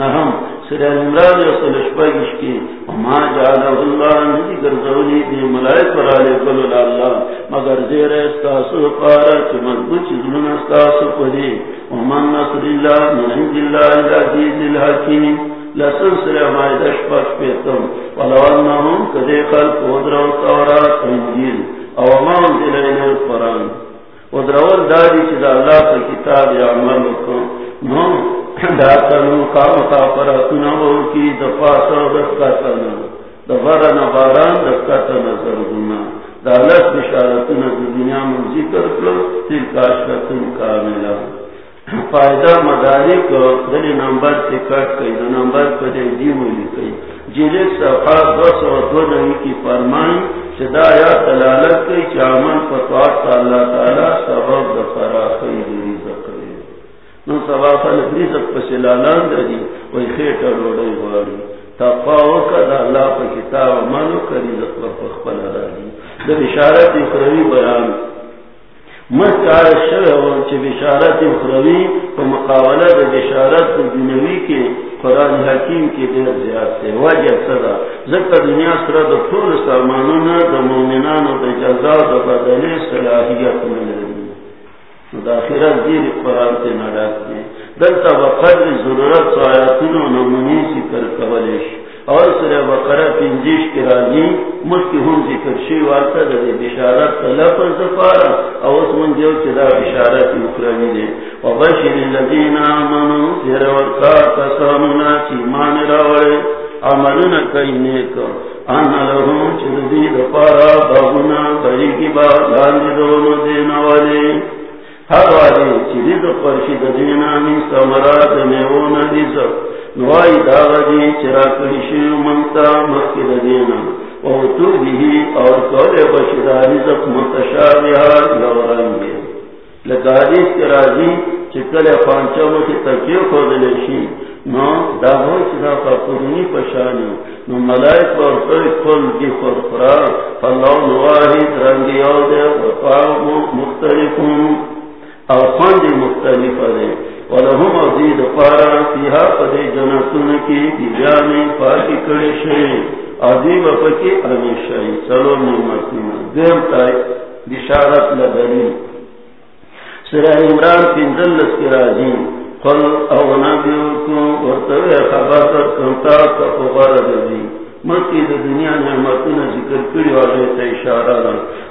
نہم سرام امراض و سلشپاگش کی وما جالو اللہ ندے گرزولی دے ملائی قرآن بلولا اللہ۔ مگر زیر استاسو پارا چی مقبول دون استاسو پدیل ومن نصر اللہ من عند اللہ العزیز الحکیم۔ لسن سر مائدہ شپاک پیتم۔ ولو انہم کدے خلق ودرو تورات انجیل۔ او ما انزل الى القرآن ودرول دادی چیز اللہ پر کتاب یا عمل کن نو داتنو قامتا فراتنا کی دفاسا دفکاتنا دفارنا باران دفکاتنا زرگنا دا لس بشارتنا دنیا من ذکر کرو تلکاشتن کاملا. فائدہ مداری کو دلی نمبر سے کٹ کئی، دو نمبر پر دی مولی کئی جیلے صفحہ دو سو دو نمی کی فرمائی چدا یا تلالت کئی چامن فتوات اللہ تعالی سبب دفرا خیر رزق کئی نو سبب خلق رزق پس لالان دی. وی خیٹ روڑی واری تقاو کد اللہ پا کتاب منو کا رزق پر خپل را دی در اشارت اخروی بیان. مکار شر بشارت اخروی تو مقابلہ بشارت دنوی کے قرآن حکیم کی دیر زیاد تے وجہ صدا. ذکر دنیا سر دا طول سامانونا دا مومنان و دا جزا دا بدلی صلاحیت ملنی. دا آخرت دیر قرآن تے نڈاک دے دلتا بقدر ضرورت سو آیاتون و نمونی ذکر کولیش. اور سر بقرہ پنجیش کی راجی ملکی ہم ذکر شی وارتا دے بشارت طلب زفارا او اس من جو چدا بشارت اکرمی دے۔ وبشر اللذین آمنو زیر ورکار کسانونا چی مان راوڑے۔ عملنا کئی نیکا آنا لہم چد دید پارا باغنا بری کی بات لاندی دونو دینا والے۔ ہر والے چی دید پرشید دینا من سمرات نیونا دیزا۔ نوائی داغی جی، چرا کشی منتا مکر دینا او تو بھی اور کولے بشداری زک متشابہات لورانگے لکاری کے راضی چکل پانچوں کی تکیو کو دلشی نو داغو چرا کا پرنی پشانی. نو ملائک اور کوئی کل کی خود خورخرا فاللہ نواہی رنگی او دے وقام مختلفون. او خاندی مختلف دے. ولهم ازید پارا فیها پدے جنتون کی دیجانی پاکی کڑی شئی عظیم پکی امی سلو نعمتنا دیم تائی بشارت لدلیل. سرہ عمران پینزل لسکی راجیم قل او نبیوکم ورطوی خبر کنتا کفو غرد دی کی دا دنیا نعمتون ذکر کری والے تا اشارہ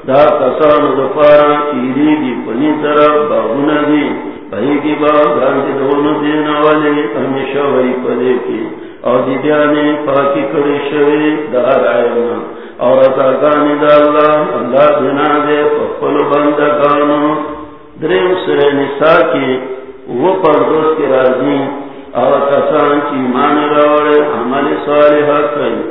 دا کسان دا پارا چیری دی پنی طرف باغون دی بھئی کی باغ گانتی دونو دینا والے ہمیشہ وی پدے کی اور دی دیانے پاکی کری شوی دا رائینا اور اتا گانی دا اللہ اللہ دے پپل بندگانو۔ درم سر نسا کی وہ پردوس کے راضی۔ اور کسان کی مان روڑے عمل صالحہ کئی۔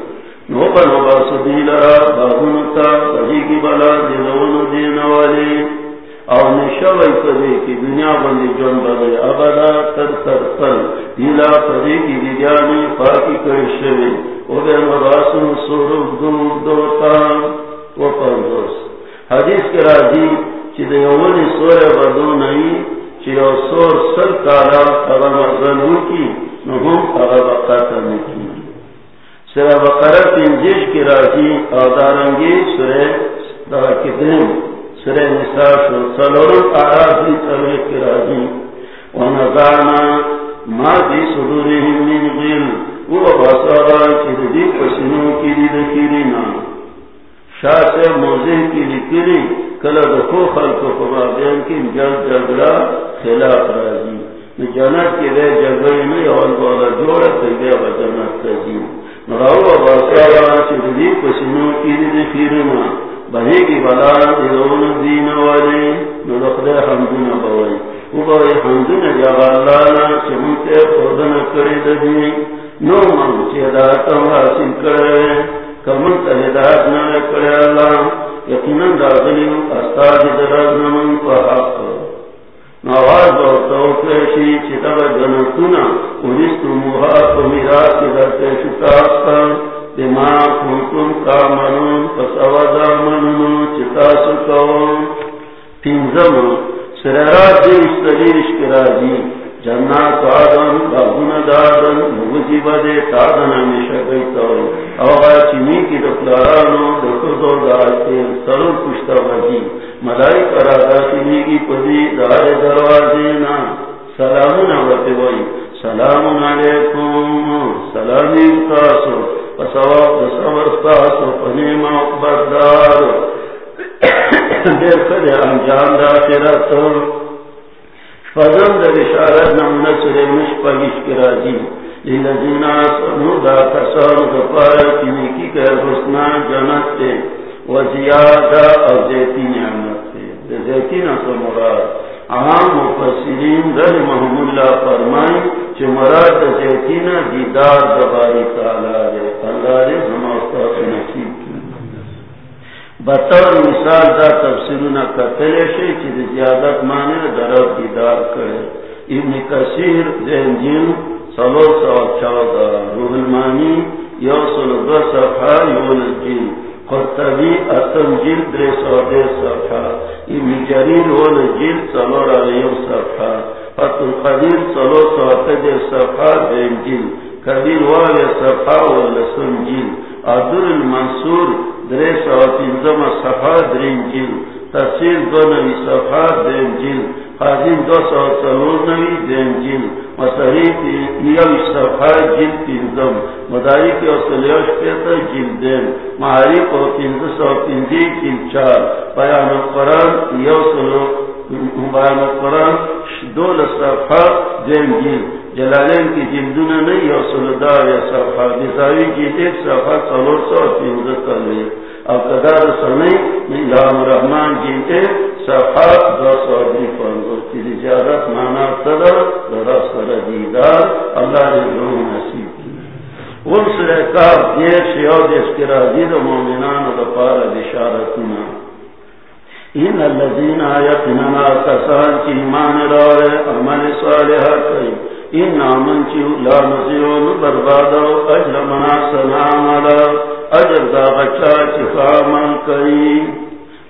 نو بنو باس دیل را باغنتا بہی کی بلا دلون دین والے۔ اور نشوئی کبھی کی دنیا بندی جن بلے ابدا تر تر تر دیلا پدی کی دیجانی پاکی کئی شوی او بے مباسن سورو دور دوتا وہ پردوس حدیث کے راضی چی دیونی سورے بدو نہیں چیو سور سر کارا اغا مغزنو کی نهم اغا بقاتا نکی سر بقرہ پنجش کی راجی او دارنگی سر دغا کتن سر نساء شو سلورم آرازی سر کی راجی ما دی صدورهم من غل۔ او باسارا چید دی پسنو کی دی دکیرینا شاہ سے موزے کی لکری کلا دکھو خلق کو بابین کی جل جگڑا خلاف راضی۔ جنت کی رہ جگڑی میں اور بولا جوڑا تگیا و جنت تجی مراو باسیا چلی پسنو کی دی خیرنا بہی کی بلا دلون دین والے نلقدے حمدن بوائی او بوائی حمدن جب اللہ نا چمتے خودن کری دی نو من چیدہ حاصل کرے کمن تہداد نہ کرے اللہ یقیناً داخلی استاد دراز نمن پا حق نواز اور توقعشی چتب جنتنا انیست موہا فمیرات درتے شکاستا دما کنتم کامنون فسودا چتا تینزم سرارات دی جنات آدم باغون دادن موزی بدے تادن ہمیشہ کی دفلارانو دکتو دارتے سرور کشتا بجی ملائی کرادا چمی کی پدی دار دروازینا سلامون آورتے سلام علیکم سلامی اتاسو پسواب دسور ستاسو پنیم اقبردار دیر کدے انجام دا تیراتو فضل در اشارت نمنا سر مشپگش کی راجی للذین آسنو دا کسان دپارا کی کر حسنا جنت تے و زیادہ زیتی نعمت تے زیتی نسو مراد. عام مفسرین در محمد اللہ فرمائی چھ مراد زیتی نا دیدار دباری تعالی دے اللہ دے ہماستا نصیب کی بطور مثال دا تفسیرنا کتلے شئی جی، چی دی زیادت مانے درب دیدار کرے۔ ابن کثیر ذہن جن سلو سو چودہ، روح المانی یو سلو دو صفحہ یول جن قرطبی، اتم جن در سو دے صفحہ ابن جریر ول جن سلو را یو صفحہ فتح القدیر سلو سو دے صفحہ دین جن کبیر وال صفحہ ولسن جن عبدال المنصور درے سو تینزم صفحہ درین جل تفسیر دو نوی صفحہ درین جل خازین دو سو سلور نوی درین جل مصحیف یو صفحہ جل تینزم مداری کی اصلیوش پیتا جل دین معریف و تینز سو تینزی جل چار، بیان قرآن یو سلو، بیان قرآن دول صفحہ درین جل جلالین کی جلدون نہیں یا سلدار یا صفحہ بزاوی کی ایک صفحہ سلور سو تینزت کلوی. اب قدار سنی لام رحمان کی ایک صفحہ دو سو دی پانگو کی رجارت مانا صدر درہ سر دیدار، اللہ نے روح نصیب کی۔ ان سے سرکار دیر شیعو دیس کی راضی دا مومنان دا پارا بشارتنا ان اللذین آیتنا کسان کی ایمان روڑے عمل صالحہ کئی۔ ان نامن چیو، لا مزیون بربادو اجل منا سلام علا اجل دا غچا چفا من کئی.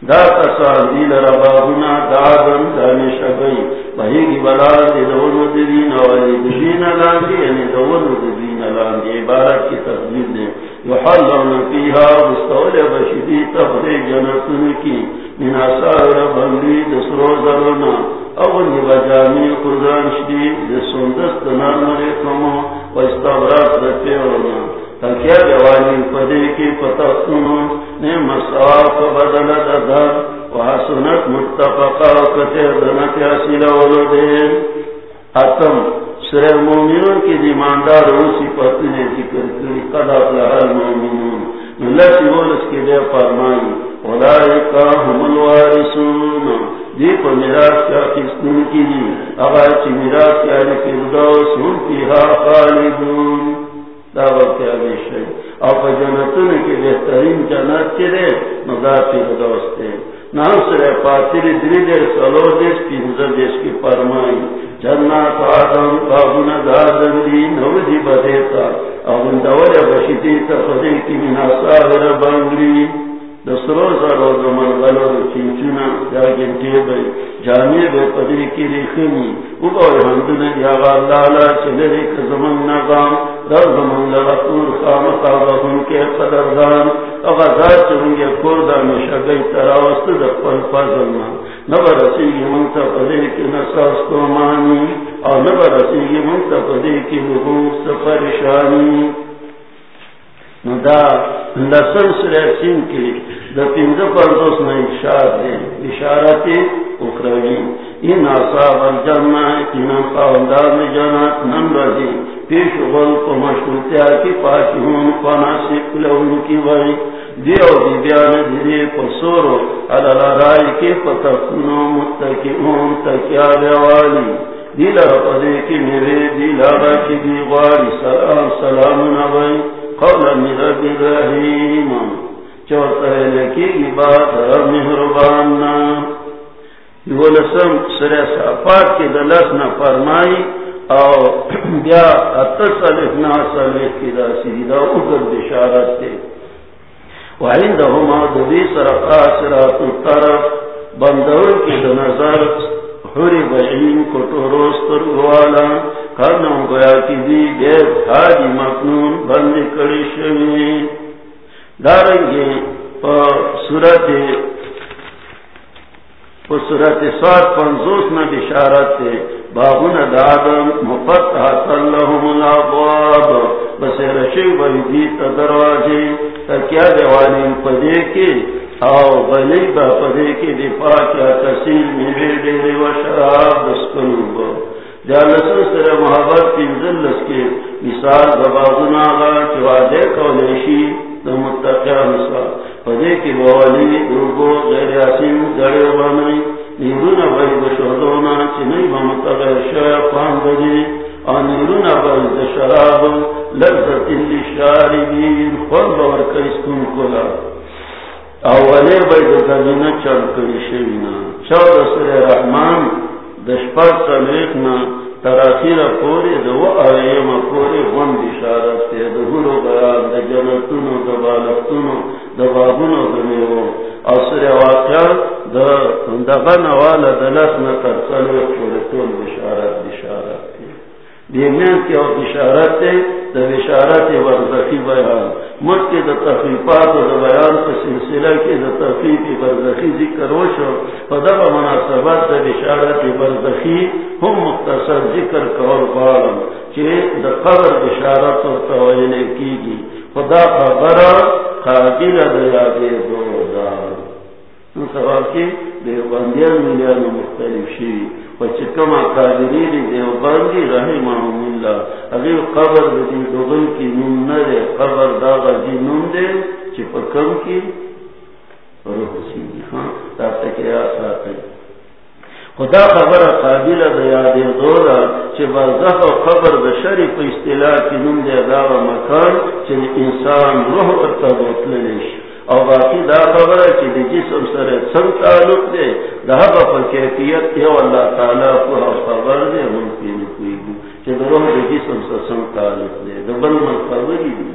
دا کسان دیل رباہنا دادن دانی شبئی. بہی کی بلان دی دولو دین والی دین لاندی یعنی دولو دین لاندی عبارت کی تصدیر دے یحلون فیہا مستول بشدی تفری جنتن کی. من اثار بندی دسرو ذرونا اول بجامی قرآن شدی دسندست نرمری کمو. و استبرات دپیونا تکیا جوانی پدے کی پتہ سنو نے مساف بدل ددا وحسنت متفقا کتے دنت یاسیل ولدین۔ اتم، سر مومنون کی دیماندار اسی پتنے ذکر کری قد افلح المومنون۔ ملت یولس کی دے فرمائی اولائکا هم الوارسون دی پا میراس کیا کسنون کی دی؟ اگر چی میراس کیا دی، فردوس هم پیها خالدون۔ دعوت کیا بیشای او پا جنتون کی بہترین جنت کی دے مدار فردوس نام سر پاتری دری دیر سلو دیس پینزر دیس کی فرمائی. جنات آدم بابون دادن دی نو دی بدیتا. اون دول بشیدی تفضیل کی مناسا ور بانگری دسرو سارو زمان غلو چنچونا جاگن تیبای جامعی پدری کی ریخنی او حمدن یا غالالا در لغتور کے قدردان اغا چونگے کوردا مشاگئی تراوست در پل فضل ما منتا پدے کی نساستو مانی اور نبا رسیگی منتا پدے کی لغوب دا لسن سلیسین کی دا پینزا پر دوست نا اشار دے اشارتی اخروی این اصاب الجنہ انم قاوندار جنات نم رضی پیش غل کو مشروطیا کی پاکی ہون پناسک لون کی وئی دیو دی بیان دیدی پسورو علالا رائی کی پتکنو متکئون تکیا بیوالی. دیلا پدے کی میرے دیلا را کی دیواری. سلام سلام نبائی قولا من رب الرحیم چوتا ہے لکی بات مہرباننا یولسم سرے صحفات کی دلس نہ فرمائی او بیا اتصلف ناسلف کی دا سیدہ اگر بشارت تے وعندهما دبی سرقا سرات الطرف بندور کی دنظر. حری بشین کٹوروستر گوالا کرنا گویا کی دی بیت حاجی مکنون بند کری شوی دارنگی پا صورت پا صورت سوات پنزوس نا بشارت تے بابون دادم مفتحت اللہم الابواب۔ بس رشو بیدیت دروازی تکیا دیوانی پدے کی او بلی با پدے کی دی پاکیا تسیل میوے دیلی و شراب دسکنو با جالسو سر محبت کی ذلس کے مثال بابون آغا چوادے کولیشی دا متقیا مثال پدے کی بوالی دوگو غیر یاسین دڑے بانی نیرون بھائی بشہدونا چنئی بمتغیر شیفان بدی۔ اور نیرون بھائی بشراب لذت لشاربین خون باور کرسکن کلا۔ اولی بھائی زمین چل کری شوینا چود سر رحمان دشپر سلیخ سلیقنا تراخیر پوری دو آئیم پوری غن بشارت تے دہورو بیان دا جنتونو دا بالفتونو دا بابونو دا میرو اصر واقع دا دا بنوالا دا لسنا ترسلو پورتون بشارت بشارت دیمین کی اور بشارت تے دا بشارت ورزخی بیان۔ مجھ کے دا تخیفات و دا بیان کا سلسلہ کی دا تخیف ورزخی ذکر ہوشو فدا با مناسبت دا بشارت ورزخی ہم مختصر ذکر کور بارم چی دا قبر بشارت و توائلے کی گی خدا خبر قابل دا یادے دو دار سوال کی دیوبندیان ملیان مختلف شیئی وچکما قادری دی دیوبندی رحمهم اللہ۔ اگر قبر دی دوغن کی نون نرے، قبر داغا دی نون دے، چی پکم کی؟ روح سیدی ہاں تاکتا کہ آسات ہے خدا خبر قابل دیا دی دورا چی برزخ و قبر بشری پا استلاح کی نون دے داغا مکان، چی انسان روح ارتبوت للیش او باقی دا خبر ہے کہ جسم سر سن تعلق دے دا با کیفیت یو اللہ تعالی کو خبر دے ممکن کوئی بھی کہ روح دے جسم سر سن تعلق دے دا بل من خبری دی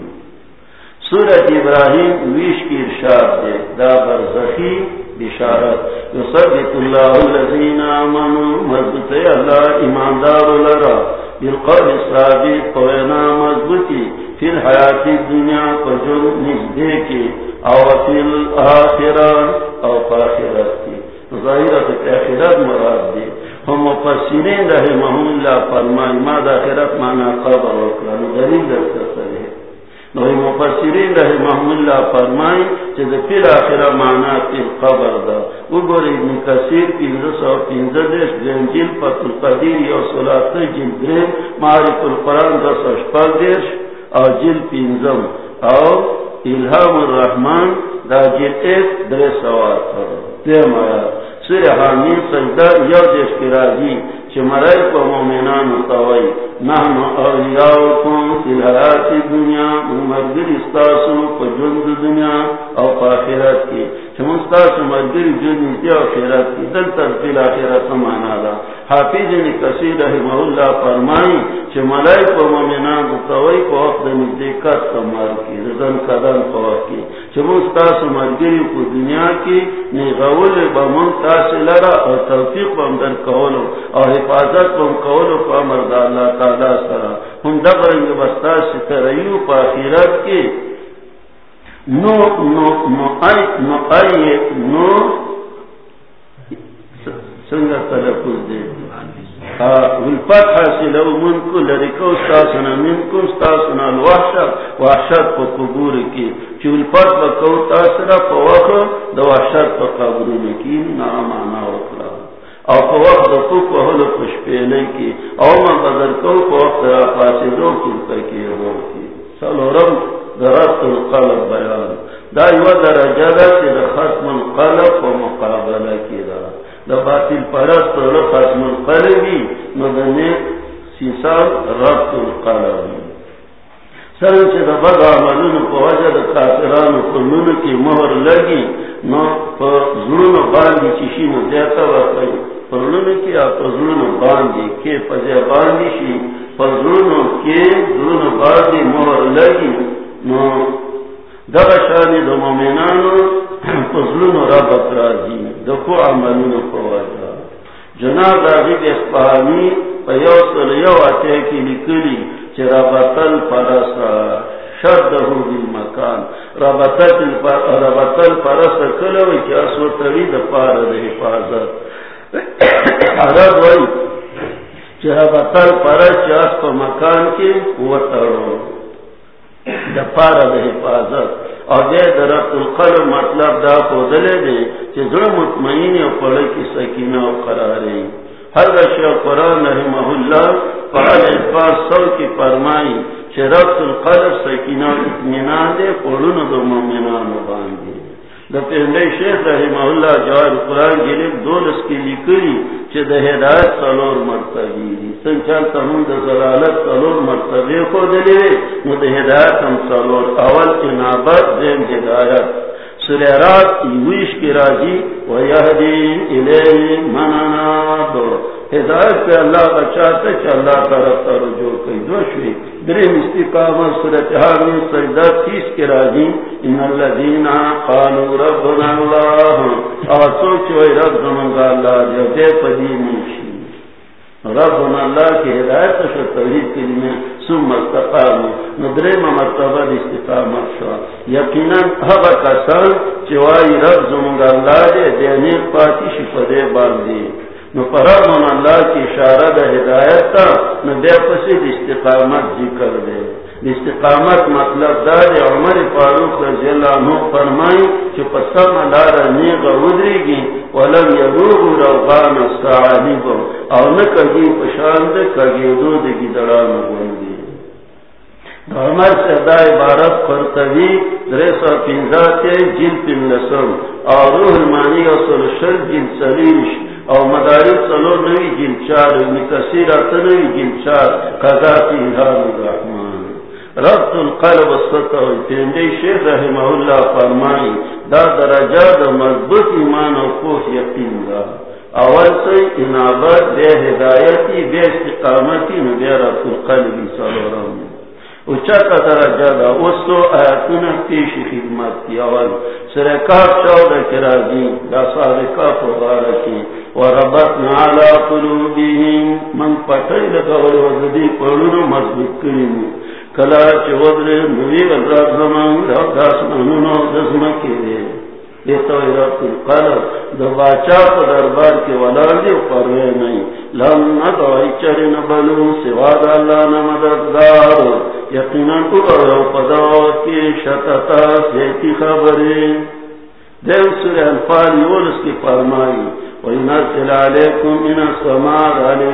سورت ابراہیم ویش کی ارشاد دے دا برزخی بشارت. یصدق اللہ الذین آمنوا. مضبط اللہ ایماندار لرا بالقول الثابت قوینا مضبطی فی الحیات الدنیا پر جو نزدے کی او فی او فاخرت کی۔ ظاہرت اخرت مراد دی۔ ہم مفسرین رحمہم اللہ فرمائی ما دا اخرت مانا قبر وکرا نو دلیل در سرے نو مفسرین رحمہ اللہ فرمائی کہ پھر آخرہ مانا پھر خبر دا۔ اگر ابن کثیر پینزو سو پینزو دیش گرین جل پت القدیر یا صلات جل گرین معرف القرآن دا سشپا دیش او جل پینزم او الہام الرحمن، دا جل ایک سوار سوات دیم آیا سر حامین سجدہ یو دیش کی راجی چھ مرائی پا مومنان متوئی نحن اولیاؤکم فی الحیات دنیا مرگر استاسو پا جند دنیا او پا آخرت کی۔ چمستاسو مرگر آخرت کی دل سمانا دا۔ حافظ نے کثیر رحمہ اللہ فرمائی چمرائی کو مومنان پا وقت کی پا وقت کی۔ کو دنیا کی نیغول بمن تاسی لرا اور توفیق بمدن کولو اور حفاظت بم کولو پا مرد اللہ تعالی سرا۔ ہم دبرنگ بستا ستریو پا خیرت کی نو نو نو آئی نو آئی نو. سنگا تلفظ دے والفتح سلو من کو لرکو ستاسنا من کو ستاسنا الوحشت وحشت پا قبور کی چی والفتح بکو تاسنا پا وقت دو وحشت پا قبرون کی نام آنا وقلا او په وخت د تو په هلو پشپېلې کې. او ما بدل کو په وخت را پاسې دو کې کې وو کې. څلورم. درات القلب بیان. دا یو درجه ده چې د ختم القلب په مقابله کې ده. د باطل پرست په ختم القلب نو د نه سیسال رات القلب سره چې د بد عملونو په وجه د کافرانو په لونو کې مهر لګي، نو په زړونو باندې چې شي نو زیاته ورکړي پرلونو کی آپ پزلونو باندی کے پزے باندی شی پر پزلونو کے زلونو باندی مہر لگی نو دغشانی دو مومنانو پزلونو رب اترازی دکو عملونو پواجا جناب راجب اسپانی پیوصل یو آتے کی لکلی چی ربطل پرسا شرده بالمکان ربطل پرسا کلوی چی اسو توی دا پار دا حفاظت. عرب وی چہا تل پر چاس پا مکان کی وطرو دا دا حفاظت. اور دے درخت القلب مطلب دا خودلے دے کہ ذرا مطمئن اور پڑے کی سکینہ اور قراری ہر رشا قرآن رحمہ اللہ فعال احفاظ سو کی فرمائی کہ رفت القلب سکینہ و اطمینان دے قرون دو مومنان باندے شیخ رحمہ اللہ جوار قرآن گرب دولس کی لکری چھ دا ہدایت سلور مرتبی دی سنچال تمون دا ضلالت سلور مرتبی کو دلے نو دا ہدایت ہم سلور اول انابت دین ہدایت سلیرات ایویش کی راجی ویہدین الیہ مناناب ہدایت پہ اللہ بچاتے چھ اللہ طرف تا رجوع کئی دو شوی. درم استقامت صورت سجدہ تیس کے راجی ان ربنا اللہ رب زمانگا اللہ جو دے پدی نیشی۔ ربنا اللہ کی ہدایت شو توحید کے لیے ندرم مرتبہ استقامت شو یقینا ہوا کسان چوائی رب زمانگا اللہ دے دینے پاتی شفدے باندی نو پرمن اللہ کی اشارہ دا ہدایت تا، نو بے پسی استقامت ذکر دے استقامت مطلب دا دے عمر فاروق رضی اللہ عنہ فرمائی چو پسم دارا نیغ ودری گی ولم یروغ روغان السعالیب او نکگی پشان دے کگی دو دے گی دران گوندی عمر سے دا عبارت فرطوی درے سو پینزاتے جن پن لسم اور روح المانی و سلشل جن سلیش او مدارس سلو نوی جن چار، ابن کثیر اتنوی جن چار. قضاتی انہار الرحمن ربط القلب السطح تیندی شیخ رحمہ اللہ فرمائی، دا درجہ دا مضبط ایمان و کوف یقین دا. اول سے انابت، بے ہدایتی، بے استقامتی نبی ربط القلبی صلو رحمن اچھا کا درجہ دا. اس تو آیتون تیشی خدمت کی. اول سرکاب چودہ کرازی دا سارکاب سارکا پرغارکی وربطنا على قلوبهم. من پتائی لگا والوزدی قلون مضبط کریم. کلا چه ودر نوی غزاب زمان رب داس منونو دزمکی دے دیتا وی رب القلب دو باچا پا دربار کے ولار دی پروے نہیں. لم ندعی چرن بلو سواد اللہ نمدددار یقینا کی شتتا سیتی خبریں. دیو سر انفال یولس کی فرمائی وَيْنَزِّلَ عَلَيْكُمْ مِنَ السَّمَاءِ عَلَيْ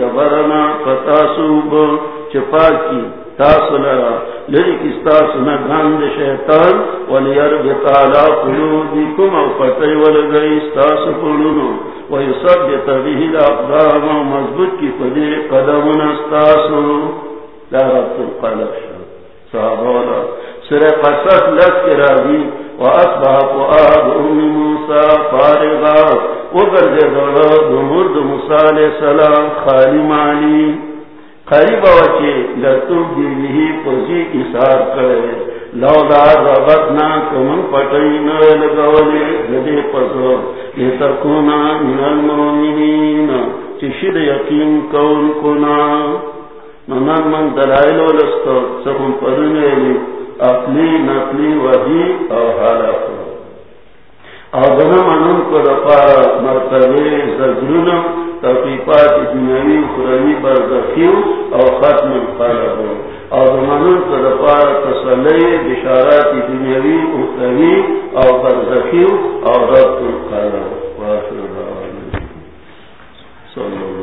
دَبَرَنَا فَتَاسُوبُ چپاکی، تاسو لرا شیطان وَلِيَرْبِتَ عَلَى قُلُوبِكُمْ او وَيُصَبِّتَ بِهِ الْأَقْدَامَ مضبوط کی پدی رب القلب سر قصص لس راضی وَأَصْبَحَ فُؤَادُ أُمِّ مُوسَى فَارِغًا وَقَدْ دَرَا دُمُرْدُ مُوسَى عَلَيْهِ السَّلَامُ خَالِ مَالِي لتو دیوی پوزی اثار کرے. لو دا کمن پٹئی نہ لگولے گدے پزو. یہ من المؤمنین چشد یقین کون کنا. ننان من دلائل ولستو سبن پدنے اپنی نقلی وحی او حالات او دنا منون کو دپارا مرتبه زجرون تفیقات دنیاوی خروی برزخیو او ختم القلب او دنا کو دپارا تسلی، بشارات دنیاوی اخروی او برزخیو او رب القلب واخر دعوانا۔ صلی اللہ